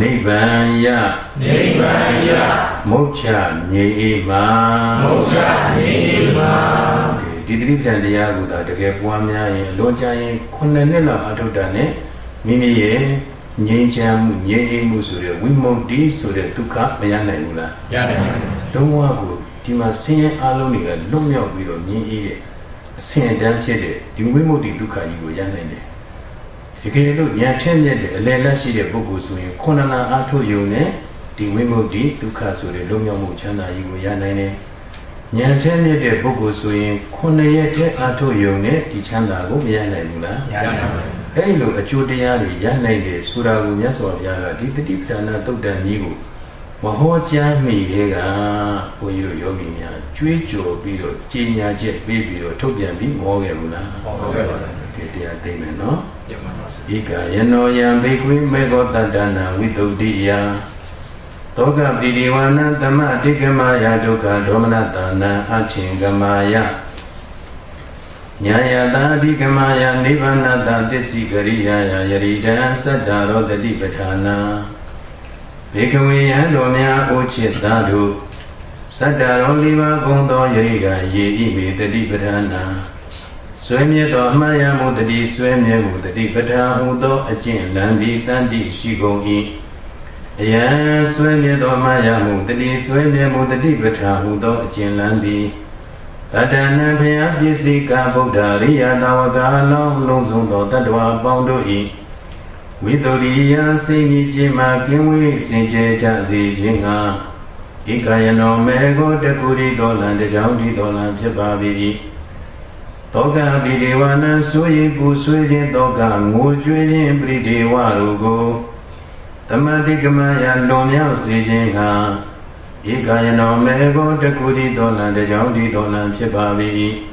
နိဗ္ဗာန်ယနိဗ္ဗာန်ယမုတ်ချငြိအေးမှာမုတ်ချငြိအေးမှာဒီတိပ္ပံတရားကိုသာတကယ်ပွားများရင်လွန်ကြရင်ခုနှစ်နှစ်လောက်အထုတ်တာနဲ့မိမိရဲ့ငြိမ်းချမ်းမှုငြိမ်းအေးမှုဆိုတဲ့ဝိမု ക്തി ဆိုတဲ့ဒုက္ခမရနိုင်ဘူးလားရနိုင်ပါဘူး လုံးဝကိုဒီမှာဆင်းရဲအလုံးတွေကလွတ်မြောက်ပြီးတော့ငြိမ်းအေးတဲ့အဆင့်အတန်းဖြစ်တဲ့ဒီဝိမု ക്തി ဒုက္ခကြီးကိုရနိုင်တယ်ဒီကနေ့လို့ဉာဏ်ထက်မြက်တဲ့အလယ်လက်ရှိတဲ့ပုဂ္ဂိုလ်ဆိုရင်ခုနလအားထုတ်ယုံနဲ့ဒီဝိမု ക്തി ဒုက္ခဆိုတဲ့လွတ်မြောက်မှုချမ်းသာကြီးကိုရနိုင်တယ်ဉာဏ်ထက်မြက်တဲ့ပုဂ္ဂိုလ်ဆိုရင်ခုနှစ်ရက်တည်းအားထုတ်ယုံနဲ့ဒီချမ်းသာကိုမရနိုင်ဘူးလားရနိုင်ပါဘူးအဲ့လိုအကျိုးတရားတွေရနိုင်တယ်ဆိုတာကိုမြတ်စွာဘုရားကဒီတတိပဌာနာတုတ်တန်ကြီးကို မဟောကြားမိတဲ့ကဘုန်းကြီးတို့ယောဂီများကြွေးကြော်ပြီးတော့ကြီးညာချက်ပေးပြီးတော့ထုတ်ပြန်ပြီးမောခဲ့ဘူးလားဟုတ်ကဲ့ပါဒီတရားသိမယ်နော်ဤကယနောယံဘေကွေမေဃောတတ္တနာဝိတုဒ္ဓိယသောကပိတိဝါနသမတိကမယဒုက္ခဒေါမနတာနံအချင်းကမာယညာယတာအဓိကမယနိဗ္ဗာနတသစ္စိကရိယာယယရိတံသတ္တရောတတိပဋ္ဌာနာ ဘေကဝေယံတော်များအိုချစ်သားတို့သတ္တရောလေးပါးဘုံသောယရိကယေဤမေတတိပဋ္ဌာနာဆွေမြဲသောအမှန်ရမှုတတိဆွေမြဲမှုတတိပဋ္ဌာဟုသောအကျင့်လံသည်တန်တိရှိကုန်၏အယံဆွေမြဲသောအမှန်ရမှုတတိဆွေမြဲမှုတတိပဋ္ဌာဟုသောအကျင့်လံသည်တတနံဖျားပစ္စည်းကဗုဒ္ဓရိယတဝကလောင်းလုံးစုံသောတတ္တဝါပေါင်းတို့၏ ဝိတုရိယစိတ်ကြီးခြင်းမှကင်းဝေးစင်ကြယ်ကြစေခြင်းကဧကယနောမေကိုတကူရီတော်လံတကြောင်ဒီတော်လံဖြစ်ပါ၏တောကပိဒေဝနံဆိုရိပူဆွေးခြင်းတောကငိုကြွေးခြင်းပိဒေဝတို့ကိုတမတိကမယလွန်မြောက်စေခြင်းကဧကယနောမေကိုတကူတိတော်လံတကြောင်ဒီတော်လံဖြစ်ပါ၏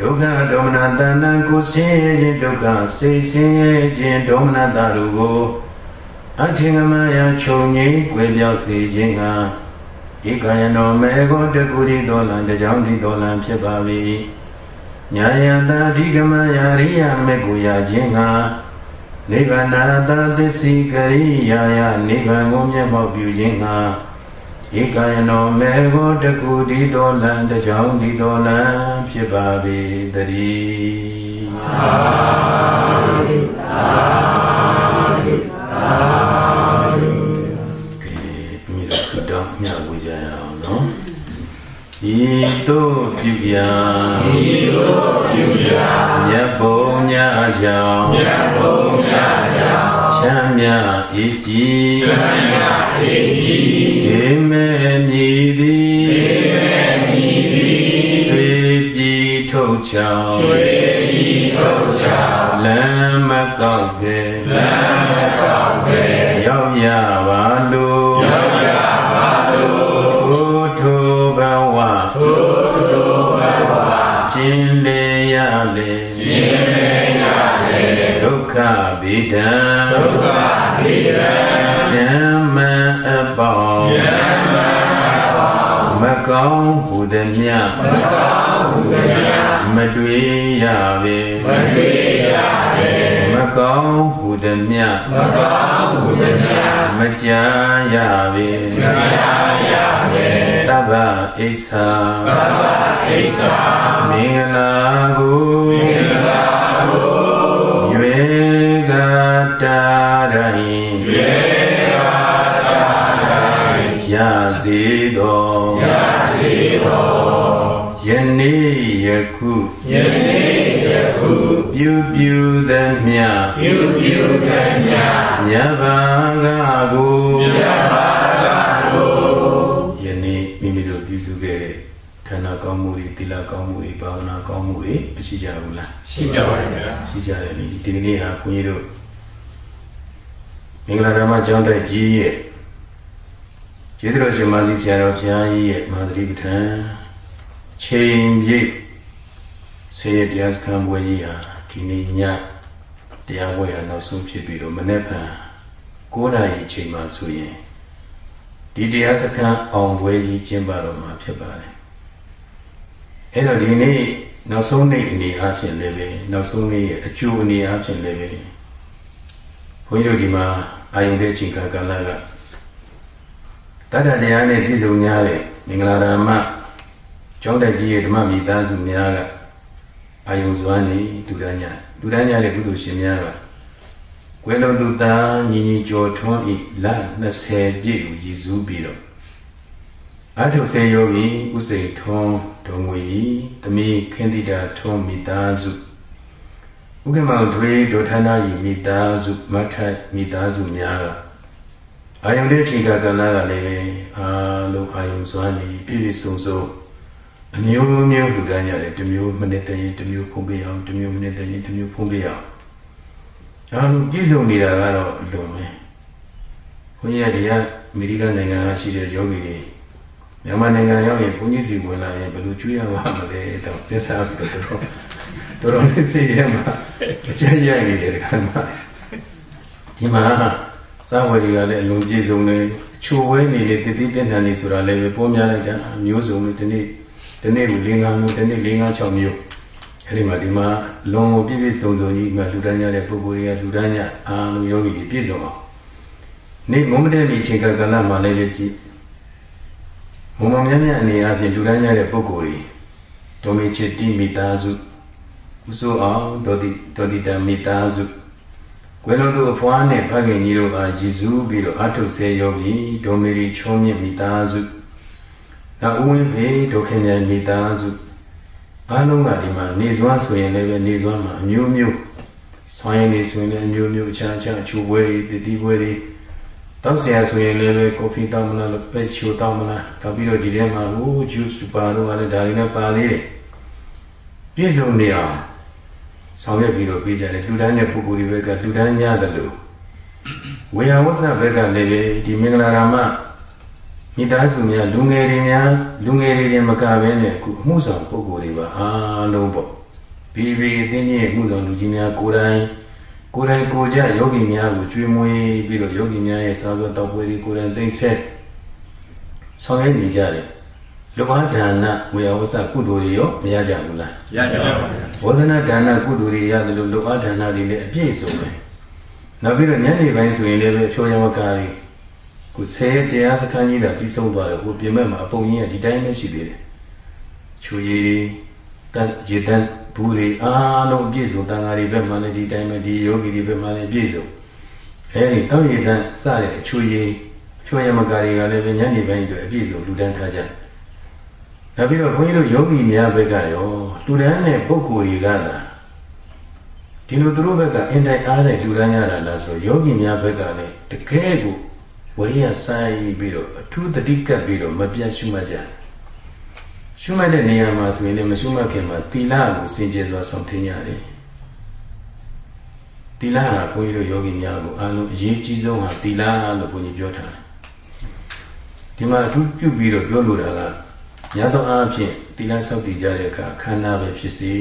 ဒုက္ခဒေါမနတန္တံကိုဆင်းရဲခြင်းဒုက္ခစိတ်ဆင်းရဲခြင်းဒေါမနတတို့ကိုအထင်ကမယခြုံငိမ့်ွယ်ပြောက်စေခြင်းကဧကယနောမေကိုတကူတိတော်လံတကြောင်ဒီတော်လံဖြစ်ပါ၏ညာယတာအဓိကမယရိယမေကိုရခြင်းကနိဗ္ဗာန်သာသစ္စိကရိယာယနိဗ္ဗာန်ကိုမျက်မှောက်ပြုခြင်းက ဧကယနောမေကိုတကူဒီတော်လံတကြောင်ဒီတော်လံဖြစ်ပါပေတည်းသာဓုသာဓုသာဓုကဲမြေတော်မြတ်ဝေကြရအောင်နော်ဤတို့ပြုရာဤတို့ပြုရာမြတ်ဘုံညာကြောင့်မြတ်ဘုံညာကြောင့် ချမ်းမြအေးကြည်ချမ်းမြအေးကြည်ေမေမြည်သည်ေမေမြည်သည်ရွှေပြည်ထုတ်ချောင်းရွှေ ခဗိဒံဒုက္ခဗိဒံယမအပေါင်းယမအပေါင်းမကောင်းဟုသည်မြမကောင်းဟုသည်မြမတွေ့ရပေမတွေ့ရပေမကောင်းဟုသည်မြမကောင်းဟုသည်မြမကြားရပေမကြားရပေတဗ္ဗဣစ္ဆာတဗ္ဗဣစ္ဆာမင်္ဂလာကိုမင်္ဂလာ တာရိုင်းရွေကတာရိုင်းရစေသောရစေသောယနေ့ယခုယနေ့ယခုပြုပြုသမျှပြုပြုသမျှမြတ်ဘာကကိုမြတ်ဘာကကိုယနေ့မိမိတို့ပြုစုခဲ့တဲ့ဌာနကောင်းမှုတွေသီလကောင်းမှုတွေဘာဝနာကောင်းမှုတွေမရှိကြဘူးလားရှိကြပါတယ်ဗျာရှိကြတယ်ဒီဒီနေ့ဟာခွန်ကြီးတို့ မင်္ဂလာဓမ္မကျောင်းတိုက်ကြီးရဲ့ကျေးဇူးတော်ရှင်မာသီဆရာတော်ဘုရားကြီးရဲ့မဟာသတိပဋ္ဌာန်ချိန်ပြည့်ဆေးတရားစခန်းပွဲကြီးဟာဒီနေ့ညတရားပွဲဟာနောက်ဆုံးဖြစ်ပြီးတော့မနေ့က9နာရီအချိန်မှဆိုရင်ဒီတရားစခန်းအောင်ပွဲကြီးကျင်းပတော့မှာဖြစ်ပါတယ်အဲ့တော့ဒီနေ့နောက်ဆုံးနေ့အနေအချင်းလည်းပဲနောက်ဆုံးနေ့ရဲ့အကျိုးအနေအချင်းလည်းပဲဘုု န်းကြီးတို့ဒီမှာအာယုန်တဲ့အချိန်ကာလကတတ္တတရားနဲ့ပြည့်စုံ냐တဲ့မင်္ဂလာရမကျောင်းတက်ကြီးရဲ့ဓမ္မမိသားစုများကအာယုံစွမ်းနေလူတန်းညလူတန်းညတဲ့ကုသိုလ်ရှင်များကကွယ်လုံးသူသားညီညီကျော်ထွန်းဤလ20ပြည့်ကိုရည်စူးပြီးတော့အထုစေယောဂီဥစိန်ထွန်းဒုံငွေတမီခင်းတိတာထွန်းမိသားစု ဥက္ကမောင်ထွေးဒုဌာနာဤမိသားစုမထမိသားစုများကအာယုန်တဲ့ချိန်ကကလာကလည်းအာလုံးအာယုန်စွမ်းနေပြည့်ပြည့်စုံစုံအမျိုးမျိုးလူတန်းရတယ်တစ်မျိုးမနစ်တည်းတစ်မျိုးဖုံးပေးအောင်တစ်မျိုးမနစ်တည်းတစ်မျိုးဖုံးပေးအောင်အားလုံးပြည့်စုံနေတာကတော့အလွန်ပဲဘုန်းကြီးကတရားအမေရိကန်နိုင်ငံကရှိတဲ့ယောဂီတွေမြန်မာနိုင်ငံရောက်ရင်ဘုန်းကြီးစီဝင်လာရင်ဘယ်လိုကျွေးရမှာမလဲတော့စဉ်းစားပြီးတော့ တော်တော်တော်လေးစိတ်ထဲမှာအကျဉ်းရိုက်နေတယ်တခါမှဒီမှာစာဝရီကလည်းအလုံးပြည့်စုံနေချိုဝဲနေလေတတိတ္တန်နေဆိုတာလည်းပဲပေါ်များလိုက်တာမျိုးစုံတွေဒီနေ့ဒီနေ့ကို၄၅မျိုးဒီနေ့၄၅၆မျိုးအဲဒီမှာဒီမှာလွန်ကိုပြည့်ပြည့်စုံစုံကြီးမှလူတန်းကြတဲ့ပုဂ္ဂိုလ်တွေကလူတန်းကြအာလုံးယောဂီတွေပြည့်စုံအောင်နေ့မုံမတဲ့ဒီချိန်ကကလမှာလည်းကြည့်မုံမများများအနေအချင်းလူတန်းကြတဲ့ပုဂ္ဂိုလ်တွေဒေါမေချစ်တိမိသားစု ဥဆိုအောင်ဒေါတိဒေါတိတမိသားစုကွယ်လုံးတို့အဖွားနဲ့ဖခင်ကြီးတို့အားရည်စူးပြီးတော့အထုစေယောဂီဒေါမေရီချုံးမြင့်မိသားစုနောက်ဦးဝင်းဖေဒုက္ခဉာဏ်မိသားစုအားလုံးကဒီမှာနေစွမ်းဆိုရင်လည်းပဲနေစွမ်းမှာအမျိုးမျိုးဆွမ်းရည်နေဆိုရင်လည်းအမျိုးမျိုးအခြားအခြားချိုးပွဲတွေတတိပွဲတွေတောက်ဆရာဆိုရင်လည်းပဲကော်ဖီတောက်မလားလို့ပဲချိုတောက်မလားတောက်ပြီးတော့ဒီထဲမှာဟိုဂျူးစပါတော့လည်းဒါတွေနဲ့ပါသေးတယ်ပြည့်စုံနေအောင် ဆောင်ရွက်ပြီးတော့ပြေးကြတယ်လူတန်းတဲ့ပုဂ္ဂိုလ်တွေဘက်ကလူတန်းရတယ်လို့ဝေယဝဆဘက်ကလည်းပဲဒီမင်္ဂလာရာမမိသားစုများလူငယ်တွေများလူငယ်တွေတင်မကဘဲနဲ့အခုအမှုဆောင်ပုဂ္ဂိုလ်တွေပါအားလုံးပေါ့ဘီဘီအသိဉာဏ်မှုဆောင်လူကြီးများကိုယ်တိုင်ကိုယ်တိုင်ကိုကြယောဂီများကိုကြွေးမွေးပြီးတော့ယောဂီများရဲ့စာသောတောက်ပွဲတွေကိုယ်တိုင်သိဆက်ဆောင်ရွက်နေကြတယ် လောဘဒါနဝေယဝဆကုသိုလ်တွေရောမရကြဘူးလားရကြပါဘူးဝဇနဒါနကုသိုလ်တွေရတယ်လို့လောဘဒါနတွေလည်းအပြည့်စုံတယ်နောက်ပြီးတော့ညနေပိုင်းဆိုရင်လည်းဖြောရမကားတွေခုဆယ်တရားစခန်းကြီးတာပြီးဆုံးသွားတယ်ဟိုပြင်မဲ့မှာအပုံကြီးကဒီတိုင်းပဲရှိသေးတယ်ချူရည်တန်ရေတန်ဘူးတွေအားလုံးပြည့်စုံတန်ဃာတွေဘက်မှလည်းဒီတိုင်းပဲဒီယောဂီတွေဘက်မှလည်းပြည့်စုံအဲဒီတောင်းရည်တန်စတဲ့အချူရည်ဖြိုရမကာတွေကလည်းပဲညနေပိုင်းအတွက်အပြည့်စုံလူတန်းထားကြ နောက်ပြီးတော့ဘုန်းကြီးတို့ယောဂီများဘက်ကရောလူတန်းတဲ့ပုဂ္ဂိုလ်တွေကလာဒီလိုသူတို့ဘက်ကအင်တိုင်အားတဲ့လူတန်းရတာလားဆိုယောဂီများဘက်ကလည်းတကယ်ကိုဝရိယဆိုင်ပြီးတော့အထူးတတိကပ်ပြီးတော့မပြတ်ရှုမှတ်ကြရှုမှတ်တဲ့နေရာမှာဆိုရင်လည်းမရှုမှတ်ခင်မှာသီလကိုစင်ကြယ်စွာဆောင်ထင်းရတယ်သီလဟာဘုန်းကြီးတို့ယောဂီများကိုအားလုံးအရေးကြီးဆုံးဟာသီလလို့ဘုန်းကြီးပြောထားတယ်ဒီမှာအထူးပြုပြီးတော့ပြောလိုတာက များသောအားဖြင့်သီလစောင့်တည်ကြတဲ့အခါခန္ဓာပဲဖြစ်စေ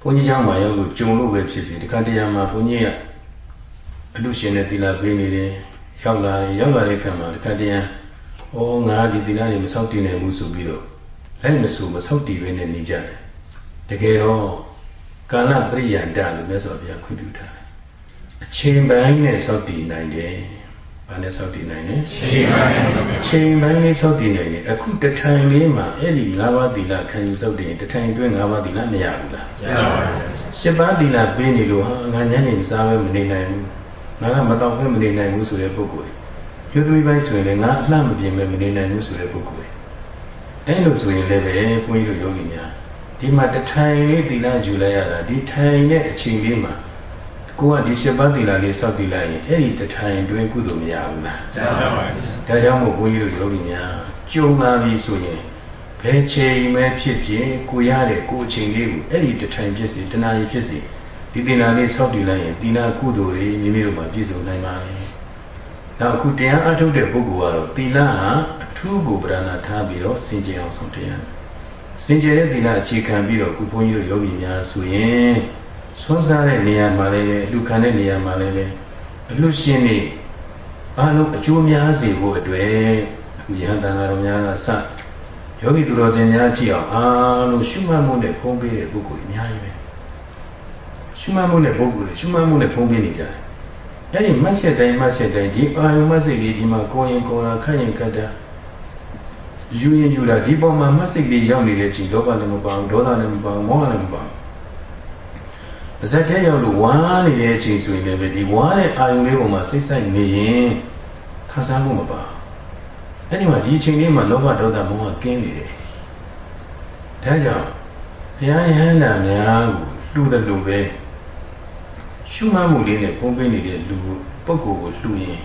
ဘုန်းကြီးကျောင်းမှာရောကိုကြုံလို့ပဲဖြစ်စေဒီခါတရားမှာဘုန်းကြီးကအလူရှင်နဲ့သီလပေးနေတယ်ရောက်လာရောက်လာတဲ့အခါမှာဒီခါတရားဟောငါဒီသီလတွေမစောင့်တည်နိုင်ဘူးဆိုပြီးတော့လက်မဆူမစောင့်တည်ဘဲနဲ့နေကြတယ်တကယ်တော့ကာလပရိယန္တလို့မြတ်စွာဘုရားခွင့်ပြုထားတယ်အချိန်ပိုင်းနဲ့စောင့်တည်နိုင်တယ် ဘာနဲ့ဆောက်တည်နိုင်လဲချိန်ပိုင်းချိန်ပိုင်းနဲ့ဆောက်တည်နိုင်တယ်အခုတထိုင်လေးမှာအဲ့ဒီ၅ပါးသီလခံယူဆောက်တည်ရင်တထိုင်တွင်း၅ပါးသီလမရဘူးလားရပါဘူး၈ပါးသီလပေးနေလို့ဟာငါညနေမစားဘဲမနေနိုင်ဘူးငါကမတော့ဘဲမနေနိုင်ဘူးဆိုတဲ့ပုဂ္ဂိုလ်တွေမြို့သမီးပိုင်းဆိုရင်လည်းငါအလှမပြင်းပဲမနေနိုင်ဘူးဆိုတဲ့ပုဂ္ဂိုလ်တွေအဲ့လိုဆိုရင်လည်းပဲဘုန်းကြီးတို့ယောဂီများဒီမှာတထိုင်လေးသီလယူလိုက်ရတာဒီထိုင်တဲ့အချိန်လေးမှာ ကိုကဒီရှစ်ပါးသီလလေးစောက်တည်လိုက်ရင်အဲ့ဒီတထိုင်တွင်ကုသိုလ်မရဘူးလားကျပါပါဘူးဒါကြောင့်မို့ဘုန်းကြီးတို့ယောဂီများကြုံလာပြီဆိုရင်ဘယ်ချိန်မဲဖြစ်ဖြစ်ကိုရတဲ့ကိုအချိန်လေးကိုအဲ့ဒီတထိုင်ဖြစ်စီတဏှာကြီးဖြစ်စီဒီသီလလေးဆောက်တည်လိုက်ရင်သီလကုသိုလ်တွေမိမိတို့မှာပြည့်စုံနိုင်ပါမယ်။နောက်အခုတရားအထုတ်တဲ့ပုဂ္ဂိုလ်ကတော့သီလဟာအထူးကိုပြဏာထားပြီးတော့စင်ကြယ်အောင်ဆောင်တရား။စင်ကြယ်တဲ့သီလအခြေခံပြီးတော့အခုဘုန်းကြီးတို့ယောဂီများဆိုရင် ဆွမ်းစားတဲ့နေရာမှာလည်းအလူခံတဲ့နေရာမှာလည်းအလူရှင်နေအားလုံးအကျိုးများစေဖို့အတွက်အခုယဟန်တန်ဃာတော်များကစယောဂီသူတော်စင်များကြည့်အောင်အားလုံးရှုမှတ်မှုနဲ့ဖုံးပေးတဲ့ပုဂ္ဂိုလ်အများကြီးပဲရှရှုမှတ်မှုနဲ့ပုဂ္ဂိုလ်တွေရှုမှတ်မှုနဲ့ဖုံးပေးနေကြတယ်အဲ့ဒီမှတ်ချက်တိုင်းမှတ်ချက်တိုင်းဒီအာယုမှတ်စိတ်လေးဒီမှာကိုယ်ရင်ကိုယ်ရာခန့်ရင်ခတ်တာယူရင်ယူတာဒီပေါ်မှာမှတ်စိတ်လေးရောက်နေတဲ့အချိန်လောဘလည်းမပါဘူးဒေါသလည်းမပါဘူးမောဟလည်းမပါဘူး အစက်ထဲရောက်လို့ဝါးနေတဲ့အချိန်ဆိုရင်လည်းဒီဝါးတဲ့အာယုလေးပေါ်မှာစိတ်ဆိုင်နေရင်ခံစားမှုမပါအဲ့ဒီမှာဒီအချိန်လေးမှာလောဘဒေါသမောဟကင်းနေတယ်ဒါကြောင့်ဘုရားယဟန္တာများကိုလှူတယ်လို့ပဲရှုမှတ်မှုလေးနဲ့ပုံပေးနေတဲ့လူပုဂ္ဂိုလ်ကိုလှူရင်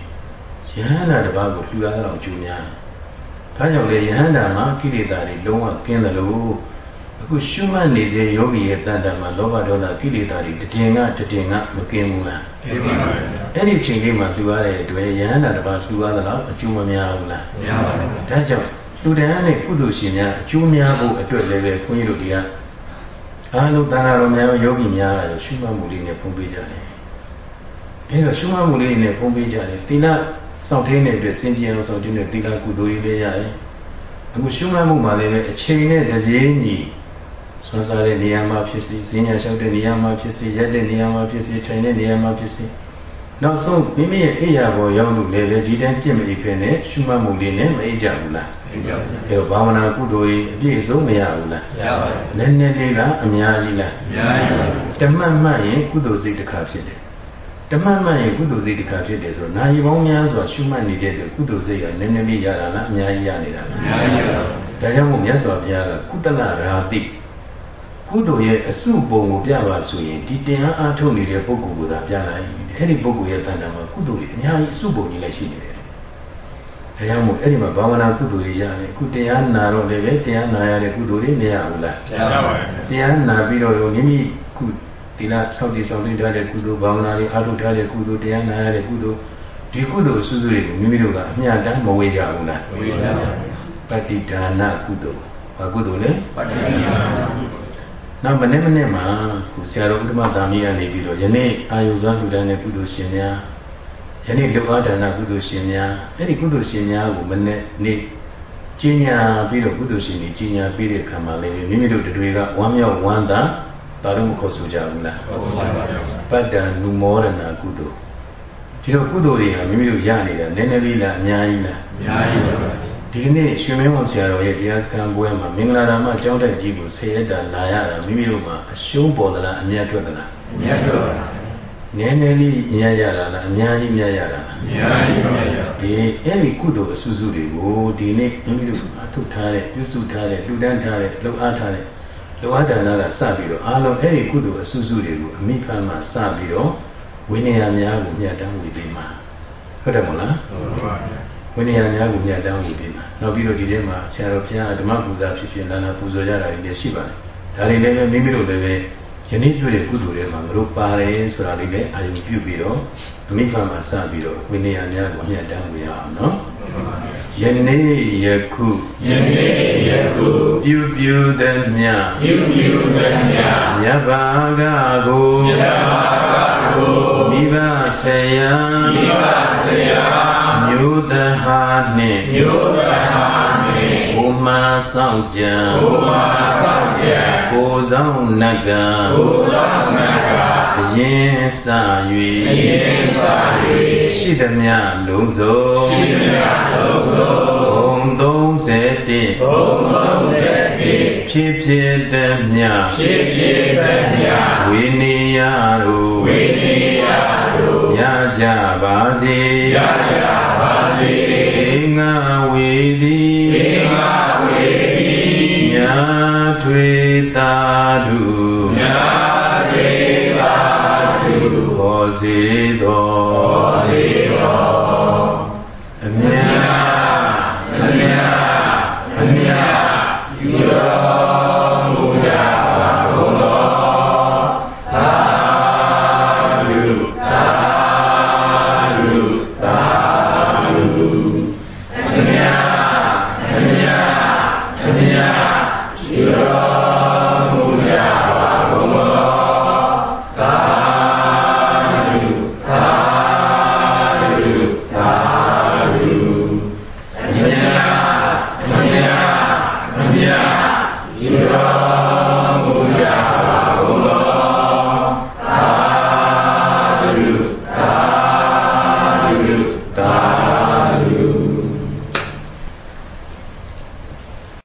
ယဟန္တာတစ်ပါးကိုလှူရအောင်ကြိုးများဒါကြောင့်လေယဟန္တာမှာကိလေသာတွေလုံးဝကင်းတယ်လို့ အခုရှုမှတ်နေစေယောဂီရဲ့တန်တမှာလောဘဒေါသကိလေသာတွေတည်ငါတည်ငါမကင်းဘူးလားကင်းပါပါအဲ့ဒီအချိန်လေးမှာလှူရတဲ့အတွက်ယဟန္တာတစ်ပါးလှူရသလားအကျိုးမများဘူးလားမများပါဘူးဒါကြောင့်လူတန်းနဲ့ကုသိုလ်ရှင်များအကျိုးများဖို့အတွက်လည်းပဲခွန်ကြီးတို့ဒီကအားလုံးတန်ဃာတော်များယောဂီများကရှုမှတ်မှုလေးနဲ့ဖုံးပေးကြတယ်အဲတော့ရှုမှတ်မှုလေးနဲ့ဖုံးပေးကြတယ်သီလစောင့်ထင်းတဲ့အတွက်စင်ကြယ်အောင်စောင့်ထင်းတဲ့သီလကုသိုလ်တွေလည်းရတယ်အခုရှုမှတ်မှုမှာလည်းပဲအချိန်နဲ့တပြေးညီ ဆွမ်းစားတဲ့နေရာမှာဖြစ်စေဈဉ္ညာလျှောက်တဲ့နေရာမှာဖြစ်စေရက်တဲ့နေရာမှာဖြစ်စေထိုင်တဲ့နေရာမှာဖြစ်စေနောက်ဆုံးမိမိရဲ့အိယာပေါ်ရောက်လို့လည်းပဲဒီတန်းပြည့်မအိဖြစ်နဲ့ရှုမှတ်မှုလေးနဲ့မအိကြဘူးလားအိကြပါဘူးအဲတော့ဘာဝနာကုသိုလ်ကြီးအပြည့်စုံမရဘူးလားရပါဘူးနည်းနည်းလေးလားအများကြီးလားအများကြီးပါဓမ္မမှတ်ရင်ကုသိုလ်စိတ်တစ်ခါဖြစ်တယ်ဓမ္မမှတ်ရင်ကုသိုလ်စိတ်တစ်ခါဖြစ်တယ်ဆိုတော့နာယီပေါင်းများစွာရှုမှတ်နေတဲ့အတွက်ကုသိုလ်စိတ်ကနည်းနည်းလေးရတာလားအများကြီးရနေတာလားအများကြီးပါဒါကြောင့်မို့မြတ်စွာဘုရားကကုတလရာတိ ကုသိုလ်ရဲ့အစုပုံကိုပြပါဆိုရင်ဒီတရားအားထုတ်နေတဲ့ပုဂ္ဂိုလ်ကသာပြလိုက်အဲ့ဒီပုဂ္ဂိုလ်ရဲ့တဏ္ဍာမှာကုသိုလ်တွေအများကြီးအစုပုံကြီးလည်းရှိနေတယ်ဒါကြောင့်မို့အဲ့ဒီမှာဘာဝနာကုသိုလ်တွေရတယ်ခုတရားနာတော့လည်းပဲတရားနာရတဲ့ကုသိုလ်တွေမရဘူးလားရပါပါတရားနာပြီးတော့ယောမိမိခုဒီလားစောင့်တည်ဆောင်တည်ထားတဲ့ကုသိုလ်ဘာဝနာတွေအားထုတ်ထားတဲ့ကုသိုလ်တရားနာရတဲ့ကုသိုလ်ဒီကုသိုလ်အစုစုတွေကိုမိမိတို့ကအမျှတမ်းမဝေကြဘူးလားဝေကြပါပတ္တိဒါနကုသိုလ်ဘာကုသိုလ်လဲပတ္တိဒါန နောက်မနေ့မနေ့မှာခုဆရာတော်ဥဒ္ဓမသာမီကနေပြီးတော့ယနေ့အာယုဇွမ်းလူတန်းတဲ့ကုသိုလ်ရှင်များယနေ့လူအားဒါနကုသိုလ်ရှင်များအဲ့ဒီကုသိုလ်ရှင်များကိုမနေ့နေ့ကြီးညာပြီးတော့ကုသိုလ်ရှင်တွေကြီးညာပြီးတဲ့ခံမှာလည်းမိမိတို့တွေကဝမ်းမြောက်ဝမ်းသာသာတော့မခေါ်ဆိုကြဘူးလားဟုတ်ပါပါပတ္တံနုမောရဏကုသိုလ်ဒီတော့ကုသိုလ်တွေဟာမိမိတို့ရနေတာနည်းနည်းလေးလားအများကြီးလားအများကြီးပါ ဒီကနေ့ရွှေမင်းဝန်ဆရာတော်ရဲ့တရားစခန်းပွဲမှာမင်္ဂလာရာမကျောင်းတက်ကြီးကိုဆယ်ရက်တာလာရတာမိမိတို့မှာအရှုံးပေါ်သလားအမြတ်ထွက်သလားအမြတ်ထွက်ပါလားနည်းနည်းလေးမြတ်ရတာလားအများကြီးမြတ်ရတာလားအများကြီးပါဗျာဒီအဲ့ဒီကုသိုလ်အစုစုတွေကိုဒီနေ့မိမိတို့အထုထားတဲ့ပြုစုထားတဲ့လှူဒန်းထားတဲ့လှုပ်အားထားတဲ့လောဟဒါနကစပြီးတော့အားလုံးအဲ့ဒီကုသိုလ်အစုစုတွေကိုအမိဖမ်းမှစပြီးတော့ဝိနည်းများကိုမြတ်တမ်းဝေပေးမှာဟုတ်တယ်မဟုတ်လားဟုတ်ပါဗျာ ဝိနည်းများကိုမြတ်တမ်းဝေပေးမှာနောက်ပြီးတော့ဒီထဲမှာဆရာတော်ဘုရားဓမ္မပူဇာဖြစ်ဖြစ်နာနာပူဇော်ကြတာတွေလည်းရှိပါတယ်ဒါတွေလည်းပဲမိမိတို့လည်းပဲယနေ့ပြုတဲ့ကုသိုလ်တွေမှာမလို့ပါတယ်ဆိုတာလေးလည်းအာရုံပြုပြီးတော့အမိဖာမှာစပြီးတော့ဝိနည်းများကိုအမြတ်တမ်းဝေရအောင်နော်ယနေ့ယခုယနေ့ယခုပြုပြုသည်မြပြုပြုသည်မြမြတ်ဘာကကိုမြတ်ဘာကကိုမိဘဆရာမိဘဆရာ မျိုးသဟာနှင့်မျိုးသဟာနှင့်ကိုမဆောင်ကြံကိုမဆောင်ကြံကိုဆောင်နတ်ကကိုဆောင်နတ်ကအရင်စ၍အရင်စ၍ရှိသမျှလုံးစုံရှိသမျှလုံးစုံဘုံ31ဘုံ31ဖြစ်ဖြစ်သမျှဖြစ်ဖြစ်သမျှဝိနည်းရတို့ဝိနည်းရတို့ ရကြပါစေရကြစေေငါဝေသည်ေငါဝေသည်ညာထွေတာဓုညာ